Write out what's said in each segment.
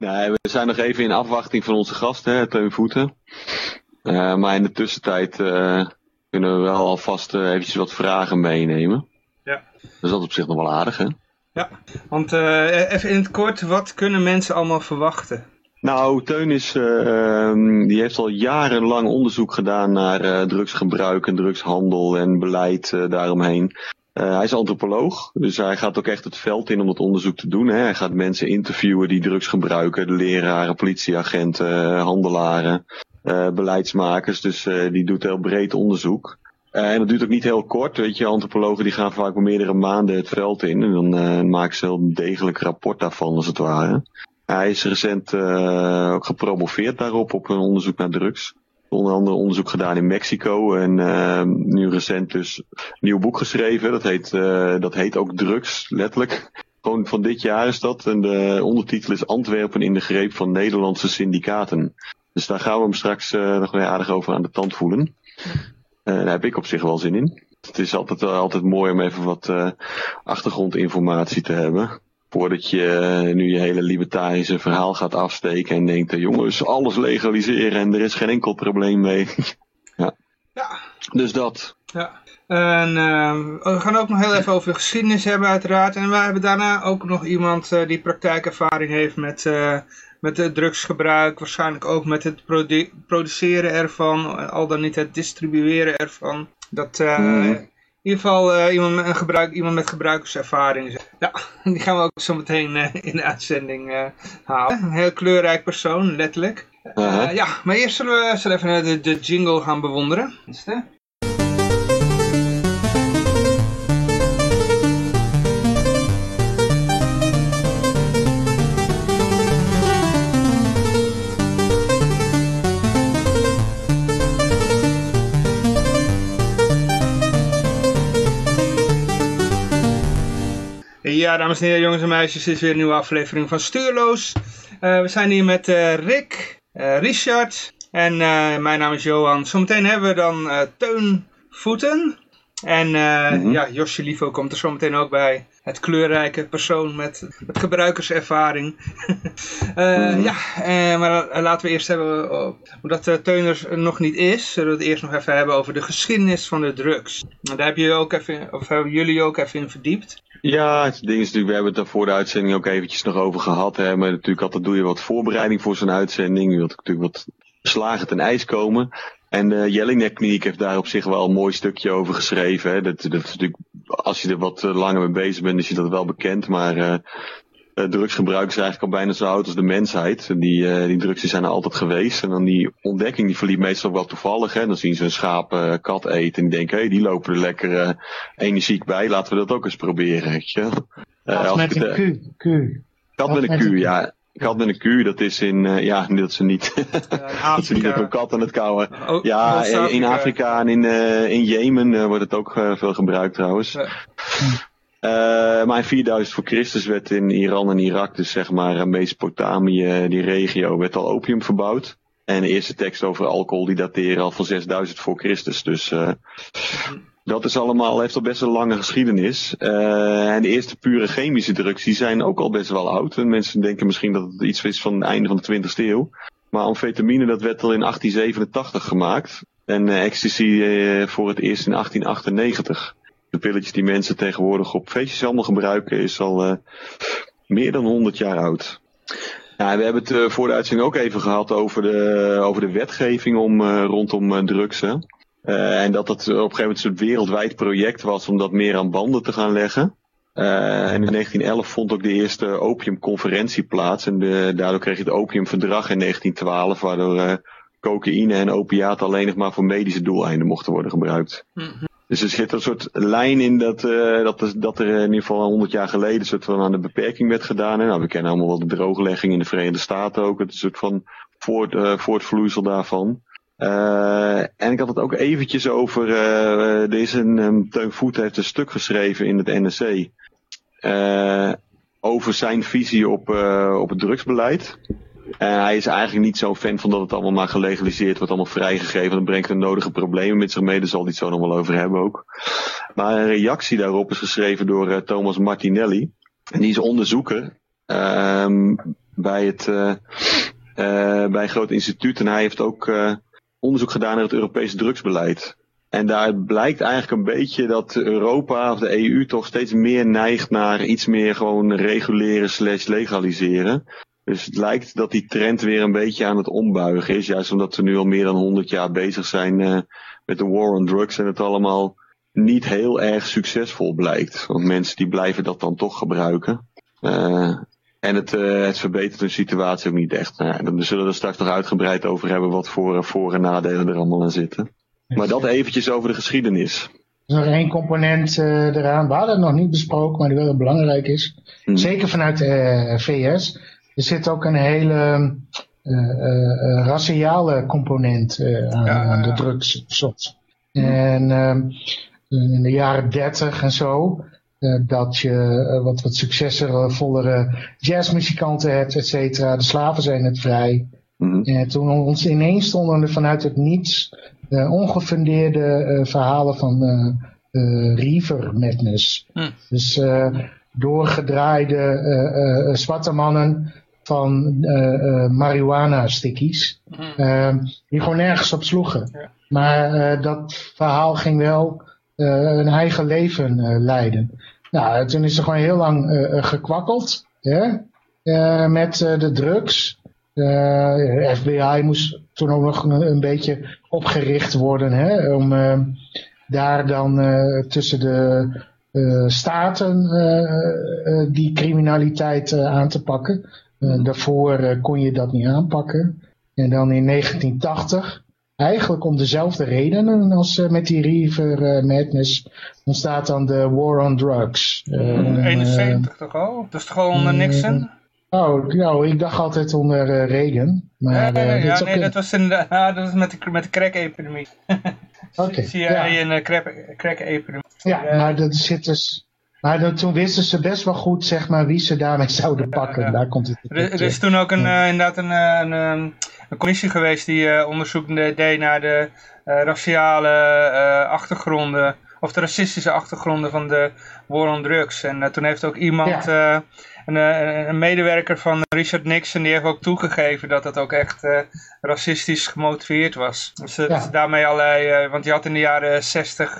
Nee, we zijn nog even in afwachting van onze gast, hè, Teun Voeten. Uh, maar in de tussentijd uh, kunnen we wel alvast uh, eventjes wat vragen meenemen. Ja. Dus dat is op zich nog wel aardig, hè? Ja, want even in het kort, wat kunnen mensen allemaal verwachten? Nou, Teun is, ehm, die heeft al jarenlang onderzoek gedaan naar drugsgebruik en drugshandel en beleid daaromheen. Uh, hij is antropoloog, dus hij gaat ook echt het veld in om het onderzoek te doen. Hè. Hij gaat mensen interviewen die drugs gebruiken, de leraren, politieagenten, handelaren, uh, beleidsmakers. Dus die doet heel breed onderzoek. en dat duurt ook niet heel kort, weet je. Antropologen die gaan vaak wel meerdere maanden het veld in en dan maken ze een degelijk rapport daarvan, als het ware. Hij is recent ook gepromoveerd daarop, op een onderzoek naar drugs onder andere onderzoek gedaan in Mexico en uh, nu recent dus een nieuw boek geschreven. Dat heet, uh, dat heet ook Drugs, letterlijk. Gewoon van dit jaar is dat. En de ondertitel is Antwerpen in de greep van Nederlandse syndicaten. Dus daar gaan we hem straks uh, nog weer aardig over aan de tand voelen. daar heb ik op zich wel zin in. Het is altijd, altijd mooi om even wat achtergrondinformatie te hebben. Voordat je eh, nu je hele libertarische verhaal gaat afsteken en denkt, eh, jongens, alles legaliseren en er is geen enkel probleem mee. ja. ja. Dus dat. Ja. En uh, we gaan ook nog heel even over de geschiedenis hebben uiteraard. En we hebben daarna ook nog iemand uh, die praktijkervaring heeft met, uh, met het drugsgebruik. Waarschijnlijk ook met het produ produceren ervan. Al dan niet het distribueren ervan. Dat, mm. In ieder geval uh, iemand, met een gebruik, iemand met gebruikerservaring. Ja, die gaan we ook zo meteen uh, in de uitzending uh, halen. Een heel kleurrijk persoon, letterlijk. -huh. Ja, maar eerst zullen we, zullen even de, de jingle gaan bewonderen. Is Ja, dames en heren, jongens en meisjes, dit is weer een nieuwe aflevering van Stuurloos. Uh, we zijn hier met uh, Rick, uh, Richard en mijn naam is Johan. Zometeen hebben we dan Teun Voeten. En mm -hmm. ja, Josje Livo komt er zometeen ook bij. Het kleurrijke persoon met, met gebruikerservaring. mm. Ja, maar laten we eerst hebben, omdat uh, Teun er nog niet is, zullen we het eerst nog even hebben over de geschiedenis van de drugs. Daar heb je ook even, of hebben jullie ook even in verdiept. Ja, het ding is natuurlijk, we hebben het er voor de uitzending ook eventjes nog over gehad. Hè, maar natuurlijk altijd doe je wat voorbereiding voor zo'n uitzending. Je wilt natuurlijk wat slagen ten ijs komen. En de Jelinek Kliniek heeft daar op zich wel een mooi stukje over geschreven. Hè. Dat, dat is natuurlijk, als je er wat langer mee bezig bent, is je dat wel bekend. Maar uh, drugsgebruik is eigenlijk al bijna zo oud als de mensheid. Die, uh, die drugs die zijn er altijd geweest. En dan die ontdekking die verliep meestal wel toevallig. Hè. Dan zien ze een schaap uh, kat eten en die denken, hé, hey, die lopen er lekker energiek bij. Laten we dat ook eens proberen. Weet je. Uh, met een Q. Q. Kat met een Q, ja. Kat met een Q, dat is in, uh, ja, dat ze niet, ja, dat ze niet een kat aan het kauwen. Oh, ja, in Afrika en in, uh, in Jemen uh, wordt het ook veel gebruikt trouwens. Ja. Uh, maar in 4000 voor Christus werd in Iran en Irak, dus zeg maar Mesopotamië, die regio, werd al opium verbouwd. En de eerste tekst over alcohol die dateren al van 6000 voor Christus. Dus dat is allemaal, heeft al best een lange geschiedenis. Uh, en de eerste pure chemische drugs, die zijn ook al best wel oud. En mensen denken misschien dat het iets is van het einde van de 20e eeuw. Maar amfetamine, dat werd al in 1887 gemaakt. En uh, ecstasy uh, voor het eerst in 1898 de pilletjes die mensen tegenwoordig op feestjes allemaal gebruiken, is al meer dan 100 jaar oud. Ja, we hebben het voor de uitzending ook even gehad over de, over de wetgeving om, rondom drugs. Hè. En dat het op een gegeven moment een soort wereldwijd project was om dat meer aan banden te gaan leggen. en in 1911 vond ook de eerste opiumconferentie plaats. En de, daardoor kreeg je het opiumverdrag in 1912, waardoor cocaïne en opiaten alleen nog maar voor medische doeleinden mochten worden gebruikt. Mm -hmm. Dus er zit een soort lijn in dat, dat, er, dat er in ieder geval 100 jaar geleden een soort van aan de beperking werd gedaan. Hè? Nou, we kennen allemaal wel de drooglegging in de Verenigde Staten ook. Het soort van voort, voortvloeisel daarvan. Uh, en ik had het ook eventjes over, uh, er is een, Teun Voet heeft een stuk geschreven in het NSC. Uh, over zijn visie op, op het drugsbeleid. En hij is eigenlijk niet zo'n fan van dat het allemaal maar gelegaliseerd wordt, allemaal vrijgegeven. Dat brengt de nodige problemen met zich mee, daar zal hij het zo nog wel over hebben ook. Maar een reactie daarop is geschreven door Thomas Martinelli. En die is onderzoeker. Um, bij, het, bij een groot instituut. En hij heeft ook onderzoek gedaan naar het Europese drugsbeleid. En daar blijkt eigenlijk een beetje dat Europa of de EU toch steeds meer neigt naar iets meer gewoon reguleren slash legaliseren. Dus het lijkt dat die trend weer een beetje aan het ombuigen is. Juist omdat we nu al meer dan 100 jaar bezig zijn uh, met de war on drugs en het allemaal niet heel erg succesvol blijkt. Want mensen die blijven dat dan toch gebruiken. Uh, en het, uh, het verbetert hun situatie ook niet echt. Nou, dan zullen we er straks nog uitgebreid over hebben wat voor, voor en nadelen er allemaal aan zitten. Maar dat eventjes over de geschiedenis. Er is nog één component uh, eraan. We hadden het nog niet besproken, maar die wel belangrijk is. Hmm. Zeker vanuit de uh, VS. Er zit ook een hele uh, raciale component aan, ja, aan, de drugs. Hmm. En ehm, in de jaren dertig en zo. Dat je wat, wat succesvollere jazzmuzikanten hebt, et cetera. De slaven zijn het vrij. Hmm. En toen ons ineens stonden er vanuit het niets uh, ongefundeerde uh, verhalen van uh, Reaver Madness. Hm. Dus doorgedraaide zwarte mannen van marijuana stickies. Hm. die gewoon nergens op sloegen. Ja. Maar dat verhaal ging wel een eigen leven leiden. Nou, toen is er gewoon heel lang gekwakkeld. Hè? met de drugs. De FBI moest toen ook nog een, een beetje opgericht worden. Hè, om uh, daar dan uh, tussen de uh, staten die criminaliteit aan te pakken. daarvoor kon je dat niet aanpakken. En dan in 1980, eigenlijk om dezelfde redenen als met die River Madness, ontstaat dan de War on Drugs. 71 toch al? Dat is toch al onder Nixon? Oh, nou, ik dacht altijd onder uh, Reagan. Maar, nee, uh, ja, nee dat was nou, dat was met de, met de crack-epidemie. Oké. Zie je een crack-epidemie. Ja, maar dat zit dus... Maar toen wisten ze best wel goed, zeg maar, wie ze daarmee zouden pakken. Daar komt het er, er is toen ook een, inderdaad een, een, een, commissie geweest die onderzoek deed naar de raciale achtergronden of de racistische achtergronden van de war on drugs. En toen heeft ook iemand, een, een, medewerker van Richard Nixon die heeft ook toegegeven dat dat ook echt uh, racistisch gemotiveerd was. Dus, uh, dus daarmee allerlei, uh, want je had in de jaren 60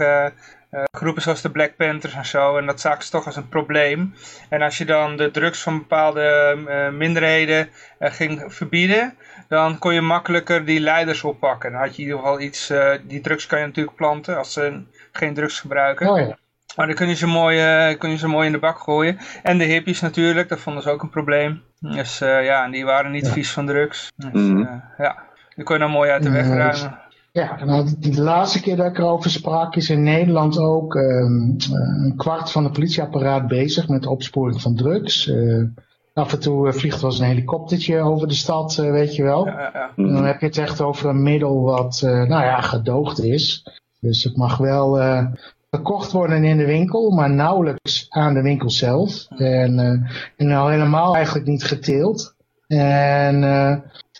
groepen zoals de Black Panthers en zo en dat zagen ze toch als een probleem. En als je dan de drugs van bepaalde minderheden ging verbieden, dan kon je makkelijker die leiders oppakken. Dan had je in ieder geval iets, die drugs kan je natuurlijk planten als ze geen drugs gebruiken. Oh ja. Maar dan kun je, ze mooi, uh, kun je ze mooi in de bak gooien. En de hippies natuurlijk, dat vonden ze ook een probleem. Dus uh, ja, die waren niet vies van drugs. Dus, uh, ja, die kon je dan mooi uit de weg ruimen. Ja, nou, de laatste keer dat ik erover sprak is in Nederland ook um, een kwart van het politieapparaat bezig met de opsporing van drugs. af en toe vliegt wel eens een helikoptertje over de stad, weet je wel. Ja, ja. Dan heb je het echt over een middel wat, nou ja, gedoogd is. Dus het mag wel verkocht worden in de winkel, maar nauwelijks aan de winkel zelf. En, en al helemaal eigenlijk niet geteeld. En,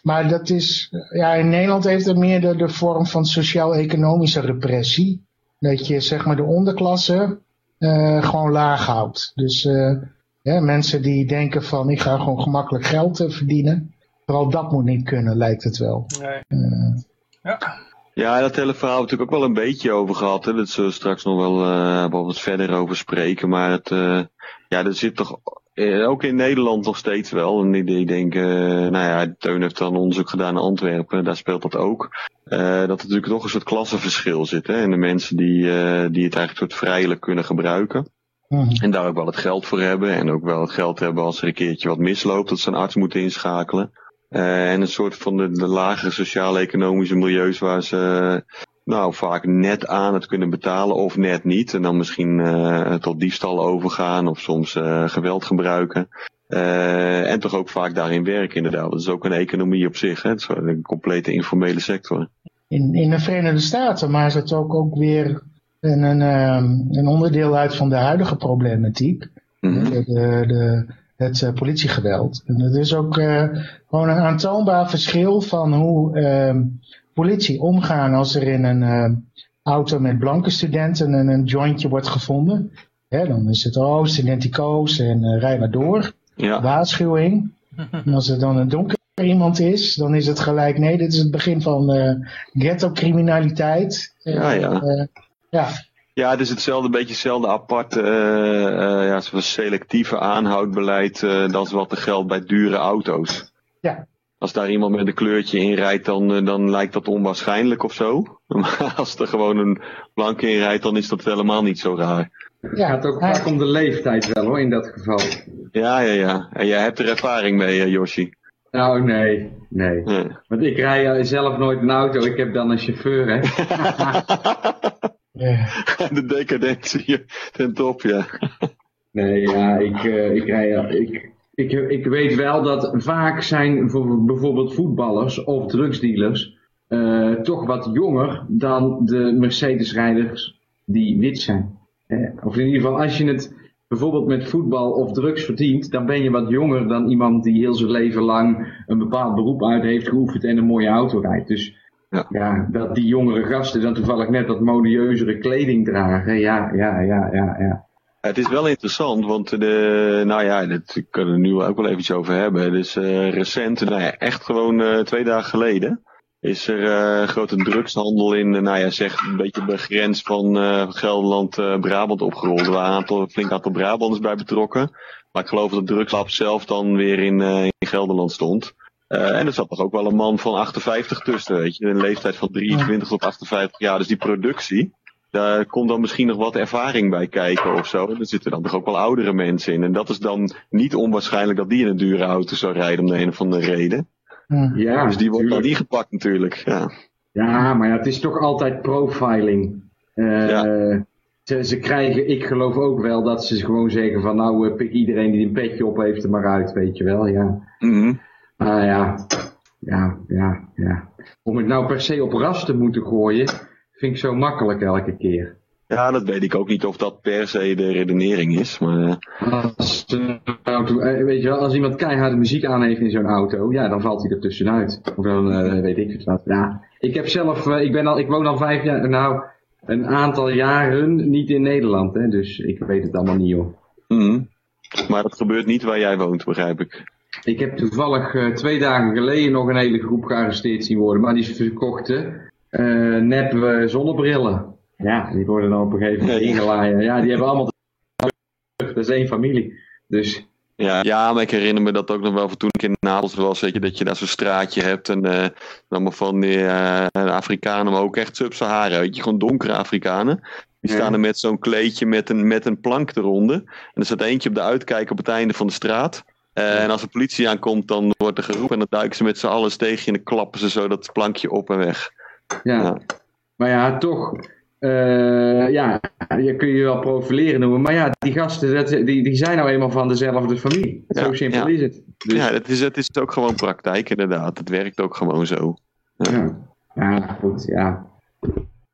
maar dat is, ja, in Nederland heeft het meer de, de vorm van sociaal-economische repressie. Dat je zeg maar de onderklasse uh, gewoon laag houdt. Dus ja, mensen die denken van ik ga gewoon gemakkelijk geld verdienen. Vooral dat moet niet kunnen, lijkt het wel. Nee. ja. Ja, dat hele verhaal hebben we natuurlijk ook wel een beetje over gehad. Hè. Dat zullen we straks nog wel, uh, wat verder over spreken. Maar het, uh, ja, er zit toch ook in Nederland nog steeds wel. En ik denk, nou ja, Teun heeft dan onderzoek gedaan in Antwerpen. Daar speelt dat ook. dat er natuurlijk toch een soort klassenverschil zit. Hè. En de mensen die, die het eigenlijk soort vrijelijk kunnen gebruiken. Mhm. En daar ook wel het geld voor hebben. En ook wel het geld hebben als er een keertje wat misloopt. Dat ze een arts moeten inschakelen. Uh, en een soort van de, de lagere sociaal-economische milieus waar ze nou vaak net aan het kunnen betalen of net niet. En dan misschien uh, tot diefstal overgaan of soms uh, geweld gebruiken. Uh, en toch ook vaak daarin werken inderdaad. Dat is ook een economie op zich. Hè? Het is een complete informele sector. In, in de Verenigde Staten maar is het ook, ook weer een, een, een onderdeel uit van de huidige problematiek. Mm -hmm. de, de, de het politiegeweld. En het is ook gewoon een aantoonbaar verschil van hoe uh, politie omgaan als er in een uh, auto met blanke studenten een, een jointje wordt gevonden. Hè, dan is het, oh, studentico's en rij maar door. Ja. Waarschuwing. En als er dan een donker iemand is, dan is het gelijk, nee, dit is het begin van uh, ghetto-criminaliteit. ja, ja. ja. Ja, het is hetzelfde, beetje hetzelfde apart, uh, uh, ja, selectieve aanhoudbeleid, uh, dat is wat er geldt bij dure auto's. Ja. Als daar iemand met een kleurtje in rijdt, dan, dan lijkt dat onwaarschijnlijk of zo. Maar als er gewoon een blanke in rijdt, dan is dat helemaal niet zo raar. Ja, het gaat ook vaak om de leeftijd wel hoor, in dat geval. Ja, ja, ja. En jij hebt er ervaring mee, Yoshi. Nou, nee, nee. nee. Want ik rij zelf nooit een auto, ik heb dan een chauffeur, hè. De decadentie ten top, ja. Nee, ja, ik, uh, ik, rij, ik, ik, ik weet wel dat vaak zijn bijvoorbeeld voetballers of drugsdealers uh, toch wat jonger dan de Mercedes-rijders die wit zijn. Of in ieder geval, als je het bijvoorbeeld met voetbal of drugs verdient, dan ben je wat jonger dan iemand die heel zijn leven lang een bepaald beroep uit heeft geoefend en een mooie auto rijdt. Dus ja. ja, dat die jongere gasten dan toevallig net wat modieuzere kleding dragen. Ja, ja, ja, ja, ja. Het is wel interessant, want de, nou ja, dat kunnen we nu ook wel eventjes over hebben. Dus uh, recent, nou ja, echt gewoon uh, twee dagen geleden, is er uh, grote drugshandel in, nou ja, zeg een beetje de grens van Gelderland, Brabant opgerold. Er waren een aantal, flink aantal Brabanders bij betrokken. Maar ik geloof dat drugslab zelf dan weer in, in Gelderland stond. En er zat toch ook wel een man van 58 tussen, weet je. Een leeftijd van 23 tot 58 jaar. Dus die productie, daar komt dan misschien nog wat ervaring bij kijken of zo. En er zitten dan toch ook wel oudere mensen in. En dat is dan niet onwaarschijnlijk dat die in een dure auto zou rijden om de een of andere reden. Ja, dus die wordt dan niet gepakt natuurlijk. Ja, ja maar ja, het is toch altijd profiling. Uh, ja. ze, ze, krijgen, ik geloof ook wel dat ze gewoon zeggen van nou uh, pik iedereen die een petje op heeft er maar uit, weet je wel. Ja. Mm Ah ja, ja, ja, ja. Om het nou per se op ras te moeten gooien, vind ik zo makkelijk elke keer. Ja, dat weet ik ook niet of dat per se de redenering is. Maar, als, uh, weet je wel, als iemand keiharde muziek aan heeft in zo'n auto, ja, dan valt hij er tussenuit. Of dan uh, weet ik het wat. Ja, ik heb zelf, uh, ik, ben al, ik woon al vijf jaar, nou, een aantal jaren niet in Nederland, hè, dus ik weet het allemaal niet hoor. Mm. Maar dat gebeurt niet waar jij woont, begrijp ik. Ik heb toevallig twee dagen geleden nog een hele groep gearresteerd zien worden, maar die verkochten uh, nep uh, zonnebrillen. Ja, die worden dan op een gegeven moment ingelaaien. Ja, die hebben allemaal dat is één familie. Dus ja, ja, maar ik herinner me dat ook nog wel van toen ik in Napels was, weet je, dat je daar zo'n straatje hebt en uh, allemaal van die uh, Afrikanen, maar ook echt sub-Sahara, weet je, gewoon donkere Afrikanen. Die staan er met zo'n kleedje met een, met een plank eronder. En er staat eentje op de uitkijk op het einde van de straat. Uh, en als de politie aankomt, dan wordt er geroepen en dan duiken ze met z'n allen steegje en dan klappen ze zo dat plankje op en weg. Ja, ja. maar ja, toch, uh, ja, je kun je wel profileren noemen, maar ja, die gasten, dat, die, die zijn nou eenmaal van dezelfde familie. Ja, zo simpel is het. Dus... Ja, het is, het is ook gewoon praktijk inderdaad. Het werkt ook gewoon zo. Ja, ja goed, ja.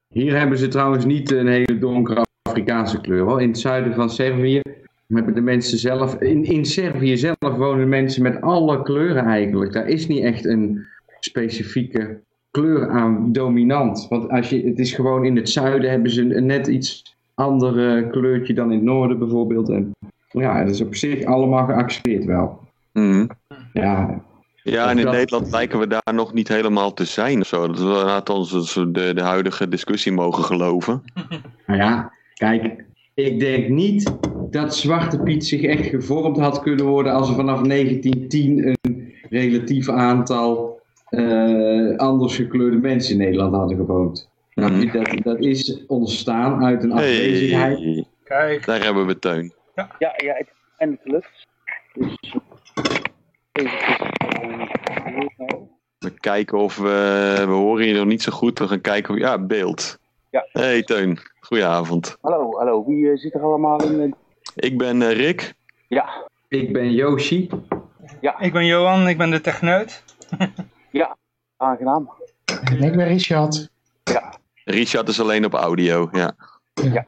Hier hebben ze trouwens niet een hele donkere Afrikaanse kleur. Hoor. In het zuiden van Servië hebben de mensen zelf, in, in Servië zelf wonen mensen met alle kleuren eigenlijk. Daar is niet echt een specifieke kleur aan dominant. Want als je, het is gewoon in het zuiden hebben ze een net iets andere kleurtje dan in het noorden bijvoorbeeld. En ja, dat is op zich allemaal geaccepteerd wel. Mm. Ja, ja, en in Nederland lijken we daar nog niet helemaal te zijn of zo. Dat we althans de, de huidige discussie mogen geloven. Nou ja, kijk, ik denk niet dat Zwarte Piet zich echt gevormd had kunnen worden als er vanaf 1910 een relatief aantal uh, anders gekleurde mensen in Nederland hadden gewoond. Mm. dat, dat is ontstaan uit een afwezigheid. Hey, Kijk. Daar hebben we Teun. Ja, ja, ja het, en het lukt. Dus even we kijken of we, we horen je nog niet zo goed. We gaan kijken of, ja, beeld. Ja. Hey Teun, goedenavond. Hallo, hallo. Wie uh, zit er allemaal in? Ik ben uh, Rick. Ja. Ik ben Yoshi. Ja. Ik ben Johan, ik ben de techneut. ja, aangenaam. En ik ben Richard. Ja. Richard is alleen op audio, ja. Ja.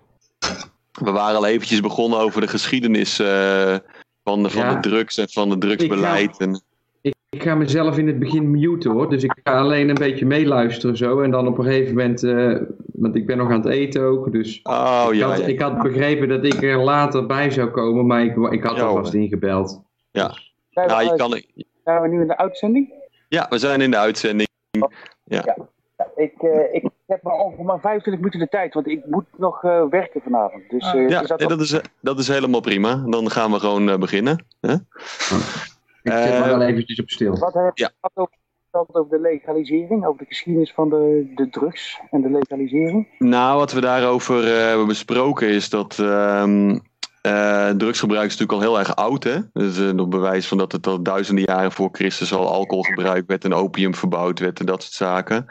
We waren al eventjes begonnen over de geschiedenis uh, van, de, van ja. de drugs en van het drugsbeleid. Ik, en... ik, ik, ga mezelf in het begin muten hoor, dus ik ga alleen een beetje meeluisteren zo. En dan op een gegeven moment, uh, want ik ben nog aan het eten ook, dus oh, ik, ja, had, ja. ik had begrepen dat ik er later bij zou komen, maar ik, ik had alvast ingebeld. Ja. Nou, je kan, Zijn we nu in de uitzending? Ja, we zijn in de uitzending. Ja. ja. Ik, uh, ik heb maar ongeveer maar 25 minuten de tijd, want ik moet nog uh, werken vanavond. Dus, uh, ja, dat, nee, dat, is, dat is helemaal prima. Dan gaan we gewoon beginnen. Huh? Ik zet maar wel eventjes op stil. Wat heb je ja. over, over de legalisering, over de geschiedenis van de, de drugs en de legalisering? Nou, wat we daarover hebben besproken is dat um, uh, drugsgebruik is natuurlijk al heel erg oud. Hè? Dus uh, nog bewijs van dat het al duizenden jaren voor Christus al alcohol gebruikt werd en opium verbouwd werd en dat soort zaken.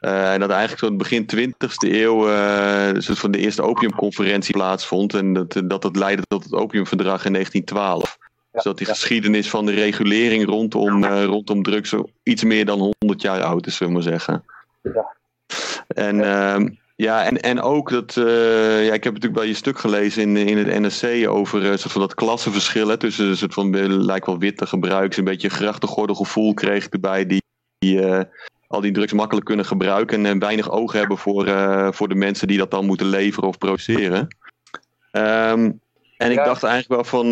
Uh, en dat eigenlijk zo in het begin 20e eeuw een soort van de eerste opiumconferentie plaatsvond. En dat, dat leidde tot het opiumverdrag in 1912. Ja, dus dat die ja. geschiedenis van de regulering rondom, rondom drugs iets meer dan 100 jaar oud is, zullen we maar zeggen. Ja. En ehm, ja, en, en ook dat. Uh, ja, ik heb natuurlijk wel je stuk gelezen in, in het NSC over uh, soort van dat klassenverschil. Hè, tussen een soort van lijkt wel witte gebruikers. Een beetje grachtengordel gevoel kreeg ik erbij. Die, die uh, al die drugs makkelijk kunnen gebruiken. En weinig oog hebben voor, voor de mensen die dat dan moeten leveren of produceren. Um, en ik ja. dacht eigenlijk wel van.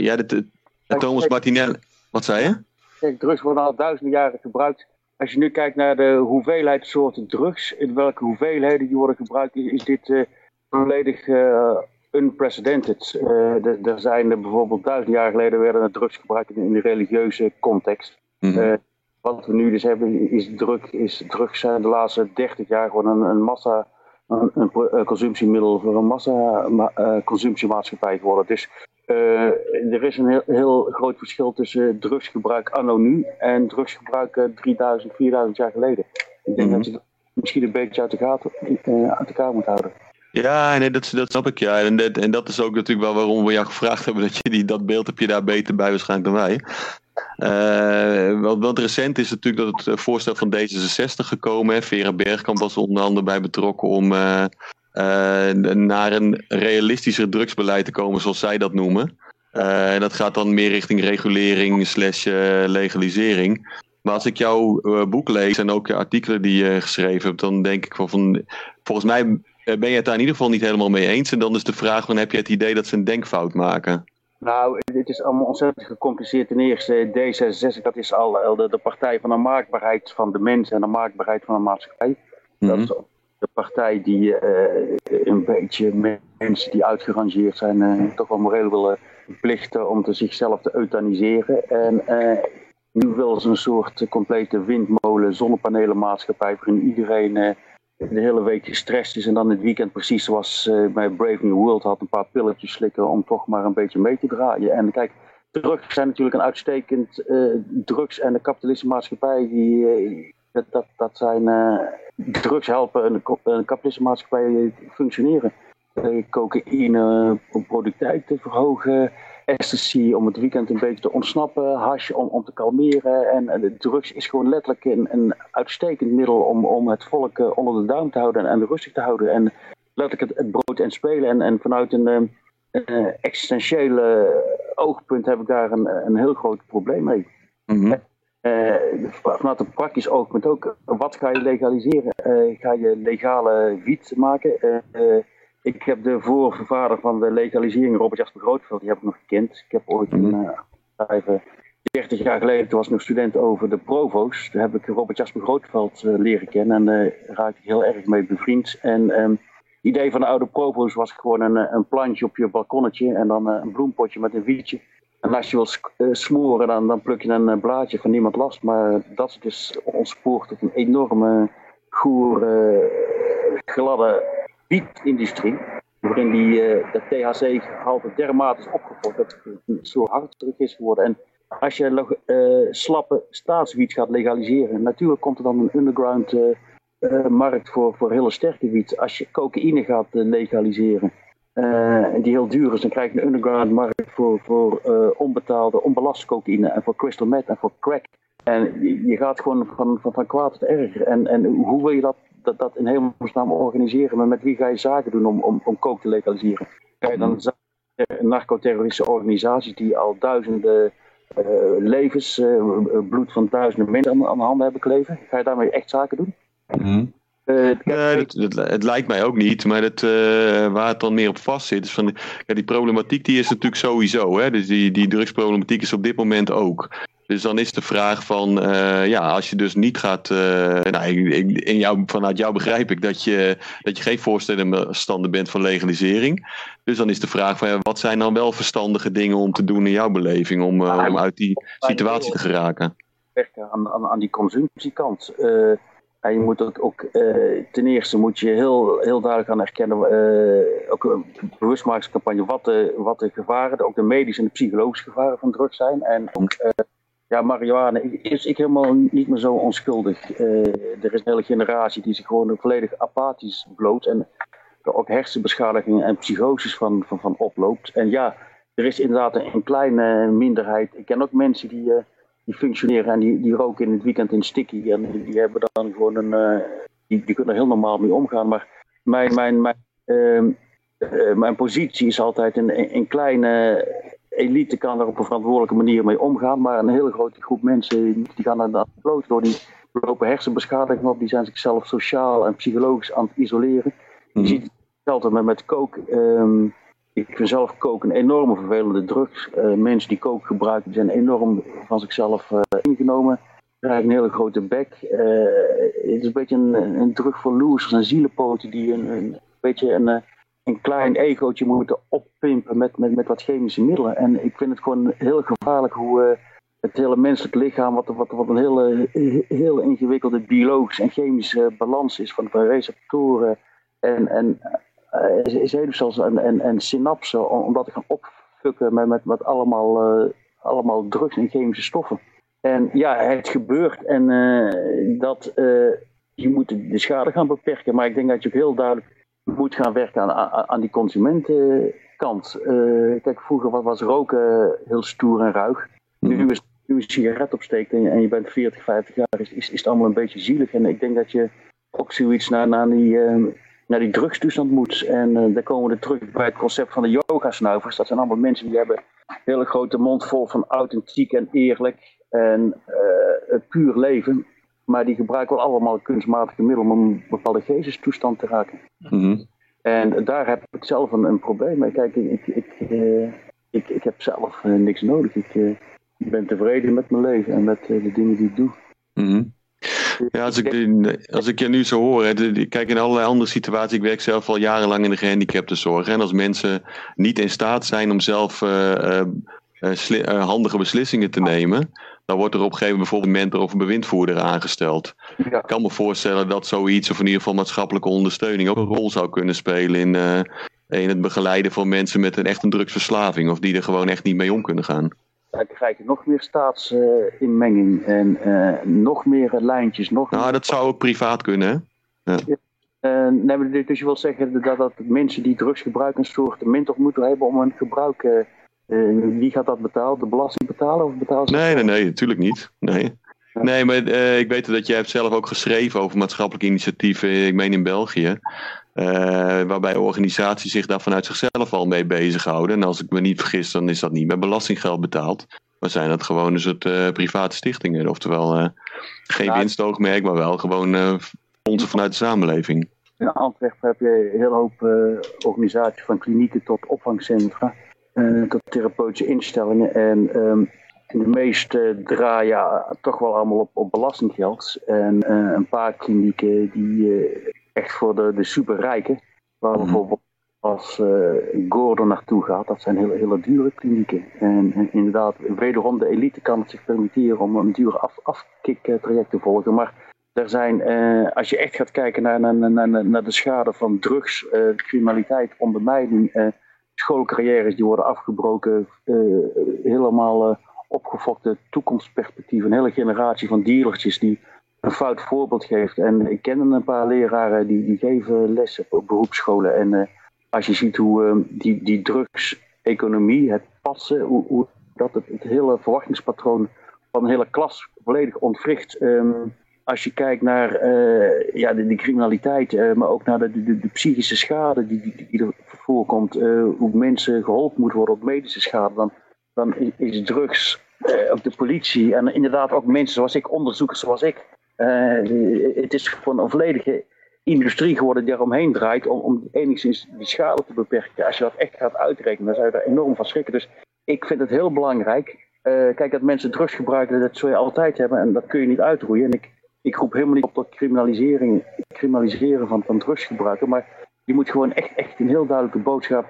ja, de, de, Thomas Martinelli. Wat zei je? Kijk, drugs worden al duizenden jaren gebruikt als je nu kijkt naar de hoeveelheid soorten drugs, in welke hoeveelheden die worden gebruikt, is dit uh, volledig uh, unprecedented. Uh, er zijn er bijvoorbeeld duizend jaar geleden werden er drugs gebruikt in, de religieuze context. Mm -hmm. wat we nu dus hebben is, drug, is drugs zijn de laatste dertig jaar gewoon een, een massa, een, een, consumptiemiddel voor een massa ma, consumptiemaatschappij geworden. Dus uh, er is een heel, heel, groot verschil tussen drugsgebruik anno nu en drugsgebruik 3000, 4000 jaar geleden. Ik denk mm -hmm. dat je misschien een beetje uit, de gaten, uh, uit elkaar moet houden. Ja, nee, dat, dat snap ik ja. En dat, en dat is ook natuurlijk wel waarom we jou gevraagd hebben dat je die, dat beeld heb je daar beter bij waarschijnlijk dan wij. Uh, wat, wat recent is natuurlijk dat het voorstel van D66 gekomen. Hè. Vera Bergkamp was onder andere bij betrokken om uh, naar een realistischer drugsbeleid te komen, zoals zij dat noemen. Uh, dat gaat dan meer richting regulering slash uh, legalisering. Maar als ik jouw boek lees en ook de artikelen die je geschreven hebt, dan denk ik van, van volgens mij ben je het daar in ieder geval niet helemaal mee eens. En dan is de vraag, van, heb je het idee dat ze een denkfout maken? Nou, dit is allemaal ontzettend gecompliceerd. Ten eerste, D66, dat is al de, de partij van de maakbaarheid van de mens en de maakbaarheid van de maatschappij. Mm -hmm. Dat is de partij die uh, een beetje mensen die uitgerangeerd zijn, uh, toch wel moreel willen plichten om te zichzelf te euthaniseren. En uh, nu willen ze een soort complete windmolen, zonnepanelenmaatschappij waarin iedereen de hele week gestrest is en dan het weekend precies zoals bij Brave New World had een paar pilletjes slikken om toch maar een beetje mee te draaien. En kijk, drugs zijn natuurlijk een uitstekend drugs en de kapitalistische maatschappij die dat, dat, dat zijn uh, drugs helpen een, een kapitalistische maatschappij functioneren. Uh, cocaïne om productiviteit te verhogen, ecstasy om het weekend een beetje te ontsnappen, hash om, om te kalmeren. En, en drugs is gewoon letterlijk een, een uitstekend middel om, om het volk uh, onder de duim te houden en, en rustig te houden. En letterlijk het, het brood en spelen. En, en vanuit een existentiële oogpunt heb ik daar een, een heel groot probleem mee. Mm -hmm. Uh, vanuit een praktisch oogpunt ook, wat ga je legaliseren? Uh, ga je legale wiet maken? Uh, ik heb de voorvader van de legalisering, Robert Jasper Grootveld, die heb ik nog gekend. Ik heb ooit een, 30 jaar geleden, toen was ik nog student over de provo's. Daar heb ik Robert Jasper Grootveld leren kennen en daar raakte ik heel erg mee bevriend. En um, het idee van de oude provo's was gewoon een, een plantje op je balkonnetje en dan een bloempotje met een wietje. En als je wil smoren, dan, dan pluk je een blaadje van niemand last. Maar dat is dus ontspoord tot een enorme, goede, gladde wietindustrie. Waarin die, de THC-gehalte dermate is opgevoerd dat het zo hartelijk is geworden. En als je slappe staatswiet gaat legaliseren, natuurlijk komt er dan een underground markt voor, voor hele sterke wiet. Als je cocaïne gaat legaliseren, die heel duur is, dan krijg je een underground markt voor, voor uh, onbetaalde, onbelaste cocaïne en voor crystal meth en voor crack. En je gaat gewoon van, van, van kwaad tot erger. En, en hoe wil je dat, dat, dat in hemelsnaam organiseren? Maar met wie ga je zaken doen om, om, om coke te legaliseren? Ga je dan narcoterroristische organisaties die al duizenden uh, levens, bloed van duizenden mensen aan, aan de handen hebben kleven? Ga je daarmee echt zaken doen? Mm -hmm. Nee, het lijkt mij ook niet, maar het, uh, waar het dan meer op vast zit, is van ja, die problematiek die is natuurlijk sowieso. Hè? Dus die, die drugsproblematiek is op dit moment ook. Dus dan is de vraag van, uh, ja, als je dus niet gaat, nou, in jou, vanuit jou begrijp ik dat je, dat je geen voorstander bent van legalisering. Dus dan is de vraag van, ja, wat zijn dan wel verstandige dingen om te doen in jouw beleving, om, om uit die situatie te geraken? Aan, aan, aan die consumptiekant. Je moet ook, uh, ten eerste moet je heel, heel duidelijk gaan erkennen, uh, ook een bewustmakingscampagne, wat de, wat de gevaren, ook de medische en de psychologische gevaren van drugs zijn. En ook, uh, ja, marihuana is ik helemaal niet meer zo onschuldig. er is een hele generatie die zich gewoon volledig apathisch bloot en er ook hersenbeschadigingen en psychoses van, van, van oploopt. En ja, er is inderdaad een, kleine minderheid. Ik ken ook mensen die die functioneren en die, die roken in het weekend in sticky. En die, hebben dan gewoon een. Uh, die, die kunnen er heel normaal mee omgaan. Maar mijn, mijn, mijn, uh, uh, mijn positie is altijd een, een kleine elite kan er op een verantwoordelijke manier mee omgaan. Maar een hele grote groep mensen die gaan er dan bloot door. Die lopen hersenbeschadiging op. Die zijn zichzelf sociaal en psychologisch aan het isoleren. Je mhm. ziet hetzelfde met, met kook. Um, ik vind zelf koken een enorme vervelende drugs. Uh, mensen die kook gebruiken zijn enorm van zichzelf uh, ingenomen. Krijgen een hele grote bek. Uh, het is een beetje een, een drug voor losers en zielenpoten die een, een beetje een, een klein egootje moeten oppimpen met, met, met wat chemische middelen. En ik vind het gewoon heel gevaarlijk hoe het hele menselijk lichaam, wat, wat, wat een heel ingewikkelde biologische en chemische balans is van, receptoren en, en zenuwstelsel en, en, en synapsen, omdat ik gaan opfukken met, met, met allemaal, uh, allemaal drugs en chemische stoffen. En ja, het gebeurt en uh, dat, je moet de schade gaan beperken, maar ik denk dat je ook heel duidelijk moet gaan werken aan, aan, die consumentenkant. kijk, vroeger was roken heel stoer en ruig. Nu mhm. is nu een sigaret opsteekt en je, en je bent 40, 50 jaar, is, is, is het allemaal een beetje zielig. En ik denk dat je ook zoiets naar, naar die naar die drugstoestand moet. En uh, daar komen we terug bij het concept van de yoga-snuivers. Dat zijn allemaal mensen die hebben een hele grote mond vol van authentiek en eerlijk en uh, puur leven. Maar die gebruiken wel allemaal kunstmatige middelen om een bepaalde geestestoestand te raken. Mm En daar heb ik zelf een, een probleem mee. Kijk, ik, ik, uh, ik, ik heb zelf niks nodig. Ik ben tevreden met mijn leven en met de dingen die ik doe. Mm ja, als ik, als ik je nu zo hoor, kijk in allerlei andere situaties. Ik werk zelf al jarenlang in de gehandicaptenzorg. En als mensen niet in staat zijn om zelf uh, uh, handige beslissingen te nemen, dan wordt er op een gegeven moment bijvoorbeeld een mentor of een bewindvoerder aangesteld. Ik kan me voorstellen dat zoiets, of in ieder geval maatschappelijke ondersteuning, ook een rol zou kunnen spelen in, in het begeleiden van mensen met een echt een drugsverslaving, of die er gewoon echt niet mee om kunnen gaan. Dan krijg je nog meer staatsinmenging en uh, nog meer lijntjes. Nog nou, dat zou ook privaat kunnen, hè? Ja. Uh, nee, dus je wil zeggen dat, dat mensen die drugs gebruiken een soort mentor moeten hebben om hun gebruik. Uh, wie gaat dat betalen? De belasting betalen of betalen ze? Nee, nee, nee, natuurlijk niet. Nee. Nee, maar ik weet dat jij hebt zelf ook geschreven over maatschappelijke initiatieven, ik meen in België. Uh, waarbij organisaties zich daar vanuit zichzelf al mee bezighouden. En als ik me niet vergis, dan is dat niet met belastinggeld betaald. Maar zijn dat gewoon een soort uh, private stichtingen. Oftewel uh, geen winstoogmerk, maar wel gewoon fondsen vanuit de samenleving. In Antwerpen heb je een hele hoop organisaties van klinieken tot opvangcentra. tot therapeutische instellingen. En um, de meeste draaien toch wel allemaal op, op belastinggeld. En een paar klinieken die echt voor de, de superrijken. Waar mhm. bijvoorbeeld als uh, Gordon naartoe gaat, dat zijn hele, hele dure klinieken. En, en, inderdaad, wederom de elite kan het zich permitteren om een dure af, afkiktraject te volgen. Maar er zijn, uh, als je echt gaat kijken naar, naar, naar, naar de schade van drugs, uh, criminaliteit, ondermijning, schoolcarrières die worden afgebroken, helemaal opgefokte toekomstperspectieven, een hele generatie van dealertjes die een fout voorbeeld geeft. En ik ken een paar leraren die, die geven lessen op beroepsscholen. En uh, als je ziet hoe uh, die, die drugseconomie, het passen, hoe, hoe dat het, hele verwachtingspatroon van een hele klas volledig ontwricht. Um, als je kijkt naar uh, ja, de, de criminaliteit, maar ook naar de, de, de, psychische schade die, die, die er voorkomt, hoe mensen geholpen moeten worden op medische schade, dan, dan is drugs, ook de politie en inderdaad ook mensen zoals ik, onderzoekers zoals ik, uh, het is gewoon een volledige industrie geworden die eromheen draait om, om enigszins die schade te beperken. Als je dat echt gaat uitrekenen, dan zou je daar enorm van schrikken. Dus ik vind het heel belangrijk. kijk, dat mensen drugs gebruiken, dat zul je altijd hebben en dat kun je niet uitroeien. En ik, ik roep helemaal niet op tot criminalisering, criminaliseren van, van drugsgebruiken, maar je moet gewoon echt, echt een heel duidelijke boodschap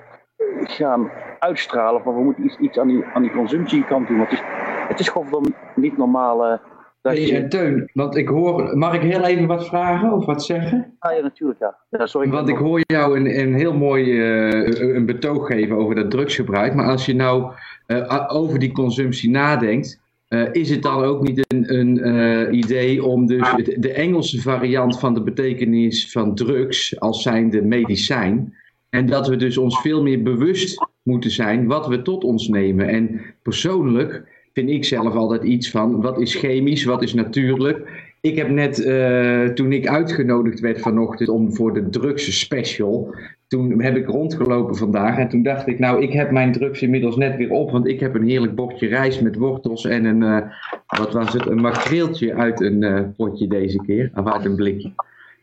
gaan uitstralen van we moeten iets, iets aan, die, aan die consumptiekant doen. Want het is, het is gewoon niet normaal. dat je... Teun, want ik hoor, mag ik heel even wat vragen of wat zeggen? Ah, ja, natuurlijk ja. ja sorry, want ik hoor jou een, een heel mooi uh, een betoog geven over dat drugsgebruik. Maar als je nou uh, over die consumptie nadenkt, uh, is het dan ook niet een, een idee om dus de Engelse variant van de betekenis van drugs als zijnde medicijn en dat we dus ons veel meer bewust moeten zijn wat we tot ons nemen. En persoonlijk vind ik zelf altijd iets van wat is chemisch, wat is natuurlijk. Ik heb net, uh, toen ik uitgenodigd werd vanochtend om voor de drugs special, toen heb ik rondgelopen vandaag en toen dacht ik, nou, ik heb mijn drugs inmiddels net weer op, want ik heb een heerlijk bordje rijst met wortels en een, uh, wat was het, een makreeltje uit een uh, potje deze keer, of uit een blikje.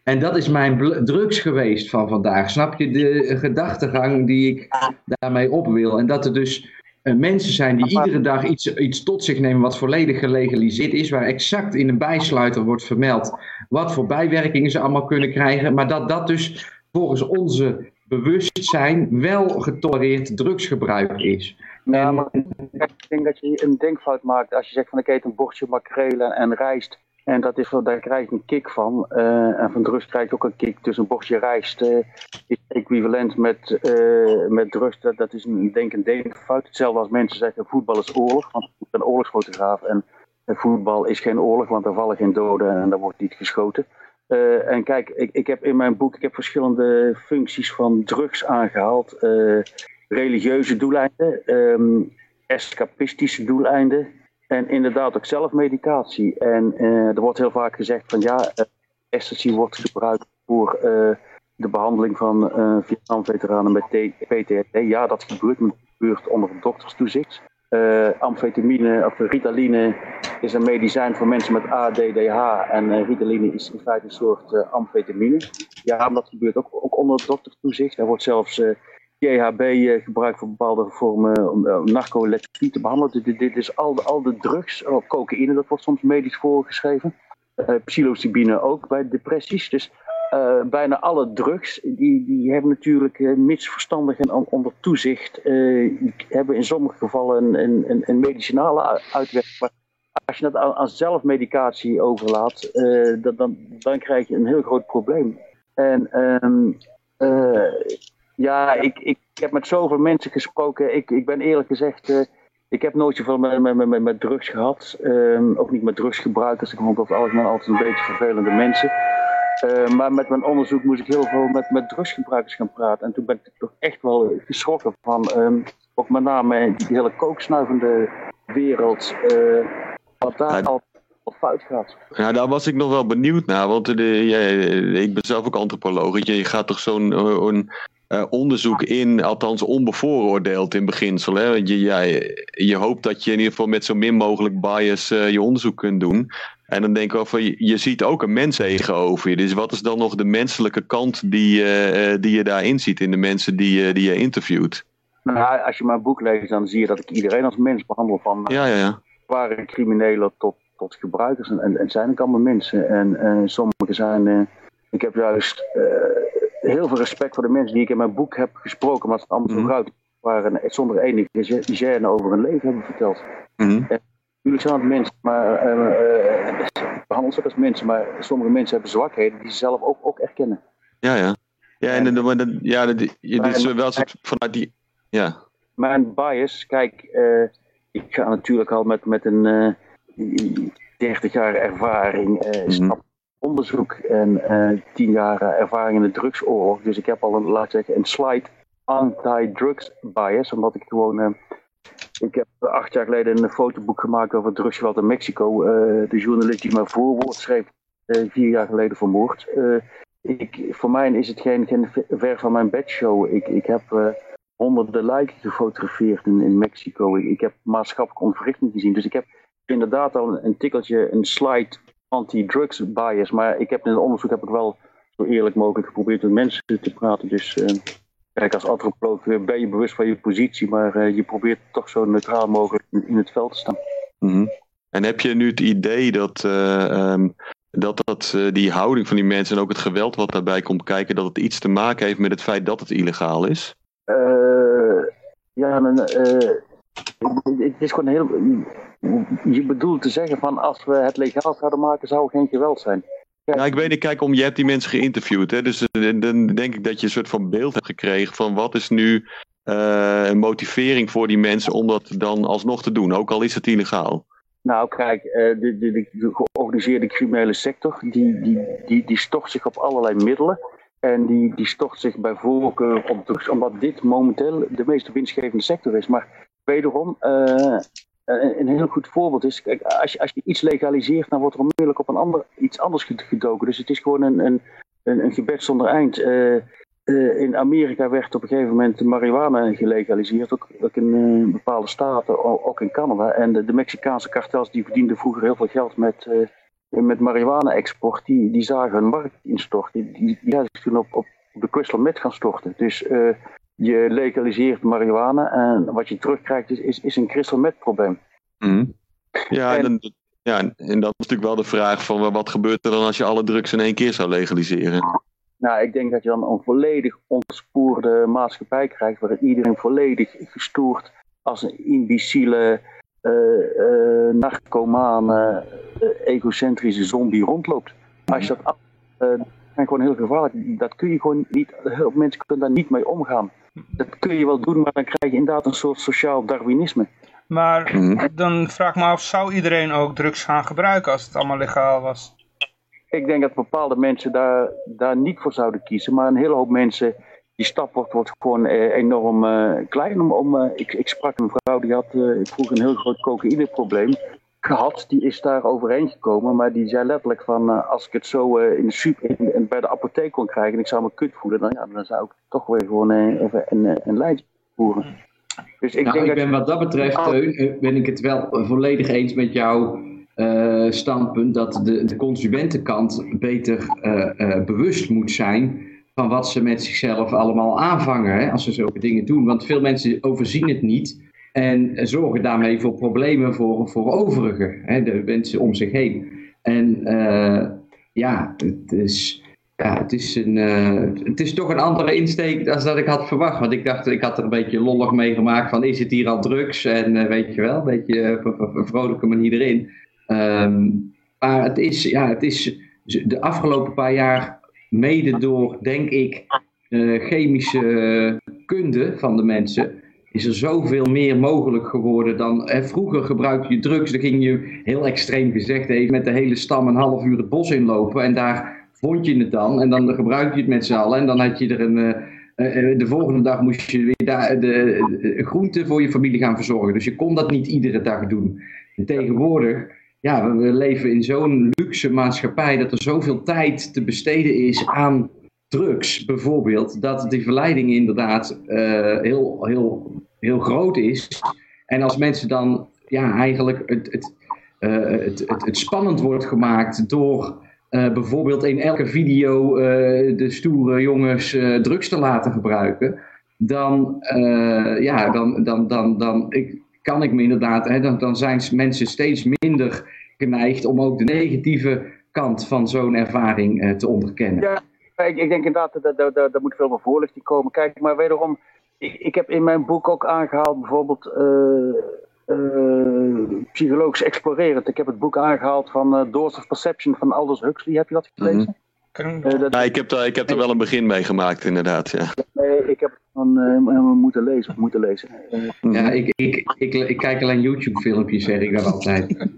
En dat is mijn drugs geweest van vandaag. Snap je de gedachtegang die ik daarmee op wil? En dat er dus uh, mensen zijn die iedere dag iets, iets tot zich nemen wat volledig gelegaliseerd is, waar exact in een bijsluiter wordt vermeld wat voor bijwerkingen ze allemaal kunnen krijgen, maar dat dat dus volgens onze bewustzijn wel getolereerd drugsgebruik is. Ja, maar ik denk dat je een denkfout maakt als je zegt van ik eet een bordje makrelen en rijst en dat is, daar krijg je een kick van. Uh, en van drugs krijg je ook een kick. Dus een bordje rijst uh, is equivalent met, uh, met drugs. Dat, dat is een, denk een denkfout. Hetzelfde als mensen zeggen voetbal is oorlog. Want ik ben oorlogsfotograaf. En voetbal is geen oorlog, want er vallen geen doden en er wordt niet geschoten. en kijk, ik, ik heb in mijn boek ik heb verschillende functies van drugs aangehaald. religieuze doeleinden, um, escapistische doeleinden en inderdaad ook zelfmedicatie. En uh, er wordt heel vaak gezegd van ja, uh, ecstasy wordt gebruikt voor uh, de behandeling van Vietnam-veteranen met PTSD. Ja, dat gebeurt, dat gebeurt onder dokterstoezicht. amfetamine of ritaline is een medicijn voor mensen met ADDH. En ritaline is in feite een soort amfetamine. Ja, dat gebeurt ook, ook onder dokterstoezicht. Er wordt zelfs GHB uh, gebruikt voor bepaalde vormen om uh, narcolepsie te behandelen. Dit, is al de, al de drugs, cocaïne, dat wordt soms medisch voorgeschreven. Uh, psilocybine ook bij depressies. Dus bijna alle drugs, die, die hebben natuurlijk uh, misverstandig en onder toezicht, hebben in sommige gevallen een, een, een medicinale uitwerking. Maar als je dat aan, zelfmedicatie overlaat, dan, dan, krijg je een heel groot probleem. En um, ja, ik, ik, heb met zoveel mensen gesproken. Ik, ik ben eerlijk gezegd, uh, ik heb nooit zoveel met, met, met, met drugs gehad. Um, ook niet met drugsgebruikers. Ik vond over het algemeen altijd een beetje vervelende mensen. Uh, maar met mijn onderzoek moest ik heel veel met, met drugsgebruikers gaan praten. En toen ben ik toch echt wel geschrokken van, um, ook met name die hele kooksnuivende wereld. Uh, wat daar al fout gaat. Ja, daar was ik nog wel benieuwd naar, want de, ja, ik ben zelf ook antropoloog. Je gaat toch zo'n uh, onderzoek in, althans onbevooroordeeld in beginsel. Hè? Je, jij, je hoopt dat je in ieder geval met zo min mogelijk bias uh, je onderzoek kunt doen. En dan denk ik over, je, je ziet ook een mens tegenover je. Dus wat is dan nog de menselijke kant die, uh, die je daarin ziet in de mensen die, die je interviewt? Nou, als je mijn boek leest, dan zie je dat ik iedereen als mens behandel. Van ja, ja, ja. zware criminelen tot, tot gebruikers. En, en, en zijn ook allemaal mensen. En, en sommigen zijn... ik heb juist heel veel respect voor de mensen die ik in mijn boek heb gesproken, maar het allemaal zo mm -hmm. waren zonder enige gêne over hun leven hebben verteld. Mm -hmm. Natuurlijk zijn het mensen, maar uh, uh, behandelen ze ook als mensen, maar sommige mensen hebben zwakheden die ze zelf ook, ook erkennen. Ja, ja. Ja, en, en, en ja, de, je, dit is wel vanuit die. Ja. Mijn bias, kijk, uh, ik ga natuurlijk al met, met een 30 jaar ervaring, mm -hmm onderzoek en uh, tien jaar ervaring in de drugsoorlog. Dus ik heb al een, laat zeggen, een slight anti-drugs bias. Omdat ik gewoon. Uh, ik heb acht jaar geleden een fotoboek gemaakt over drugsgeweld in Mexico. De journalist die mijn voorwoord schreef, vier jaar geleden vermoord. ik, voor mij is het geen, geen ver van mijn bedshow. Ik, ik heb honderden lijken gefotografeerd in, in Mexico. Ik, heb maatschappelijke ontwrichting gezien. Dus ik heb inderdaad al een, een tikkeltje, een slide anti-drugs bias. Maar ik heb in het onderzoek heb ik wel zo eerlijk mogelijk geprobeerd met mensen te praten. Dus kijk, als antropoloog ben je bewust van je positie, maar je probeert toch zo neutraal mogelijk in het veld te staan. Mm En heb je nu het idee dat, ehm, dat, dat die houding van die mensen en ook het geweld wat daarbij komt kijken, dat het iets te maken heeft met het feit dat het illegaal is? ja, dan, het is gewoon heel. Je bedoelt te zeggen van als we het legaal zouden maken, zou er geen geweld zijn. Ja, nou, ik weet niet, kijk om, je hebt die mensen geïnterviewd. Hè? Dus eh, dan denk ik dat je een soort van beeld hebt gekregen van wat is nu uh, een motivering voor die mensen om dat dan alsnog te doen, ook al is het illegaal. Nou, kijk, de, de, de, georganiseerde criminele sector, die, die, die, die stort zich op allerlei middelen. En die, die stort zich bij voorkeur op drugs, omdat dit momenteel de meest winstgevende sector is. Maar wederom uh, een heel goed voorbeeld is. Kijk, als, je, als je iets legaliseert, dan wordt er onmiddellijk op een ander, iets anders gedoken. Dus het is gewoon een, een, een, een gebed zonder eind. Uh, uh, in Amerika werd op een gegeven moment marihuana gelegaliseerd, ook, in bepaalde staten, ook in Canada. En de, de, Mexicaanse kartels die verdienden vroeger heel veel geld met, met marihuana-export. Die, die zagen hun markt instorten. Die, die, zich toen op, op de crystal meth gaan storten. Dus je legaliseert marihuana en wat je terugkrijgt is, is, is een crystal meth probleem. Mhm. Ja, en, ja, en dat is natuurlijk wel de vraag van wat gebeurt er dan als je alle drugs in één keer zou legaliseren? Nou, ik denk dat je dan een volledig ontspoorde maatschappij krijgt waarin iedereen volledig gestoord als een imbeciele, uh, uh, narcomane, uh, egocentrische zombie rondloopt. Als je dat en gewoon heel gevaarlijk. Dat kun je gewoon niet, heel mensen kunnen daar niet mee omgaan. Dat kun je wel doen, maar dan krijg je inderdaad een soort sociaal Darwinisme. Maar mhm. dan vraag ik me af, zou iedereen ook drugs gaan gebruiken als het allemaal legaal was? Ik denk dat bepaalde mensen daar, daar niet voor zouden kiezen. Maar een hele hoop mensen, die stap wordt, wordt gewoon eh, enorm uh, klein. Om, om uh, ik, ik sprak een vrouw die had uh, vroeger een heel groot cocaïneprobleem gehad, die is daar overheen gekomen. Maar die zei letterlijk van, uh, als ik het zo uh, in de super, in, bij de apotheek kon krijgen en ik zou me kut voelen, dan, ja, dan zou ik toch weer gewoon uh, even een, een lijntje voeren. Dus ik, nou, denk ik ben wat dat betreft, Teun, ben ik het wel volledig eens met jouw standpunt dat de, de consumentenkant beter bewust moet zijn van wat ze met zichzelf allemaal aanvangen hè, als ze zulke dingen doen. Want veel mensen overzien het niet. En zorgen daarmee voor problemen voor, voor overigen, hè, de mensen om zich heen. En uh, ja, het is, ja, het is, een, uh, het is toch een andere insteek dan dat ik had verwacht. Want ik dacht, ik had er een beetje lollig mee gemaakt van is het hier al drugs? En uh, weet je wel, een beetje een vrolijke manier erin. Um, maar het is, ja, het is de afgelopen paar jaar mede door, denk ik, chemische kunde van de mensen is er zoveel meer mogelijk geworden dan... Hè, vroeger gebruikte je drugs, dan ging je heel extreem gezegd even met de hele stam een half uur het bos inlopen. En daar vond je het dan en dan gebruikte je het met z'n allen. En dan had je er een... Uh, de volgende dag moest je weer daar de, groenten voor je familie gaan verzorgen. Dus je kon dat niet iedere dag doen. En tegenwoordig, ja, we, leven in zo'n luxe maatschappij dat er zoveel tijd te besteden is aan drugs bijvoorbeeld, dat die verleiding inderdaad uh, heel, heel heel groot is. En als mensen dan ja, eigenlijk het, het, uh, het, het, spannend wordt gemaakt door uh, bijvoorbeeld in elke video de stoere jongens drugs te laten gebruiken, dan, ja, dan, dan, dan, dan ik, kan ik me inderdaad, hè, dan, dan zijn mensen steeds minder geneigd om ook de negatieve kant van zo'n ervaring te onderkennen. Ik, ik denk inderdaad dat daar moet veel meer voorlichting komen. Kijk, maar wederom, ik, ik heb in mijn boek ook aangehaald bijvoorbeeld uh, uh, psychologisch explorerend. Ik heb het boek aangehaald van uh, Doors of Perception van Aldous Huxley. Heb je dat gelezen? Mm -hmm. dat... ja, ik heb, er, ik heb er wel een begin mee gemaakt, inderdaad. Ja. Nee, ik heb het van moeten lezen. Of moeten lezen. ja, ik, ik, ik, ik, kijk alleen YouTube-filmpjes, zeg ik dan altijd.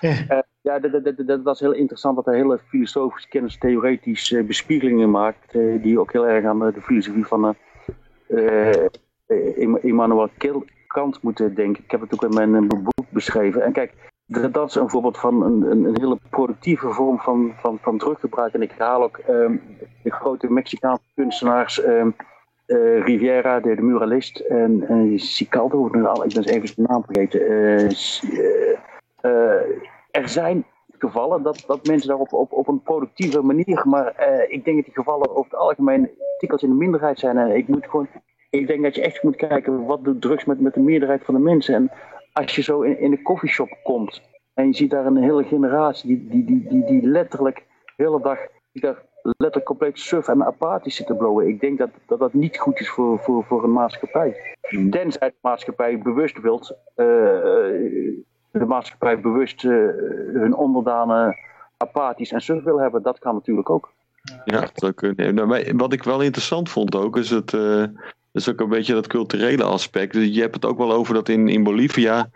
ja, ja dat, dat, dat, was heel interessant dat hij hele filosofische kennis, theoretische bespiegelingen maakt. die ook heel erg aan de filosofie van uh, Immanuel Kant moeten denken. Ik heb het ook in mijn boek beschreven. En kijk, dat is een voorbeeld van een, een, een hele productieve vorm van, van, van druggebruik. En ik haal ook um, de grote Mexicaanse kunstenaars um, uh, Riviera, de, muralist, en Sicaldo, ik ben even zijn naam vergeten. Uh, er zijn gevallen dat, dat mensen daar op, op, op een productieve manier, maar ik denk dat die gevallen over het algemeen tikkeltje in de minderheid zijn. En ik moet gewoon, ik denk dat je echt moet kijken wat doet drugs met, met de meerderheid van de mensen. En als je zo in, in de koffieshop komt en je ziet daar een hele generatie die, die, die, die, die letterlijk de hele dag die daar letterlijk compleet suf en apathisch zitten blowen. Ik denk dat, dat dat niet goed is voor, voor, voor een maatschappij. Hmm. Tenzij de maatschappij bewust wilt, uh, de maatschappij bewust uh, hun onderdanen apathisch en suf wil hebben. Dat kan natuurlijk ook. Ja, dat kunnen. Nou, wat ik wel interessant vond ook, is het... Uh, is ook een beetje dat culturele aspect. Dus je hebt het ook wel over dat in, in Bolivia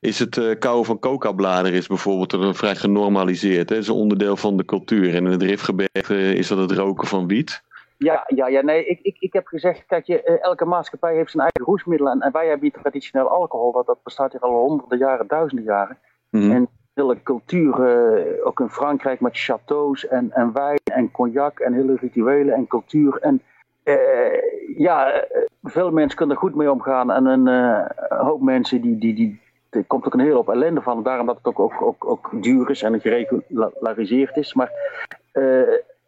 is het uh, kauwen van coca-bladeren is bijvoorbeeld vrij genormaliseerd. Hè? Dat is een onderdeel van de cultuur. En in het Rifgebergte is dat het roken van wiet. Ja, ja, ja nee, ik, ik, ik heb gezegd, kijk, je, eh, elke maatschappij heeft zijn eigen roesmiddelen. En, wij hebben hier traditioneel alcohol, dat, dat bestaat hier al honderden jaren, duizenden jaren. Mm En hele cultuur, uh, ook in Frankrijk met chateaus en, en wijn en cognac en hele rituelen en cultuur. En ja, veel mensen kunnen er goed mee omgaan. En een hoop mensen die, die, die, er komt ook een hele hoop ellende van. Daarom dat het ook, ook, ook, ook duur is en geregulariseerd is. Maar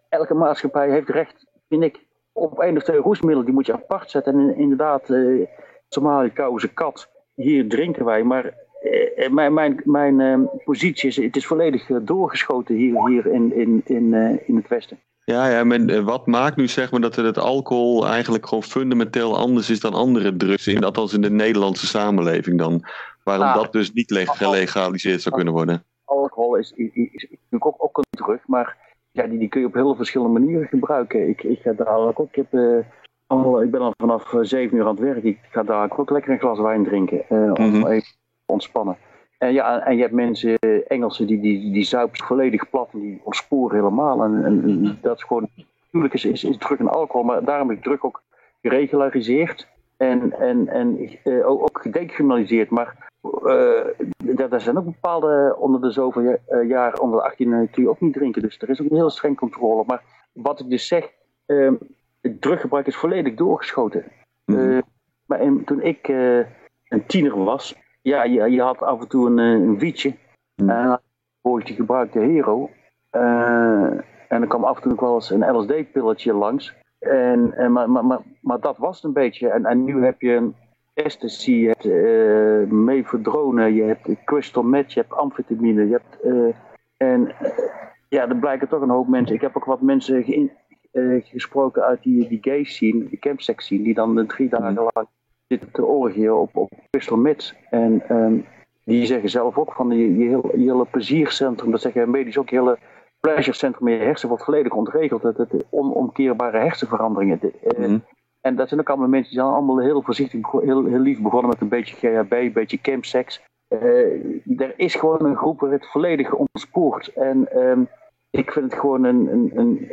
elke maatschappij heeft recht, vind ik, op één of twee roesmiddelen. Die moet je apart zetten. En inderdaad, uh, Somalië kauwen ze kat. Hier drinken wij. Maar uh, mijn, mijn, mijn positie is, het is volledig doorgeschoten hier, hier in, in, in, in het Westen. Ja, ja, wat maakt nu zeg maar dat het alcohol eigenlijk gewoon fundamenteel anders is dan andere drugs, in, althans in de Nederlandse samenleving dan? Waarom nou, dat dus niet gelegaliseerd zou kunnen worden? Alcohol is, is, is, natuurlijk ook, ook een drug, maar ja, die, die kun je op heel verschillende manieren gebruiken. Ik, ik ga daar ook, ik, heb, uh, al, ik ben al vanaf uh, zeven uur aan het werk. Ik ga daar ook lekker een glas wijn drinken uh, om mm even te ontspannen. En ja, en je hebt mensen, Engelsen, die, die, die zuipen volledig plat en die ontsporen helemaal. En, en, dat is gewoon, natuurlijk is, is, is drug en alcohol, maar daarom is druk ook geregulariseerd en, en, en uh, ook, ook gedecriminaliseerd. Maar uh, er zijn ook bepaalde onder de zoveel uh, jaar, onder de 18 kun je ook niet drinken. Dus er is ook een heel streng controle. Maar wat ik dus zeg, uh, het druggebruik is volledig doorgeschoten. Mm maar toen ik een tiener was, ja, je, je, had af en toe een, een wietje. Mm En dan je gebruikte Hero. en dan kwam af en toe ook wel eens een LSD-pilletje langs. En, en, maar, maar, maar, maar dat was het een beetje. En, en nu heb je ecstasy, je hebt uh, je hebt crystal meth, je hebt amfetamine. Je hebt, uh, en uh, ja, er blijken toch een hoop mensen. Ik heb ook wat mensen gesproken uit die, die gay scene, die campsex scene, die dan drie dagen lang zitten te orgieën op, op crystal meth. En um, die zeggen zelf ook van je, je, hele, je hele pleziercentrum, dat zeggen medisch ook, hele pleasurecentrum in je hersen wordt volledig ontregeld. Het, het onomkeerbare hersenveranderingen. Mm En dat zijn ook allemaal mensen die zijn allemaal heel voorzichtig, heel, heel lief begonnen met een beetje GHB, een beetje campsex. Uh, er is gewoon een groep waar het volledig ontspoort. En um, ik vind het gewoon een, een, een,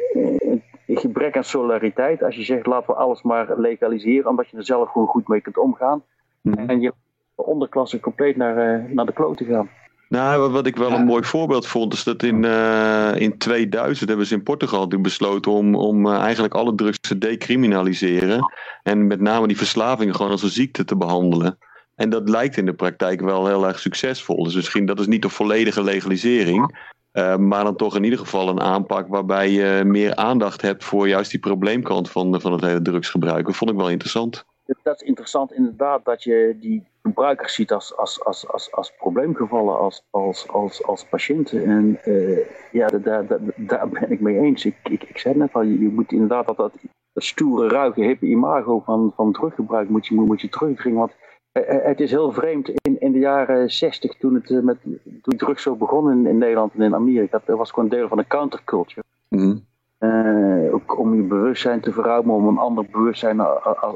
een, gebrek aan solidariteit. Als je zegt laten we alles maar legaliseren, omdat je er zelf gewoon goed mee kunt omgaan. Mhm. En je onderklasse compleet naar, uh, naar de kloot te gaan. Nou, wat ik wel een mooi voorbeeld vond, is dat in, uh, in 2000 hebben ze in Portugal toen besloten om, om uh, eigenlijk alle drugs te decriminaliseren. En met name die verslavingen gewoon als een ziekte te behandelen. En dat lijkt in de praktijk wel heel erg succesvol. Dus misschien dat is niet de volledige legalisering. Uh, maar dan toch in ieder geval een aanpak waarbij je meer aandacht hebt voor juist die probleemkant van, van het hele drugsgebruik. Dat vond ik wel interessant. Dat is interessant inderdaad dat je die gebruikers ziet als, als, als, als, als probleemgevallen, als, als, als, als patiënten. En uh, ja, daar, daar, daar ben ik mee eens. Ik, ik, ik zei net al, je, je moet inderdaad dat, dat, dat stoere, ruige, hippe imago van, van druggebruik moet je, moet je terugdringen. Want uh, het is heel vreemd, in, in de jaren 60 toen, het, met, toen drugs zo begon in, in Nederland en in Amerika, dat was gewoon deel van een counterculture. Mm uh, ook om je bewustzijn te verruimen, om een ander bewustzijn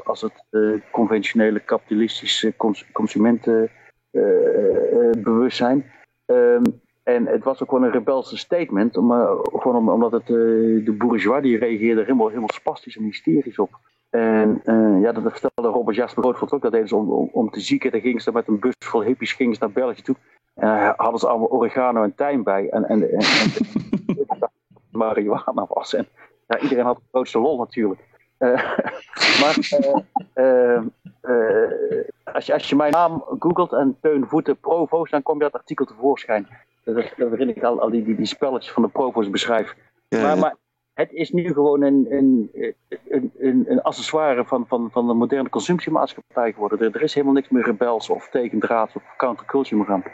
als het uh, conventionele kapitalistische consumentenbewustzijn. Uh, en het was ook gewoon een rebelse statement, om, gewoon omdat het, de bourgeois die reageerde helemaal, helemaal spastisch en hysterisch op. En ja, dat vertelde Robert Jasper Grootvoort ook, dat deden ze om, om, om te zieken. Dan gingen ze met een bus vol hippies gingen ze naar België toe. En hadden ze allemaal oregano en tijm bij. En, en, en, en marihuana was. En ja, iedereen had de grootste lol natuurlijk. Uh, maar uh, uh, als, je, als je mijn naam googelt en Teun Voeten Provo's, dan kom je dat artikel tevoorschijn. Dat, waarin ik al, al die, die, die spelletjes van de provo's beschrijf. maar, maar het is nu gewoon een, een, een, een, een accessoire van, van, van de moderne consumptiemaatschappij geworden. Er, er is helemaal niks meer rebels of tegendraads of counterculture meer aan.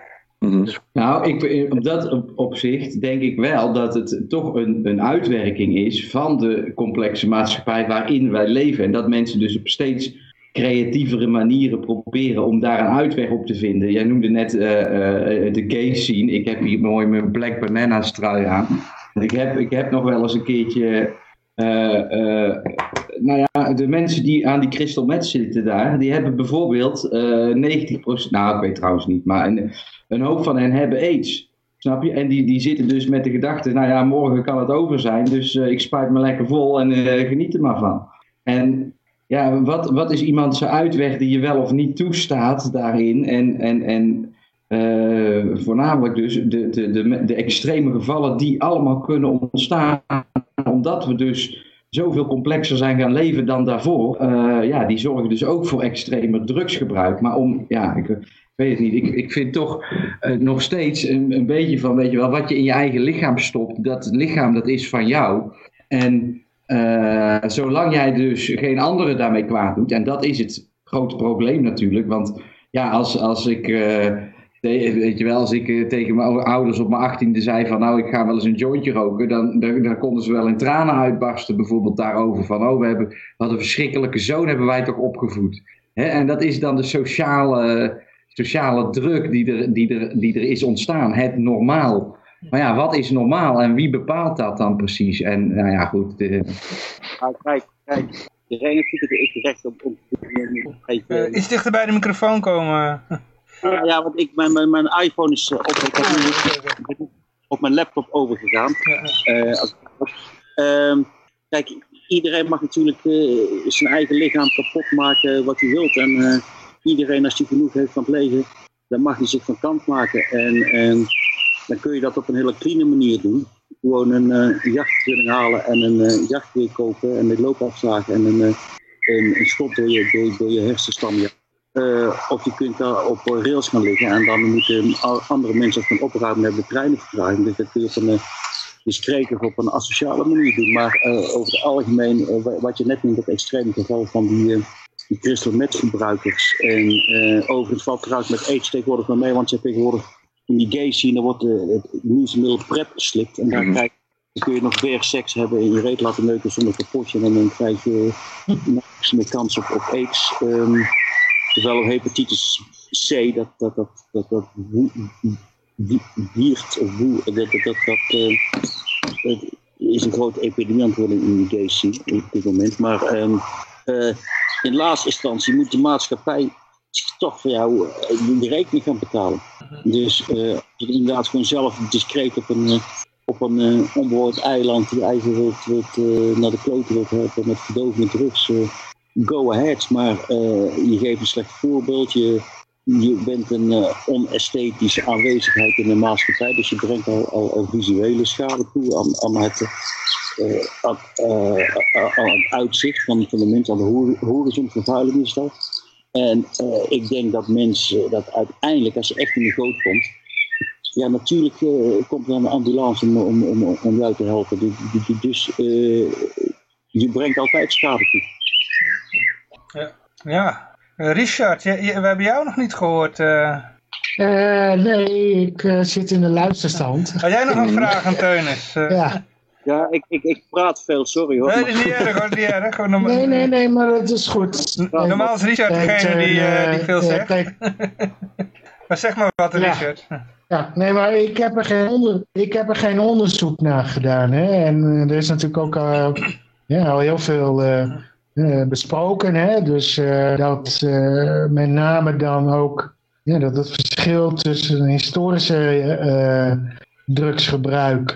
Mhm. Dus... Nou, ik, op dat opzicht denk ik wel dat het toch een, een uitwerking is van de complexe maatschappij waarin wij leven. En dat mensen dus op steeds creatievere manieren proberen om daar een uitweg op te vinden. Jij noemde net uh, uh, de gay scene. Ik heb hier mooi mijn Black Banana trui aan. Ik heb, ik heb nog wel eens een keertje. Uh, nou ja, de mensen die aan die crystal meth zitten daar, die hebben bijvoorbeeld 90%. Nou, ik weet trouwens niet, maar een, een hoop van hen hebben aids. Snap je? En die, die zitten dus met de gedachte, nou ja, morgen kan het over zijn, dus ik spuit me lekker vol en geniet er maar van. En ja, wat, wat is iemand zijn uitweg die je wel of niet toestaat daarin? En, en, en uh, voornamelijk dus de, de, de, de extreme gevallen die allemaal kunnen ontstaan, omdat we dus zoveel complexer zijn gaan leven dan daarvoor. Uh, ja, die zorgen dus ook voor extremer drugsgebruik. Maar om, ja, ik, weet het niet. Ik, ik vind toch uh, nog steeds een, een beetje van, weet je wel, wat je in je eigen lichaam stopt, dat lichaam dat is van jou. En zolang jij dus geen anderen daarmee kwaad doet, en dat is het grote probleem natuurlijk, want ja, als, als ik, weet je wel, als ik uh, tegen mijn ouders op mijn achttiende zei van nou, ik ga wel eens een jointje roken, dan, dan, dan, konden ze wel in tranen uitbarsten bijvoorbeeld daarover van oh, we hebben, wat een verschrikkelijke zoon hebben wij toch opgevoed. Hè? En dat is dan de sociale, sociale druk die er, die, er, die er is ontstaan, het normaal maar ja, wat is normaal en wie bepaalt dat dan precies? En nou ja, goed. De... Ah, kijk, kijk. Iedereen heeft het recht op... op uh, iets dichter bij de microfoon komen. Ja, want ik, mijn, mijn, mijn iPhone is uh, op, ik op mijn laptop overgegaan. Uh, kijk, iedereen mag natuurlijk zijn eigen lichaam kapot maken wat hij wilt. En iedereen, als hij genoeg heeft van het leven, dan mag hij zich van kant maken. En, en dan kun je dat op een hele clean manier doen. Gewoon een uh, jachtvergunning halen en een uh, jachtweer kopen en een loop afslagen en een, uh, een, een schot door je, door, door je hersenstam. Of je kunt daar op rails gaan liggen en dan moeten andere mensen gaan opruimen met de treinenvertraging. Dus dat kun je op een discrete of op een asociale manier doen. Maar over het algemeen, wat je net noemt, het extreme geval van die, die crystal meth gebruikers. En overigens valt trouwens met aids tegenwoordig wel mee, want ze hebben tegenwoordig in die gay scene wordt het nieuwsmiddel PrEP geslikt. En daar mm kun je nog weer seks hebben en je reet laten neuken zonder kapotje. En dan krijg je niks meer kans op, op aids. Um, terwijl hepatitis C, dat, dat, dat, dat, dat wiert, dat, dat, dat, dat, uh, is een grote epidemie aan in gay scene op dit moment. Maar um, uh, in laatste instantie moet de maatschappij toch voor jou uh, de rekening gaan betalen. Dus uh, inderdaad gewoon zelf discreet op een, op een uh, onbehoord eiland die eigen wilt, wilt naar de kloten wilt hebben met verdovende drugs, go ahead. Maar je geeft een slecht voorbeeld. Je, je bent een onesthetische aanwezigheid in de maatschappij. Dus je brengt al, al, visuele schade toe aan, aan het, aan, aan, uitzicht van, van de mensen, aan de horizonvervuiling is dat. En ik denk dat mensen dat uiteindelijk, als je echt in de goot komt, ja, natuurlijk komt er een ambulance om, om, om, om jou te helpen. Dus uh, je brengt altijd schade toe. Ja, ja. Richard, je, je, we hebben jou nog niet gehoord. nee, ik zit in de luisterstand. Had jij nog een vraag aan Teunis? ja. Ja, ik, ik, ik praat veel, sorry hoor. Nee, dat is niet erg hoor, niet erg. Hoor. Nee, nee, nee, maar dat is goed. Normaal is Richard degene die, uh, die veel zegt. maar zeg maar wat, Richard. Ja, nee, maar ik heb er geen, onder, ik heb er geen onderzoek naar gedaan. Hè? En uh, er is natuurlijk ook al, ja, al heel veel uh, besproken. Hè? Dus dat met name dan ook ja, dat het verschil tussen historische drugsgebruik,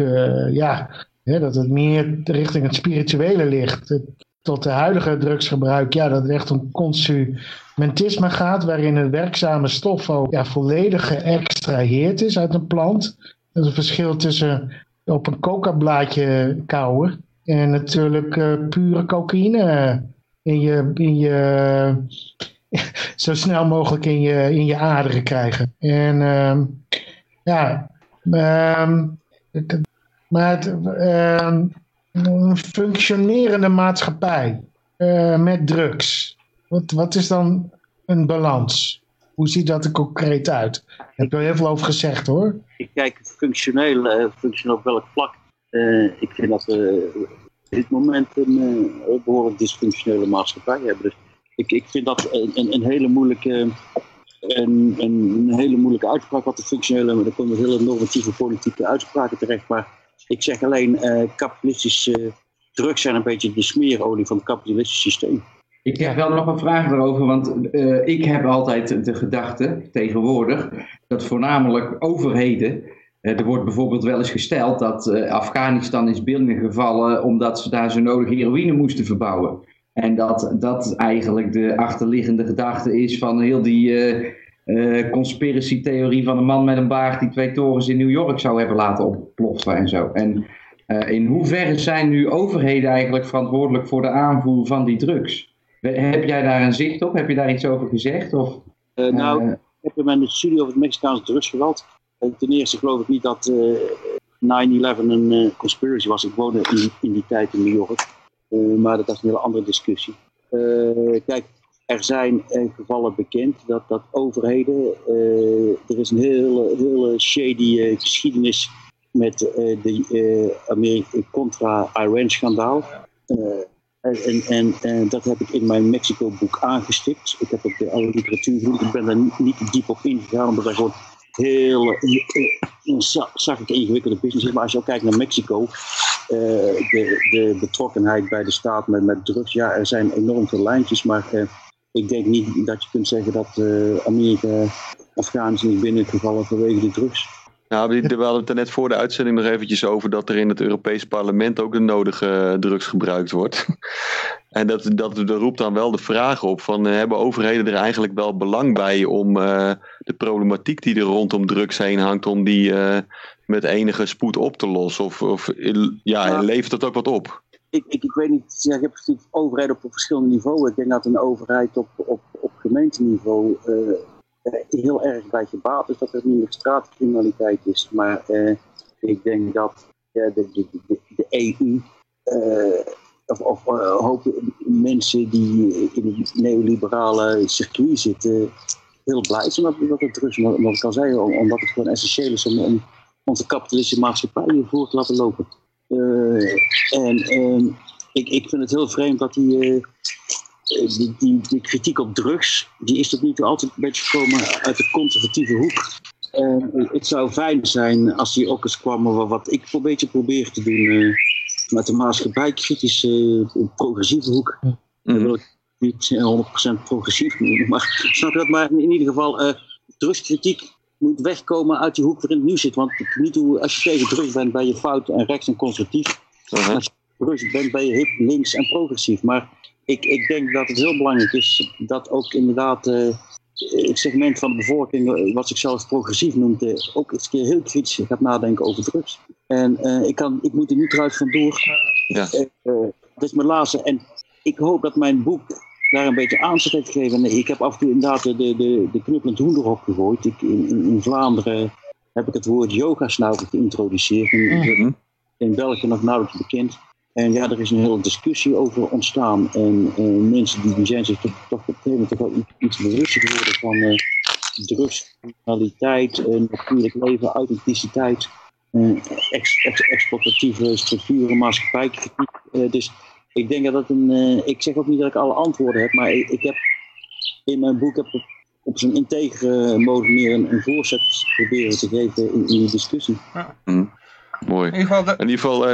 ja, dat het meer richting het spirituele ligt. Tot de huidige drugsgebruik, ja, dat het echt om consumentisme gaat, waarin een werkzame stof ook ja, volledig geëxtraheerd is uit een plant. Dat is verschil tussen op een coca-blaadje kauwen en natuurlijk uh, pure cocaïne in je, in je zo snel mogelijk in je, in je aderen krijgen. En uh, ja, ehm, maar ehm, een functionerende maatschappij uh, met drugs. Wat, wat is dan een balans? Hoe ziet dat er concreet uit? Daar heb je heel veel over gezegd hoor. Ik kijk functioneel, uh, functioneel op welk vlak. Uh, ik vind dat we op dit moment een behoorlijk dysfunctionele maatschappij hebben. Dus ik, ik vind dat een, een, hele moeilijke een, een, hele moeilijke uitspraak wat de functionele, maar er komen hele normatieve politieke uitspraken terecht. Maar ik zeg alleen, uh, kapitalistische drugs zijn een beetje de smeerolie van het kapitalistische systeem. Ik heb wel nog een vraag erover, want ik heb altijd de gedachte tegenwoordig dat voornamelijk overheden, er wordt bijvoorbeeld wel eens gesteld dat Afghanistan is binnengevallen omdat ze daar zo nodig heroïne moesten verbouwen. En dat dat eigenlijk de achterliggende gedachte is van heel die uh, uh, conspiracy-theorie van een man met een baard die twee torens in New York zou hebben laten oploffen en zo. En uh, in hoeverre zijn nu overheden eigenlijk verantwoordelijk voor de aanvoer van die drugs? Heb jij daar een zicht op? Heb je daar iets over gezegd? Of, nou, ik heb in mijn studie over het Mexicaanse drugsgeweld. Ten eerste geloof ik niet dat 9-11 een conspiracy was. Ik woonde in, in die tijd in New York. Eh, maar dat is een hele andere discussie. Eh, kijk, er zijn gevallen bekend dat, dat overheden. Eh, er is een hele, hele shady geschiedenis met de Amerika contra-Iran-schandaal. En, en, dat heb ik in mijn Mexico-boek aangestipt. Ik heb ook de literatuur genoemd. Ik ben daar niet, niet diep op ingegaan, omdat er gewoon heel uh, zag ik ingewikkelde business. Maar als je ook kijkt naar Mexico, uh, de, de, betrokkenheid bij de staat met, met drugs, ja, er zijn enorm veel lijntjes. Maar uh, ik denk niet dat je kunt zeggen dat Amerika Afghanistan is binnengevallen vanwege de drugs. Nou, we hadden het er net voor de uitzending nog eventjes over dat er in het Europees Parlement ook de nodige drugs gebruikt wordt. en dat, dat, dat roept dan wel de vraag op van eh, hebben overheden er eigenlijk wel belang bij om uh, de problematiek die er rondom drugs heen hangt, om die uh, met enige spoed op te lossen? Of, of ja, levert dat ook wat op? Ik, ik, ik weet niet, ja, je hebt natuurlijk overheden op verschillende niveaus. Ik denk dat een overheid op, op, op gemeenteniveau heel erg bij gebaat is dat er minder straatcriminaliteit is. Maar uh, ik denk dat de, de, de, de, EU uh, of, of uh, hopen mensen die in het neoliberale circuit zitten heel blij zijn dat, dat het drugs wat ik kan zeggen, omdat het gewoon essentieel is om, om onze kapitalistische maatschappij voor te laten lopen. en ehm, ik, ik vind het heel vreemd dat die eh, die, die, die, kritiek op drugs, die is tot nu toe altijd een beetje gekomen uit de conservatieve hoek. Uh, het zou fijn zijn als die ook eens kwam wat ik een beetje probeer te doen uh, met de maatschappijkritische uh, progressieve hoek. Mm -hmm. wil ik niet 100% progressief noemen, maar snap je dat? Maar in ieder geval, drugskritiek moet wegkomen uit die hoek waarin het nu zit. Want niet toe, als je tegen drugs bent, ben je fout en rechts en conservatief. -huh. Als je drugs bent, ben je hip, links en progressief. Maar ik, ik denk dat het heel belangrijk is dat ook inderdaad uh, het segment van de bevolking, eh, wat zichzelf progressief noemt, uh, ook eens keer heel kritisch gaat nadenken over drugs. En uh, ik, kan, ik moet er nu eruit vandoor. Ja. dat is mijn laatste. En ik hoop dat mijn boek daar een beetje aanzet heeft gegeven. Ik heb af en toe inderdaad de, de, de knuppelend hoender opgegooid. Ik, in, in, Vlaanderen heb ik het woord yoga geïntroduceerd. In, mm -hmm. in België nog nauwelijks bekend. En ja, er is een hele discussie over ontstaan. En uh, mensen die, die zijn zich toch, toch op een gegeven moment toch wel iets, bewuster geworden van uh, drugs, criminaliteit, uh, natuurlijk leven, authenticiteit, ex, ex, exploitatieve structuren, maatschappij. dus ik denk dat het een. ik zeg ook niet dat ik alle antwoorden heb, maar ik, ik heb in mijn boek heb ik op zo'n integere manier een, een voorzet proberen te geven in, in die discussie. Ja. Mm, mooi. In ieder geval, in ieder geval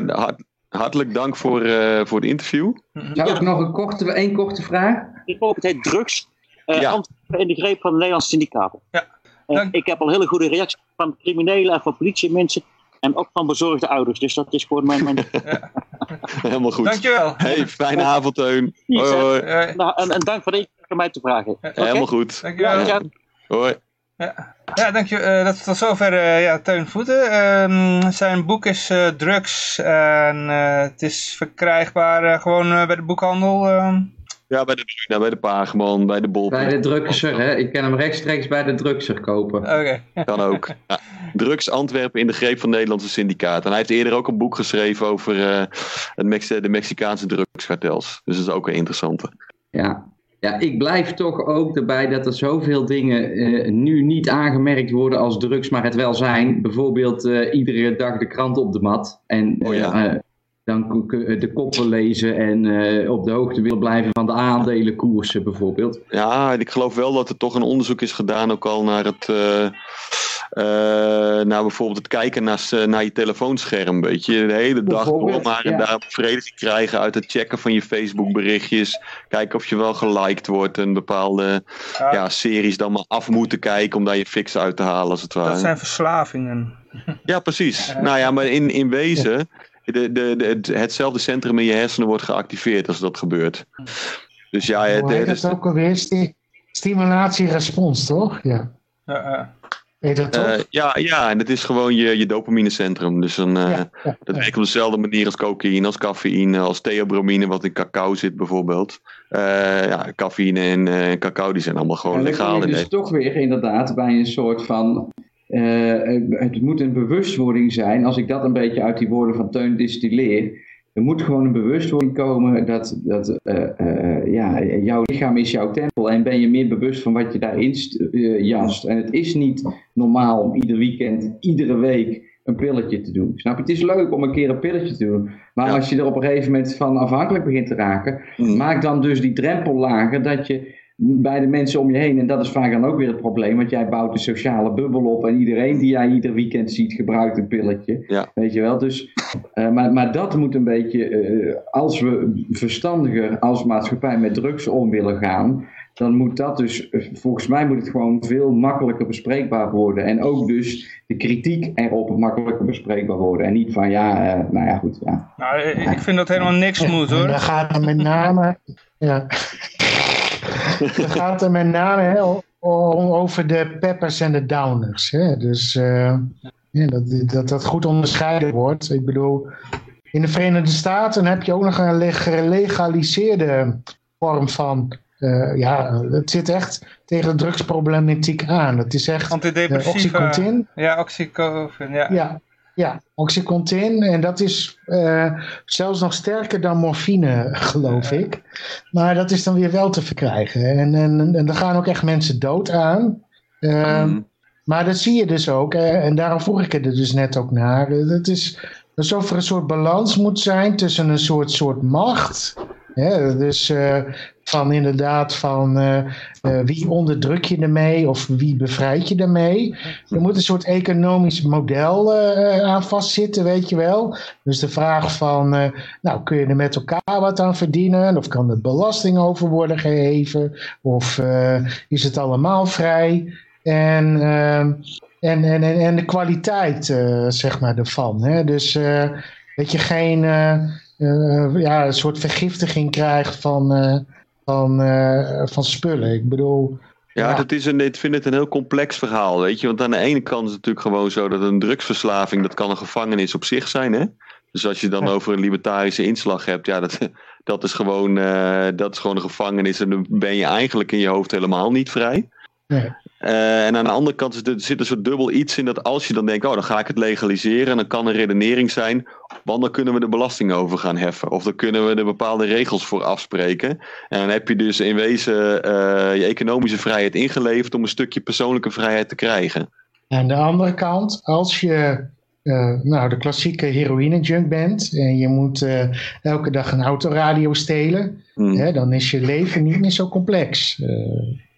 Hartelijk dank voor, uh, voor het interview. Zou ik nog een korte, één korte vraag? Ik hoop het heet drugs. Uh, ja. in de greep van de Nederlandse syndicaten. Ja. Uh, ik heb al hele goede reacties van criminelen en van politiemensen. En ook van bezorgde ouders. Dus dat is gewoon mijn... mijn... Ja. Helemaal goed. Dankjewel. Hey, fijne avond, Teun. Hoi, hoi. Nou, en, en, dank voor de voor mij te vragen. Okay. Helemaal goed. Dankjewel. Ja. Hoi. Ja, dank je. Uh, dat is tot zover uh, ja, Teun Voeten. Uh, zijn boek is uh, Drugs en het is verkrijgbaar gewoon bij de boekhandel. Ehm, Ja, bij de Bruna, bij de Pagemon, bij de Bol. Bij de drukser, hè? Ik kan hem rechtstreeks bij de drukser kopen. Oké. Kan ook. Ja. Drugs Antwerpen in de greep van Nederlandse syndicaat. En hij heeft eerder ook een boek geschreven over uh, het Mex de Mexicaanse drugskartels. Dus dat is ook een interessante. Ja. Ja, ik blijf toch ook erbij dat er zoveel dingen uh, nu niet aangemerkt worden als drugs, maar het wel zijn. Bijvoorbeeld uh, iedere dag de krant op de mat. En oh ja dan de koppen lezen en op de hoogte willen blijven van de aandelenkoersen bijvoorbeeld. Ja, ik geloof wel dat er toch een onderzoek is gedaan ook al naar het... Uh, naar bijvoorbeeld het kijken naar, naar je telefoonscherm. Weet je, de hele dag door maar en ja. daar bevrediging krijgen uit het checken van je Facebook berichtjes. Kijken of je wel geliked wordt en bepaalde ja. ja. series dan maar af moeten kijken om daar je fix uit te halen als het ware. Dat zijn verslavingen. Ja, precies. Nou ja, maar in, in wezen de, de, de, hetzelfde centrum in je hersenen wordt geactiveerd als dat gebeurt. Dus ja, het, het, is ook alweer sti stimulatie-respons, toch? Ja. Uh, Weet dat toch? Uh, ja, ja, en het is gewoon je, je dopaminecentrum. Dus dan, uh, ja, ja, dat werkt op dezelfde manier als cocaïne, als cafeïne, als theobromine, wat in cacao zit bijvoorbeeld. Uh, ja, cafeïne en cacao, die zijn allemaal gewoon legaal. En dus toch weer inderdaad bij een soort van uh, het moet een bewustwording zijn, als ik dat een beetje uit die woorden van Teun distilleer. Er moet gewoon een bewustwording komen dat, dat uh, uh, ja, jouw lichaam is jouw tempel en ben je meer bewust van wat je daarin jast. En het is niet normaal om ieder weekend, iedere week een pilletje te doen. Snap je? Het is leuk om een keer een pilletje te doen. Maar ja. als je er op een gegeven moment van afhankelijk begint te raken, mm. maak dan dus die drempel lager dat je bij de mensen om je heen. En dat is vaak dan ook weer het probleem, want jij bouwt een sociale bubbel op en iedereen die jij ieder weekend ziet gebruikt een pilletje. Ja. Weet je wel, dus, uh, maar, maar dat moet een beetje, uh, als we verstandiger als maatschappij met drugs om willen gaan, dan moet dat dus, volgens mij moet het gewoon veel makkelijker bespreekbaar worden. En ook dus de kritiek erop makkelijker bespreekbaar worden. En niet van ja, uh, nou ja, goed. Ja. Nou, ik vind dat helemaal niks moet hoor. Dan gaat het met name, ja. Het gaat er met name over de peppers en de downers. Hè. Dus uh, ja, dat, dat dat goed onderscheiden wordt. Ik bedoel, in de Verenigde Staten heb je ook nog een gelegaliseerde vorm van... Uh, ja, het zit echt tegen de drugsproblematiek aan. Het is echt Antidepressiva. oxycontin. Ja, oxycontin. Ja. ja. Ja, oxycontin. En dat is uh, zelfs nog sterker dan morfine, geloof ik. Maar dat is dan weer wel te verkrijgen. En, en, en er gaan ook echt mensen dood aan. Uh, mm. Maar dat zie je dus ook. En daarom vroeg ik er dus net ook naar. Dat is alsof er een soort balans moet zijn tussen een soort, soort macht dus uh, van inderdaad van uh, uh, wie onderdruk je ermee of wie bevrijd je ermee. Er moet een soort economisch model aan vastzitten, weet je wel. Dus de vraag van, nou kun je er met elkaar wat aan verdienen? Of kan er belasting over worden geheven? Of is het allemaal vrij? En, en, en, en de kwaliteit, zeg maar, ervan. Hè? Dus dat je geen ja, een soort vergiftiging krijgt van, uh, van, uh, van spullen. Ik bedoel... Ja, ja, Dat is een, ik vind het een heel complex verhaal, weet je. Want aan de ene kant is het natuurlijk gewoon zo dat een drugsverslaving, dat kan een gevangenis op zich zijn, hè. Dus als je dan ja. over een libertarische inslag hebt, ja, dat, dat, is gewoon, dat is gewoon een gevangenis. En dan ben je eigenlijk in je hoofd helemaal niet vrij. Nee. Uh, en aan de andere kant er, zit een soort dubbel iets in dat als je dan denkt, oh dan ga ik het legaliseren, dan kan een redenering zijn, want dan kunnen we de belasting over gaan heffen. Of dan kunnen we er bepaalde regels voor afspreken. En dan heb je dus in wezen uh, je economische vrijheid ingeleverd om een stukje persoonlijke vrijheid te krijgen. Aan de andere kant, als je uh, nou, de klassieke heroïne-junk bent en je moet elke dag een autoradio stelen, hmm. hè, dan is je leven niet meer zo complex.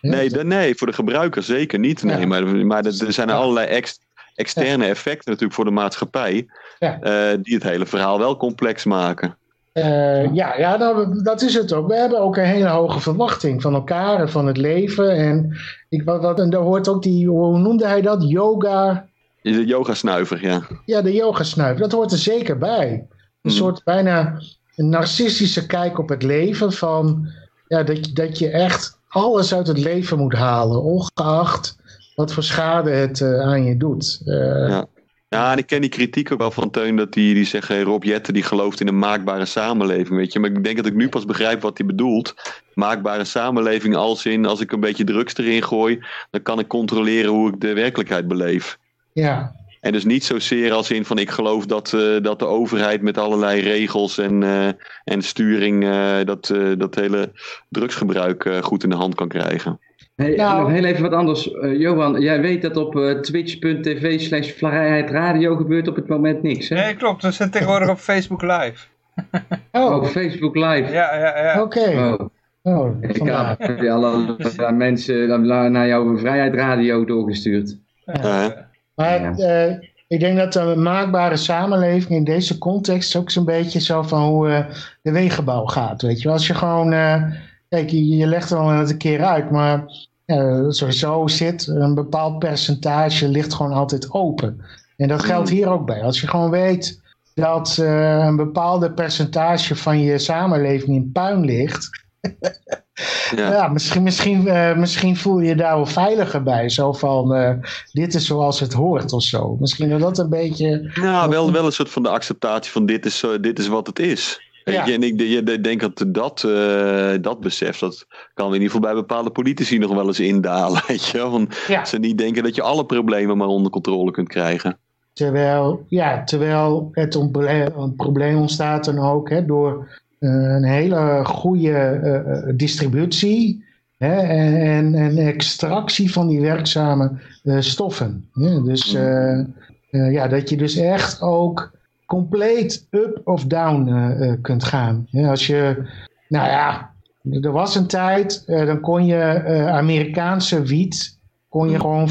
Nee, de, nee, voor de gebruiker zeker niet. Nee, ja. maar, maar er zijn allerlei ex, externe effecten natuurlijk voor de maatschappij. Ja. Uh, die het hele verhaal wel complex maken. Uh, ja, ja nou, dat is het ook. We hebben ook een hele hoge verwachting van elkaar en van het leven. En, ik, wat, wat, en daar hoort ook die, hoe noemde hij dat? Yoga. De yoga-snuiver, ja. Ja, de yoga-snuiver. Dat hoort er zeker bij. Een mm. soort bijna een narcistische kijk op het leven. Van ja, dat, dat je echt alles uit het leven moet halen, ongeacht wat voor schade het uh, aan je doet. Uh, ja. Ja, en ik ken die kritiek ook wel van Teun, dat die, die zeggen, Rob Jetten die gelooft in een maakbare samenleving, weet je. Maar ik denk dat ik nu pas begrijp wat hij bedoelt. Maakbare samenleving als in, als ik een beetje drugs erin gooi, dan kan ik controleren hoe ik de werkelijkheid beleef. Ja. En dus niet zozeer als in van ik geloof dat, uh, dat de overheid met allerlei regels en, uh, en sturing uh, dat, dat hele drugsgebruik goed in de hand kan krijgen. Hey, nou, nog heel even wat anders. Johan, jij weet dat op twitch.tv slash vrijheid radio gebeurt op het moment niks, hè? Nee, klopt. We zijn tegenwoordig op Facebook Live. oh, op Facebook Live. Ja, ja, ja. Oké. Okay. Oh. Oh, ik heb alle mensen naar jouw vrijheid radio doorgestuurd. Ja. Maar uh, ik denk dat een maakbare samenleving in deze context ook zo'n beetje zo van hoe uh, de wegenbouw gaat. Weet je, als je gewoon, uh, kijk, je, je legt er wel een keer uit, maar sowieso zit een bepaald percentage ligt gewoon altijd open. En dat geldt hier ook bij. Als je gewoon weet dat een bepaalde percentage van je samenleving in puin ligt. Ja. ja, misschien, misschien, uh, misschien voel je je daar wel veiliger bij. Zo van, uh, dit is zoals het hoort of zo. Misschien dat dat een beetje... Nou, wel, wel een soort van de acceptatie van dit is, dit is wat het is. Ja. En ik, ik denk dat dat, dat besef, dat kan in ieder geval bij bepaalde politici nog wel eens indalen. Weet je? Ja. Ze niet denken dat je alle problemen maar onder controle kunt krijgen. Terwijl, ja, terwijl het een probleem ontstaat dan ook hè, door eh, een hele goede eh, distributie hè, en, en, extractie van die werkzame stoffen. Dus mm. ja, dat je dus echt ook compleet up of down kunt gaan. als je, nou ja, er was een tijd, dan kon je Amerikaanse wiet, kon je gewoon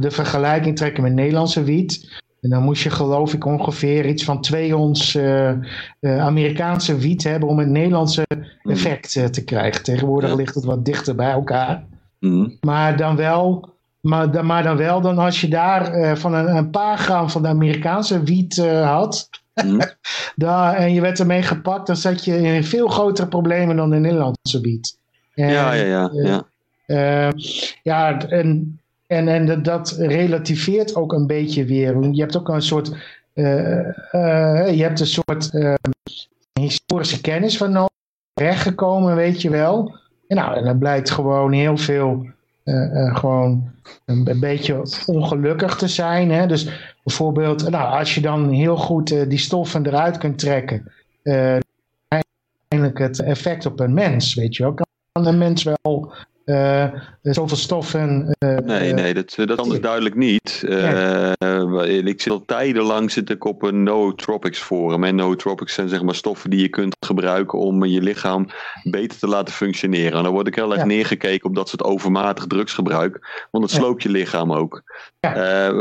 de vergelijking trekken met Nederlandse wiet. En dan moest je geloof ik ongeveer iets van twee ons Amerikaanse wiet hebben om het Nederlandse mm. effect te krijgen. Tegenwoordig ligt het wat dichter bij elkaar. Mm. Maar dan wel, maar, dan, maar dan wel dan als je daar van een, een, paar gram van de Amerikaanse wiet had. Mm. daar, en je werd ermee gepakt, dan zat je in veel grotere problemen dan de Nederlandse wiet. En, ja, ja, ja. ja. ja, en en, en dat relativeert ook een beetje weer. Je hebt ook een soort, je hebt een soort uh, historische kennis van nodig, weggekomen, weet je wel. En, nou, en dan blijkt gewoon heel veel gewoon een, beetje ongelukkig te zijn. Hè? Dus bijvoorbeeld, nou, als je dan heel goed die stoffen eruit kunt trekken, uiteindelijk het effect op een mens, weet je wel. Kan een mens wel zoveel stoffen. Uh, nee, nee, dat, dat anders duidelijk niet. Ik zit al tijdenlang zit ik op een nootropics forum. En nootropics zijn zeg maar stoffen die je kunt gebruiken om je lichaam beter te laten functioneren. En dan word ik heel erg neergekeken op dat soort overmatig drugsgebruik. Want het sloopt je lichaam ook. Ja.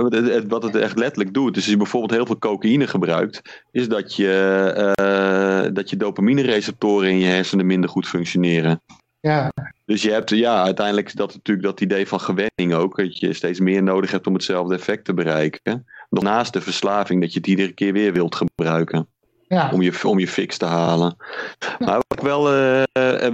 wat het echt letterlijk doet, dus als je bijvoorbeeld heel veel cocaïne gebruikt, is dat je, dat je dopamine receptoren in je hersenen minder goed functioneren. Ja. Dus je hebt, ja, uiteindelijk is dat natuurlijk dat idee van gewenning ook. Dat je steeds meer nodig hebt om hetzelfde effect te bereiken. Nog naast de verslaving dat je het iedere keer weer wilt gebruiken. Ja. Om, je, om je fix te halen. Maar wat ik wel, uh,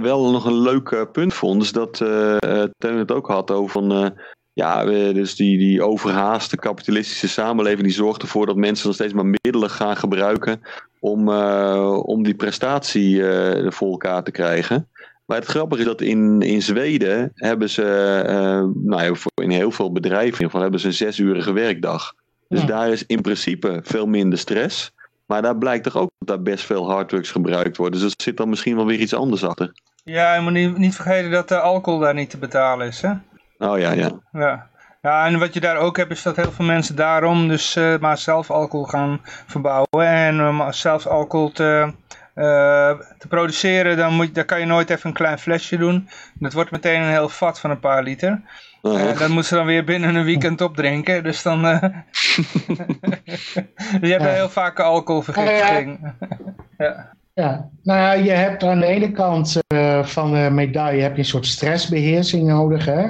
wel nog een leuk uh, punt vond, is dat uh, Teun het ook had over van. ja, dus die, die overhaaste kapitalistische samenleving die zorgt ervoor dat mensen nog steeds maar middelen gaan gebruiken om, om die prestatie voor elkaar te krijgen. Maar het grappige is dat in, in Zweden hebben ze, uh, nou in heel veel bedrijven in ieder geval, hebben ze een zesurige werkdag. Dus daar is in principe veel minder stress. Maar daar blijkt toch ook dat daar best veel harddrugs gebruikt worden. Dus er zit dan misschien wel weer iets anders achter. Ja, je moet niet, niet vergeten dat de alcohol daar niet te betalen is, hè? Oh ja, ja. Ja. Ja, en wat je daar ook hebt is dat heel veel mensen daarom dus uh, maar zelf alcohol gaan verbouwen. En uh, zelf alcohol te, te produceren, dan, moet, dan kan je nooit even een klein flesje doen. Dat wordt meteen een heel vat van een paar liter. Uh, dat moet ze dan weer binnen een weekend opdrinken. Dus dan. Uh... dus je hebt heel vaak alcoholvergiftiging. ja. Ja, nou ja, je hebt aan de ene kant uh, van de medaille heb je een soort stressbeheersing nodig. Hè?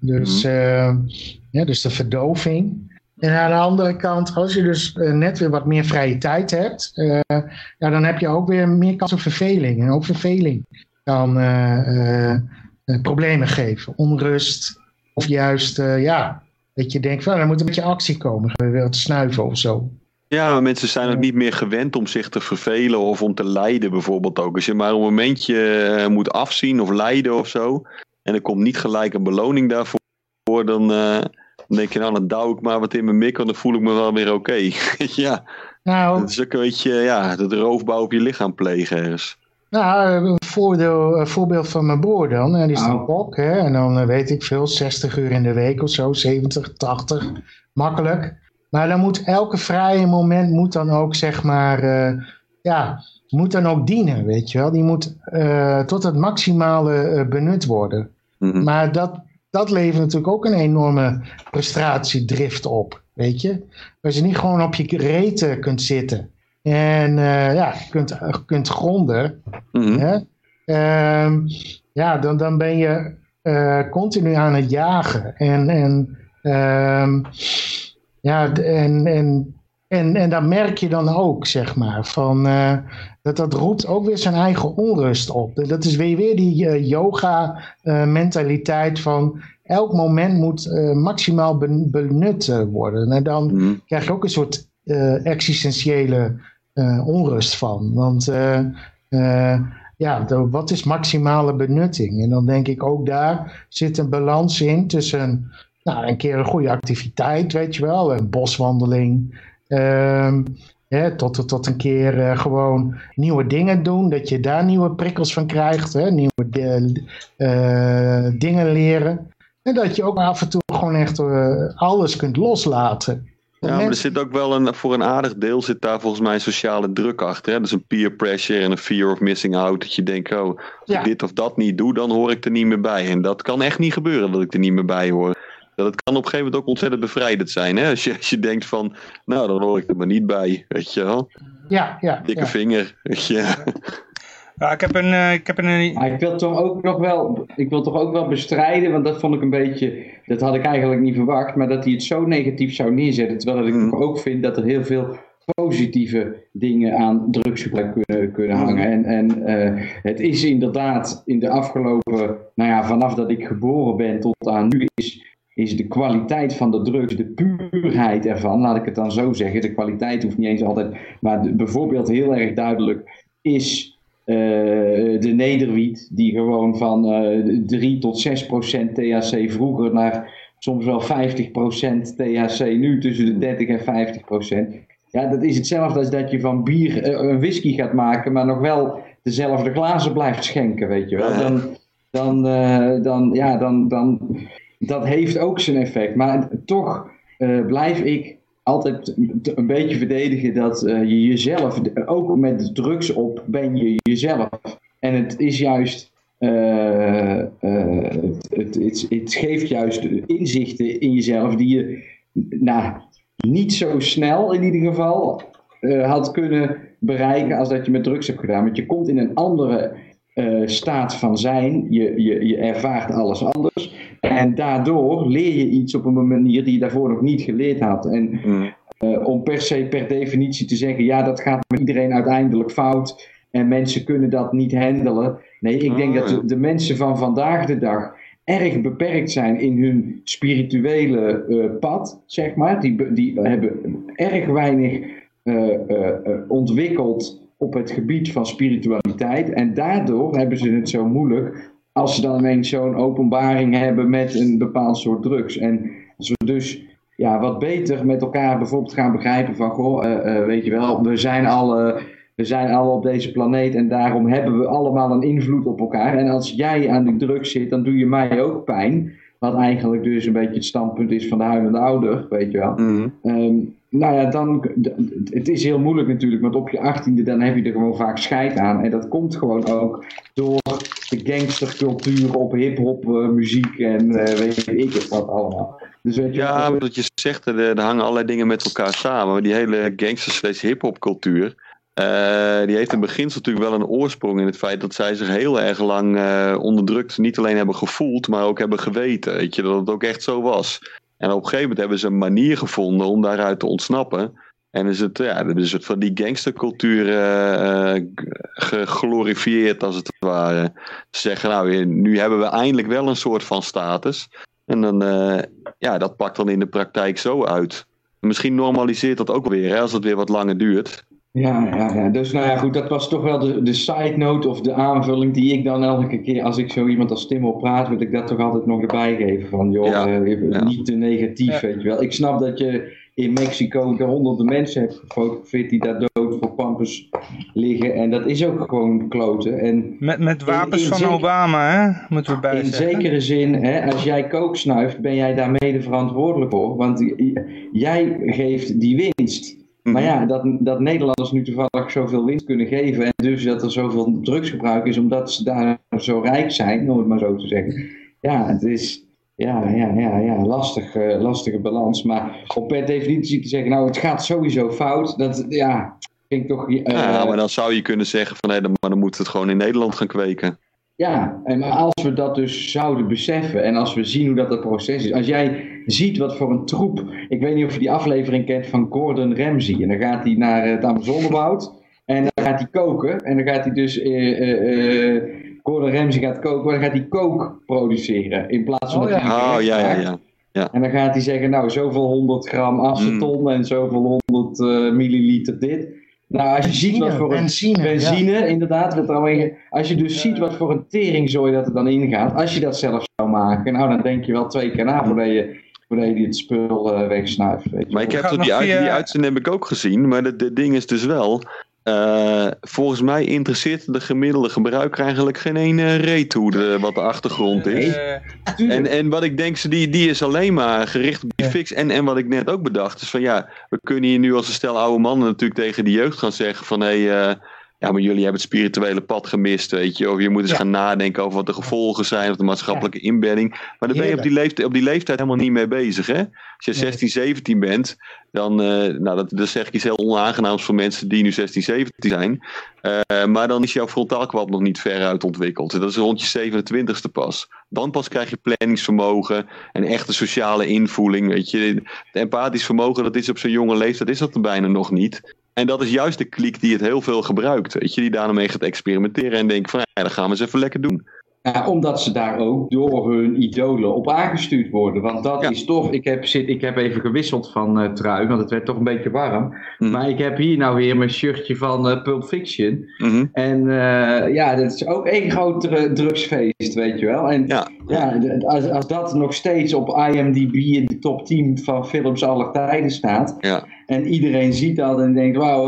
Dus, mm -hmm. ja, dus de verdoving. En aan de andere kant, als je dus uh, net weer wat meer vrije tijd hebt, uh, ja, dan heb je ook weer meer kans op verveling. En ook verveling kan uh, problemen geven. Onrust of juist ja, Dat je denkt, van, nou, er moet een beetje actie komen. We willen snuiven of zo. Ja, mensen zijn ook niet meer gewend om zich te vervelen of om te lijden bijvoorbeeld ook. Als je maar een momentje eh, moet afzien of lijden of zo. En er komt niet gelijk een beloning daarvoor. Dan, dan denk je nou, dan douw ik maar wat in mijn mik. En dan voel ik me wel weer oké. ja, nou, dat is ook een beetje ja, dat roofbouw op je lichaam plegen ergens. Nou, een, voordeel, een voorbeeld van mijn broer dan. En die is een kok. Hè, en dan eh, weet ik veel, 60 uur in de week of zo. 70, 80. Makkelijk. Maar dan moet elke vrije moment moet dan ook, zeg maar, uh, ja, moet dan ook dienen, weet je wel. Die moet uh, tot het maximale uh, benut worden. Mm -hmm. Maar dat, dat levert natuurlijk ook een enorme frustratiedrift op, weet je. Als je niet gewoon op je reten kunt zitten en ja, kunt, kunt gronden, mm -hmm. hè? Uh, ja, dan, dan ben je continu aan het jagen. En, en ehm, ja, en, en, en, en dat merk je dan ook, zeg maar. Van, uh, dat, dat roept ook weer zijn eigen onrust op. Dat is weer, weer die uh, yoga-mentaliteit uh, van elk moment moet maximaal benut worden. En dan mm. krijg je ook een soort existentiële onrust van. Want ja, de, wat is maximale benutting? En dan denk ik ook daar zit een balans in tussen nou, een keer een goede activiteit, weet je wel. Een boswandeling. Um, tot, tot een keer uh, gewoon nieuwe dingen doen. Dat je daar nieuwe prikkels van krijgt. Hè, nieuwe uh, dingen leren. En dat je ook af en toe gewoon echt uh, alles kunt loslaten. Ja, maar er zit ook wel een, voor een aardig deel zit daar volgens mij sociale druk achter. Hè? Dus een peer pressure en een fear of missing out. Dat je denkt, oh, als ja. ik dit of dat niet doe, dan hoor ik er niet meer bij. En dat kan echt niet gebeuren dat ik er niet meer bij hoor. Dat kan op een gegeven moment ook ontzettend bevrijdend zijn. Hè? Als, je, als je denkt van, nou dan hoor ik er maar niet bij, weet je wel. Ja, ja. Dikke vinger, weet je. Ja, ik heb een... Uh, ik, heb een... Maar ik wil toch ook nog wel, ik wil toch ook wel bestrijden, want dat vond ik een beetje, dat had ik eigenlijk niet verwacht, maar dat hij het zo negatief zou neerzetten. Terwijl ik mm. ook vind dat er heel veel positieve dingen aan drugsgebruik kunnen, kunnen hangen. En, en uh, het is inderdaad in de afgelopen, nou ja, vanaf dat ik geboren ben tot aan nu is is de kwaliteit van de drugs, de puurheid ervan, laat ik het dan zo zeggen. De kwaliteit hoeft niet eens altijd, maar de, bijvoorbeeld heel erg duidelijk is uh, de nederwiet, die gewoon van uh, 3 tot 6 procent THC vroeger naar soms wel 50 procent THC nu, tussen de 30 en 50 procent. Ja, dat is hetzelfde als dat je van bier uh, een whisky gaat maken, maar nog wel dezelfde glazen blijft schenken, weet je wel. Dan, dan, dan, ja, dan, dan dat heeft ook zijn effect. Maar toch uh, blijf ik altijd een beetje verdedigen dat uh, je jezelf, ook met drugs op, ben je jezelf. En het is juist, uh, het, het, het, het, geeft juist inzichten in jezelf die je nou, niet zo snel in ieder geval had kunnen bereiken als dat je met drugs hebt gedaan. Want je komt in een andere staat van zijn, je, je, je ervaart alles anders. En daardoor leer je iets op een manier die je daarvoor nog niet geleerd had. En mm. uh, om per se, per definitie te zeggen, ja, dat gaat met iedereen uiteindelijk fout. En mensen kunnen dat niet handelen. Nee, ik denk dat de, de, mensen van vandaag de dag erg beperkt zijn in hun spirituele uh, pad, zeg maar. Die, die hebben erg weinig ontwikkeld op het gebied van spiritualiteit. En daardoor hebben ze het zo moeilijk als ze dan ineens zo'n openbaring hebben met een bepaald soort drugs. En als we dus ja, wat beter met elkaar bijvoorbeeld gaan begrijpen van, goh, uh, uh, weet je wel, we zijn alle... We zijn alle op deze planeet en daarom hebben we allemaal een invloed op elkaar. En als jij aan die drugs zit, dan doe je mij ook pijn. Wat eigenlijk dus een beetje het standpunt is van de huilende ouder, weet je wel. Mm um, nou ja, dan, het is heel moeilijk natuurlijk, want op je achttiende dan heb je er gewoon vaak scheid aan. En dat komt gewoon ook door de gangstercultuur op hip-hop uh, muziek en uh, weet ik het wat allemaal. Dus weet je ja, wat je zegt, er, er, hangen allerlei dingen met elkaar samen. Die hele gangsters hip-hop cultuur, uh, die heeft in beginsel natuurlijk wel een oorsprong in het feit dat zij zich heel erg lang onderdrukt niet alleen hebben gevoeld, maar ook hebben geweten. Weet je, dat het ook echt zo was. En op een gegeven moment hebben ze een manier gevonden om daaruit te ontsnappen. En is het, ja, is het van die gangstercultuur uh, geglorifieerd als het ware. Ze zeggen, nou, nu hebben we eindelijk wel een soort van status. En dan, ja, dat pakt dan in de praktijk zo uit. Misschien normaliseert dat ook weer, hè, als het weer wat langer duurt. Ja, ja, ja, dus nou ja, goed, dat was toch wel de, de side note of de aanvulling die ik dan elke keer, als ik zo iemand als Tim op praat, wil ik dat toch altijd nog erbij geven. Van joh, eh, niet te negatief, weet je wel. Ik snap dat je in Mexico de honderden mensen hebt gefotografeerd die daar dood voor pampers liggen. En dat is ook gewoon kloten. En met, met wapens van Obama, hè? Moeten we bij In zekere zin, hè, als jij kook snuift, ben jij daar mede verantwoordelijk voor. Want jij geeft die winst. Maar mhm. ja, dat, dat Nederlanders nu toevallig zoveel winst kunnen geven en dus dat er zoveel drugsgebruik is omdat ze daar zo rijk zijn, nooit maar zo te zeggen. Ja, het is ja, ja, ja, ja lastig, uh, lastige balans. Maar om per definitie te zeggen, nou het gaat sowieso fout, dat ja, vind ik toch... Uh, ja, maar dan zou je kunnen zeggen van hé, dan, dan moet het gewoon in Nederland gaan kweken. Ja, en als we dat dus zouden beseffen en als we zien hoe dat het proces is. Als jij ziet wat voor een troep. Ik weet niet of je die aflevering kent van Gordon Ramsay. En dan gaat hij naar het Amazonewoud en dan gaat hij koken. En dan gaat hij dus. Uh, Gordon Ramsay gaat koken, maar dan gaat hij kook produceren. In plaats van oh, dat hij. Oh ja, ja, ja. Ja. En dan gaat hij zeggen, nou, zoveel 100 gram aceton mm. en zoveel 100 uh, milliliter dit. Nou, als je ziet wat voor benzine, een benzine, inderdaad, wat er als je dus ziet wat voor een teringzooi dat er dan ingaat, als je dat zelf zou maken, nou dan denk je wel twee keer na voordat je, voordat je het spul uh, wegsnuift. Weet je. Maar ik heb die, uit, die uitzending heb ik ook gezien, maar het ding is dus wel, uh, volgens mij interesseert de gemiddelde gebruiker eigenlijk geen ene reet hoe de, wat de achtergrond is. Uh, en, en wat ik denk, die, die is alleen maar gericht op die fix. En, en wat ik net ook bedacht, is van ja, we kunnen hier nu als een stel oude mannen natuurlijk tegen de jeugd gaan zeggen van hé, hey, uh, ja, maar jullie hebben het spirituele pad gemist, weet je. Of je moet eens gaan nadenken over wat de gevolgen zijn, of de maatschappelijke inbedding. Maar daar ben je op die, leeftijd, op die leeftijd helemaal niet mee bezig, hè. Als je 16, 17 bent, dan, uh, nou, dat, dat zeg ik iets heel onaangenaams voor mensen die nu 16, 17 zijn. Uh, maar dan is jouw frontaalkwab nog niet ver uit ontwikkeld. Dat is rond je 27ste pas. Dan pas krijg je planningsvermogen en echte sociale invoeling, weet je. Het empathisch vermogen, dat is op zo'n jonge leeftijd, is dat er bijna nog niet. En dat is juist de kliek die het heel veel gebruikt. Weet je, die daarmee gaat experimenteren en denkt van ja, dan gaan we eens even lekker doen. Ja, omdat ze daar ook door hun idolen op aangestuurd worden. Want dat is toch, ik heb, zit, ik heb even gewisseld van uh, trui, want het werd toch een beetje warm. Mhm. Maar ik heb hier nou weer mijn shirtje van uh, Pulp Fiction. Mhm. En uh, ja, dat is ook één grotere drugsfeest, weet je wel. En ja, ja als, als dat nog steeds op IMDb in de top 10 van films aller tijden staat. Ja. En iedereen ziet dat en denkt, wauw,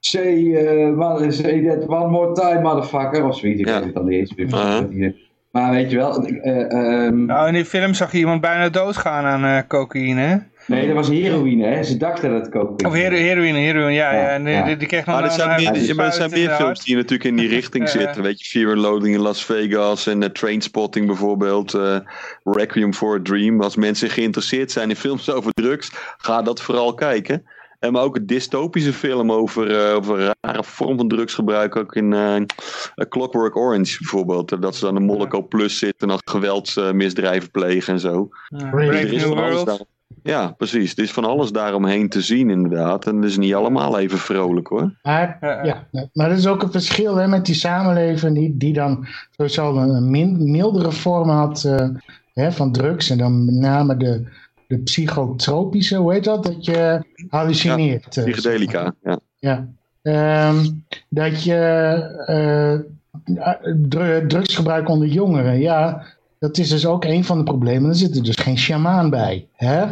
Say, uh, say that one more time, motherfucker. Of zoiets, ik weet het dan niet eens. Uh Maar weet je wel... Uh, um... Nou, in die film zag je iemand bijna doodgaan aan uh, cocaïne, Nee, dat was heroïne, hè? Ze dachten dat het cocaïne Of hero heroïne, heroïne, ja. ja. En die, die, kreeg nog maar er zijn meer, maar er zijn meer films die natuurlijk in die richting zitten. Weet je, Fear and Loading in Las Vegas en uh, Trainspotting bijvoorbeeld. Uh, Requiem for a Dream. Als mensen geïnteresseerd zijn in films over drugs, ga dat vooral kijken. En maar ook een dystopische film over, uh, over een rare vorm van drugsgebruik. Ook in uh, Clockwork Orange bijvoorbeeld. Dat ze dan een Moloko Plus zitten en dan geweldsmisdrijven plegen en zo. Ja, ja, precies. Er is van alles daaromheen te zien inderdaad. En dat is niet allemaal even vrolijk hoor. Maar, ja, maar er is ook een verschil hè, met die samenleving die, die dan sowieso een mildere vorm had uh, hè, van drugs. En dan met name de, de psychotropische, hoe heet dat? Dat je hallucineert. Ja, psychedelica, ja. ja. Um, dat je uh, drugsgebruik onder jongeren, ja, dat is dus ook een van de problemen. Er zit er dus geen sjamaan bij. Hè?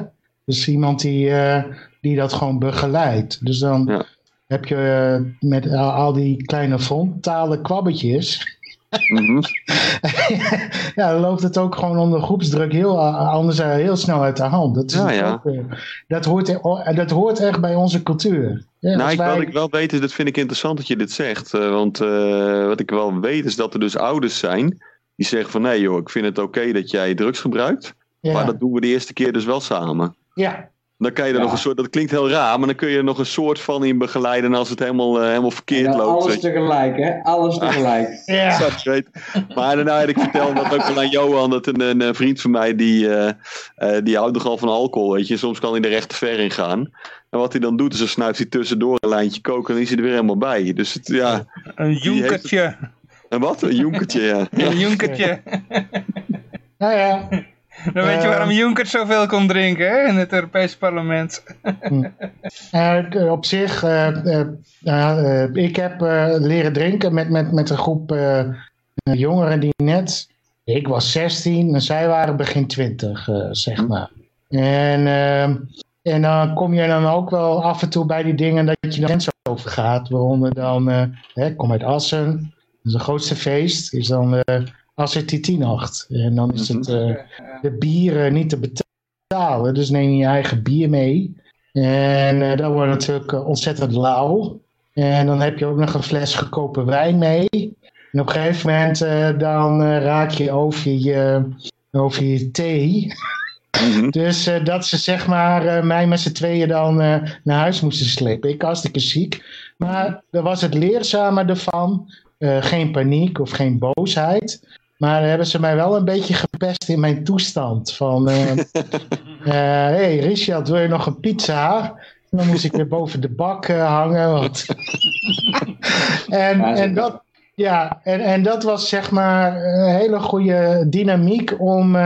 Dus iemand die, uh, die dat gewoon begeleidt. Dus dan ja. heb je met al die kleine frontale kwabbetjes Mhm. ja, dan loopt het ook gewoon onder groepsdruk heel, anders eh, heel snel uit de hand. Dat, is ja, ja. Ook, eh, dat, hoort, dat hoort echt bij onze cultuur. Ja, nou, ik, wat ik wel weet, is, dat vind ik interessant dat je dit zegt. Want wat ik wel weet is dat er dus ouders zijn die zeggen van nee joh, ik vind het oké dat jij drugs gebruikt. Maar dat doen we de eerste keer dus wel samen. Ja, dan kan je er nog een soort, dat klinkt heel raar, maar dan kun je er nog een soort van in begeleiden als het helemaal, uh, helemaal verkeerd loopt. Alles tegelijk, hè? Alles tegelijk. ja. weet. Maar daarna had ik vertelde dat ook wel aan Johan, dat een, een, vriend van mij, die, uh, uh, die houdt nogal van alcohol, weet je. Soms kan hij er recht ver in gaan. En wat hij dan doet, is dan snuift hij tussendoor een lijntje koken en dan is hij er weer helemaal bij. Dus het, ja... Een jonkertje. Een wat? Een jonkertje, ja. Een jonkertje. Nou ja, Dan weet je waarom Juncker zoveel kon drinken hè, in het Europese parlement. uh, op zich, uh, ik heb leren drinken met, met, met een groep jongeren die net, ik was 16 en zij waren begin 20, zeg hm. maar. En, ehm, en dan kom je dan ook wel af en toe bij die dingen dat je de grens over gaat. Waaronder dan, hè, ik kom uit Assen, is het grootste feest, is dan Assertitinacht. En dan is het uh, de bieren niet te betalen. Dus neem je je eigen bier mee. En uh, dat wordt natuurlijk uh, ontzettend lauw. En dan heb je ook nog een fles goedkope wijn mee. En op een gegeven moment dan raak je over je, over je thee. Mhm. Dus dat ze zeg maar mij met z'n tweeën dan naar huis moesten slepen. Ik hartstikke ziek. Maar dan was het leerzame ervan. Geen paniek of geen boosheid. Maar hebben ze mij wel een beetje gepest in mijn toestand. Van, hé uh, uh, hey Richard, wil je nog een pizza? En dan moest ik weer boven de bak hangen. Want... en, en, dat, ja, en, en dat was zeg maar een hele goede dynamiek om,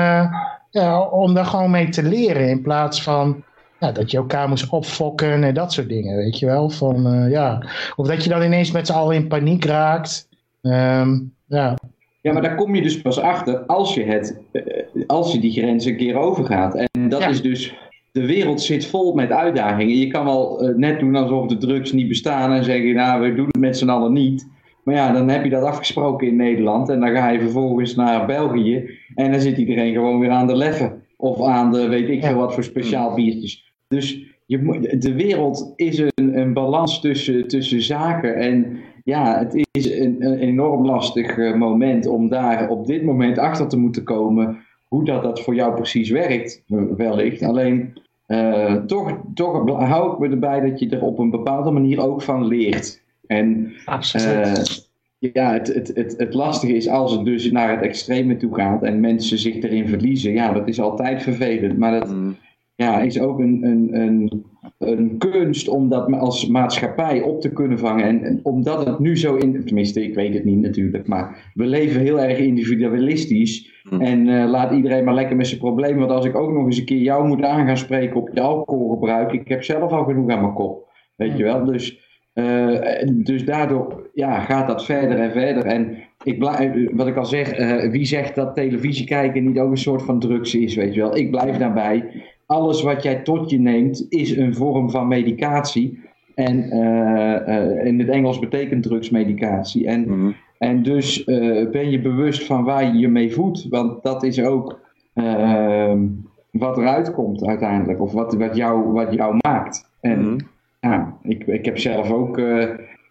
ja, om daar gewoon mee te leren. In plaats van ja, dat je elkaar moest opfokken en dat soort dingen, weet je wel. Van, ja. Of dat je dan ineens met z'n allen in paniek raakt. Um, ja. Ja, maar daar kom je dus pas achter als je, het, eh, als je die grens een keer overgaat. En dat is dus, de wereld zit vol met uitdagingen. Je kan wel eh, net doen alsof de drugs niet bestaan en zeggen, nou, we doen het met z'n allen niet. Maar ja, dan heb je dat afgesproken in Nederland en dan ga je vervolgens naar België en dan zit iedereen gewoon weer aan de leffen. Of aan de, weet ik veel wat voor speciaal biertjes. Dus je, de wereld is een, een balans tussen, tussen zaken en ja, het is een, een enorm lastig eh, moment om daar op dit moment achter te moeten komen hoe dat, dat voor jou precies werkt, eh, wellicht. Alleen uh, toch, toch hou ik me erbij dat je er op een bepaalde manier ook van leert. En Absoluut. ja, het, het, het, het lastige is als het dus naar het extreme toe gaat en mensen zich erin verliezen. Ja, dat is altijd vervelend. Maar dat mm. Ja, is ook een, een, een een kunst om dat als maatschappij op te kunnen vangen. En, omdat het nu zo in, tenminste, ik weet het niet natuurlijk, maar we leven heel erg individualistisch. Hm. En uh, laat iedereen maar lekker met zijn probleem. Want als ik ook nog eens een keer jou moet aan gaan spreken op je alcoholgebruik, ik heb zelf al genoeg aan mijn kop. Weet je wel? Dus, uh, dus daardoor ja, gaat dat verder en verder. En ik blijf, wat ik al zeg, uh, wie zegt dat televisie kijken niet ook een soort van drugs is, weet je wel? Ik blijf daarbij alles wat jij tot je neemt is een vorm van medicatie. En uh, uh, in het Engels betekent drugsmedicatie. En, mhm. en dus uh, ben je bewust van waar je je mee voedt. Want dat is ook ehm, wat eruit komt uiteindelijk. Of wat, wat, jou, wat jou maakt. En mhm. ja, ik, ik heb zelf ook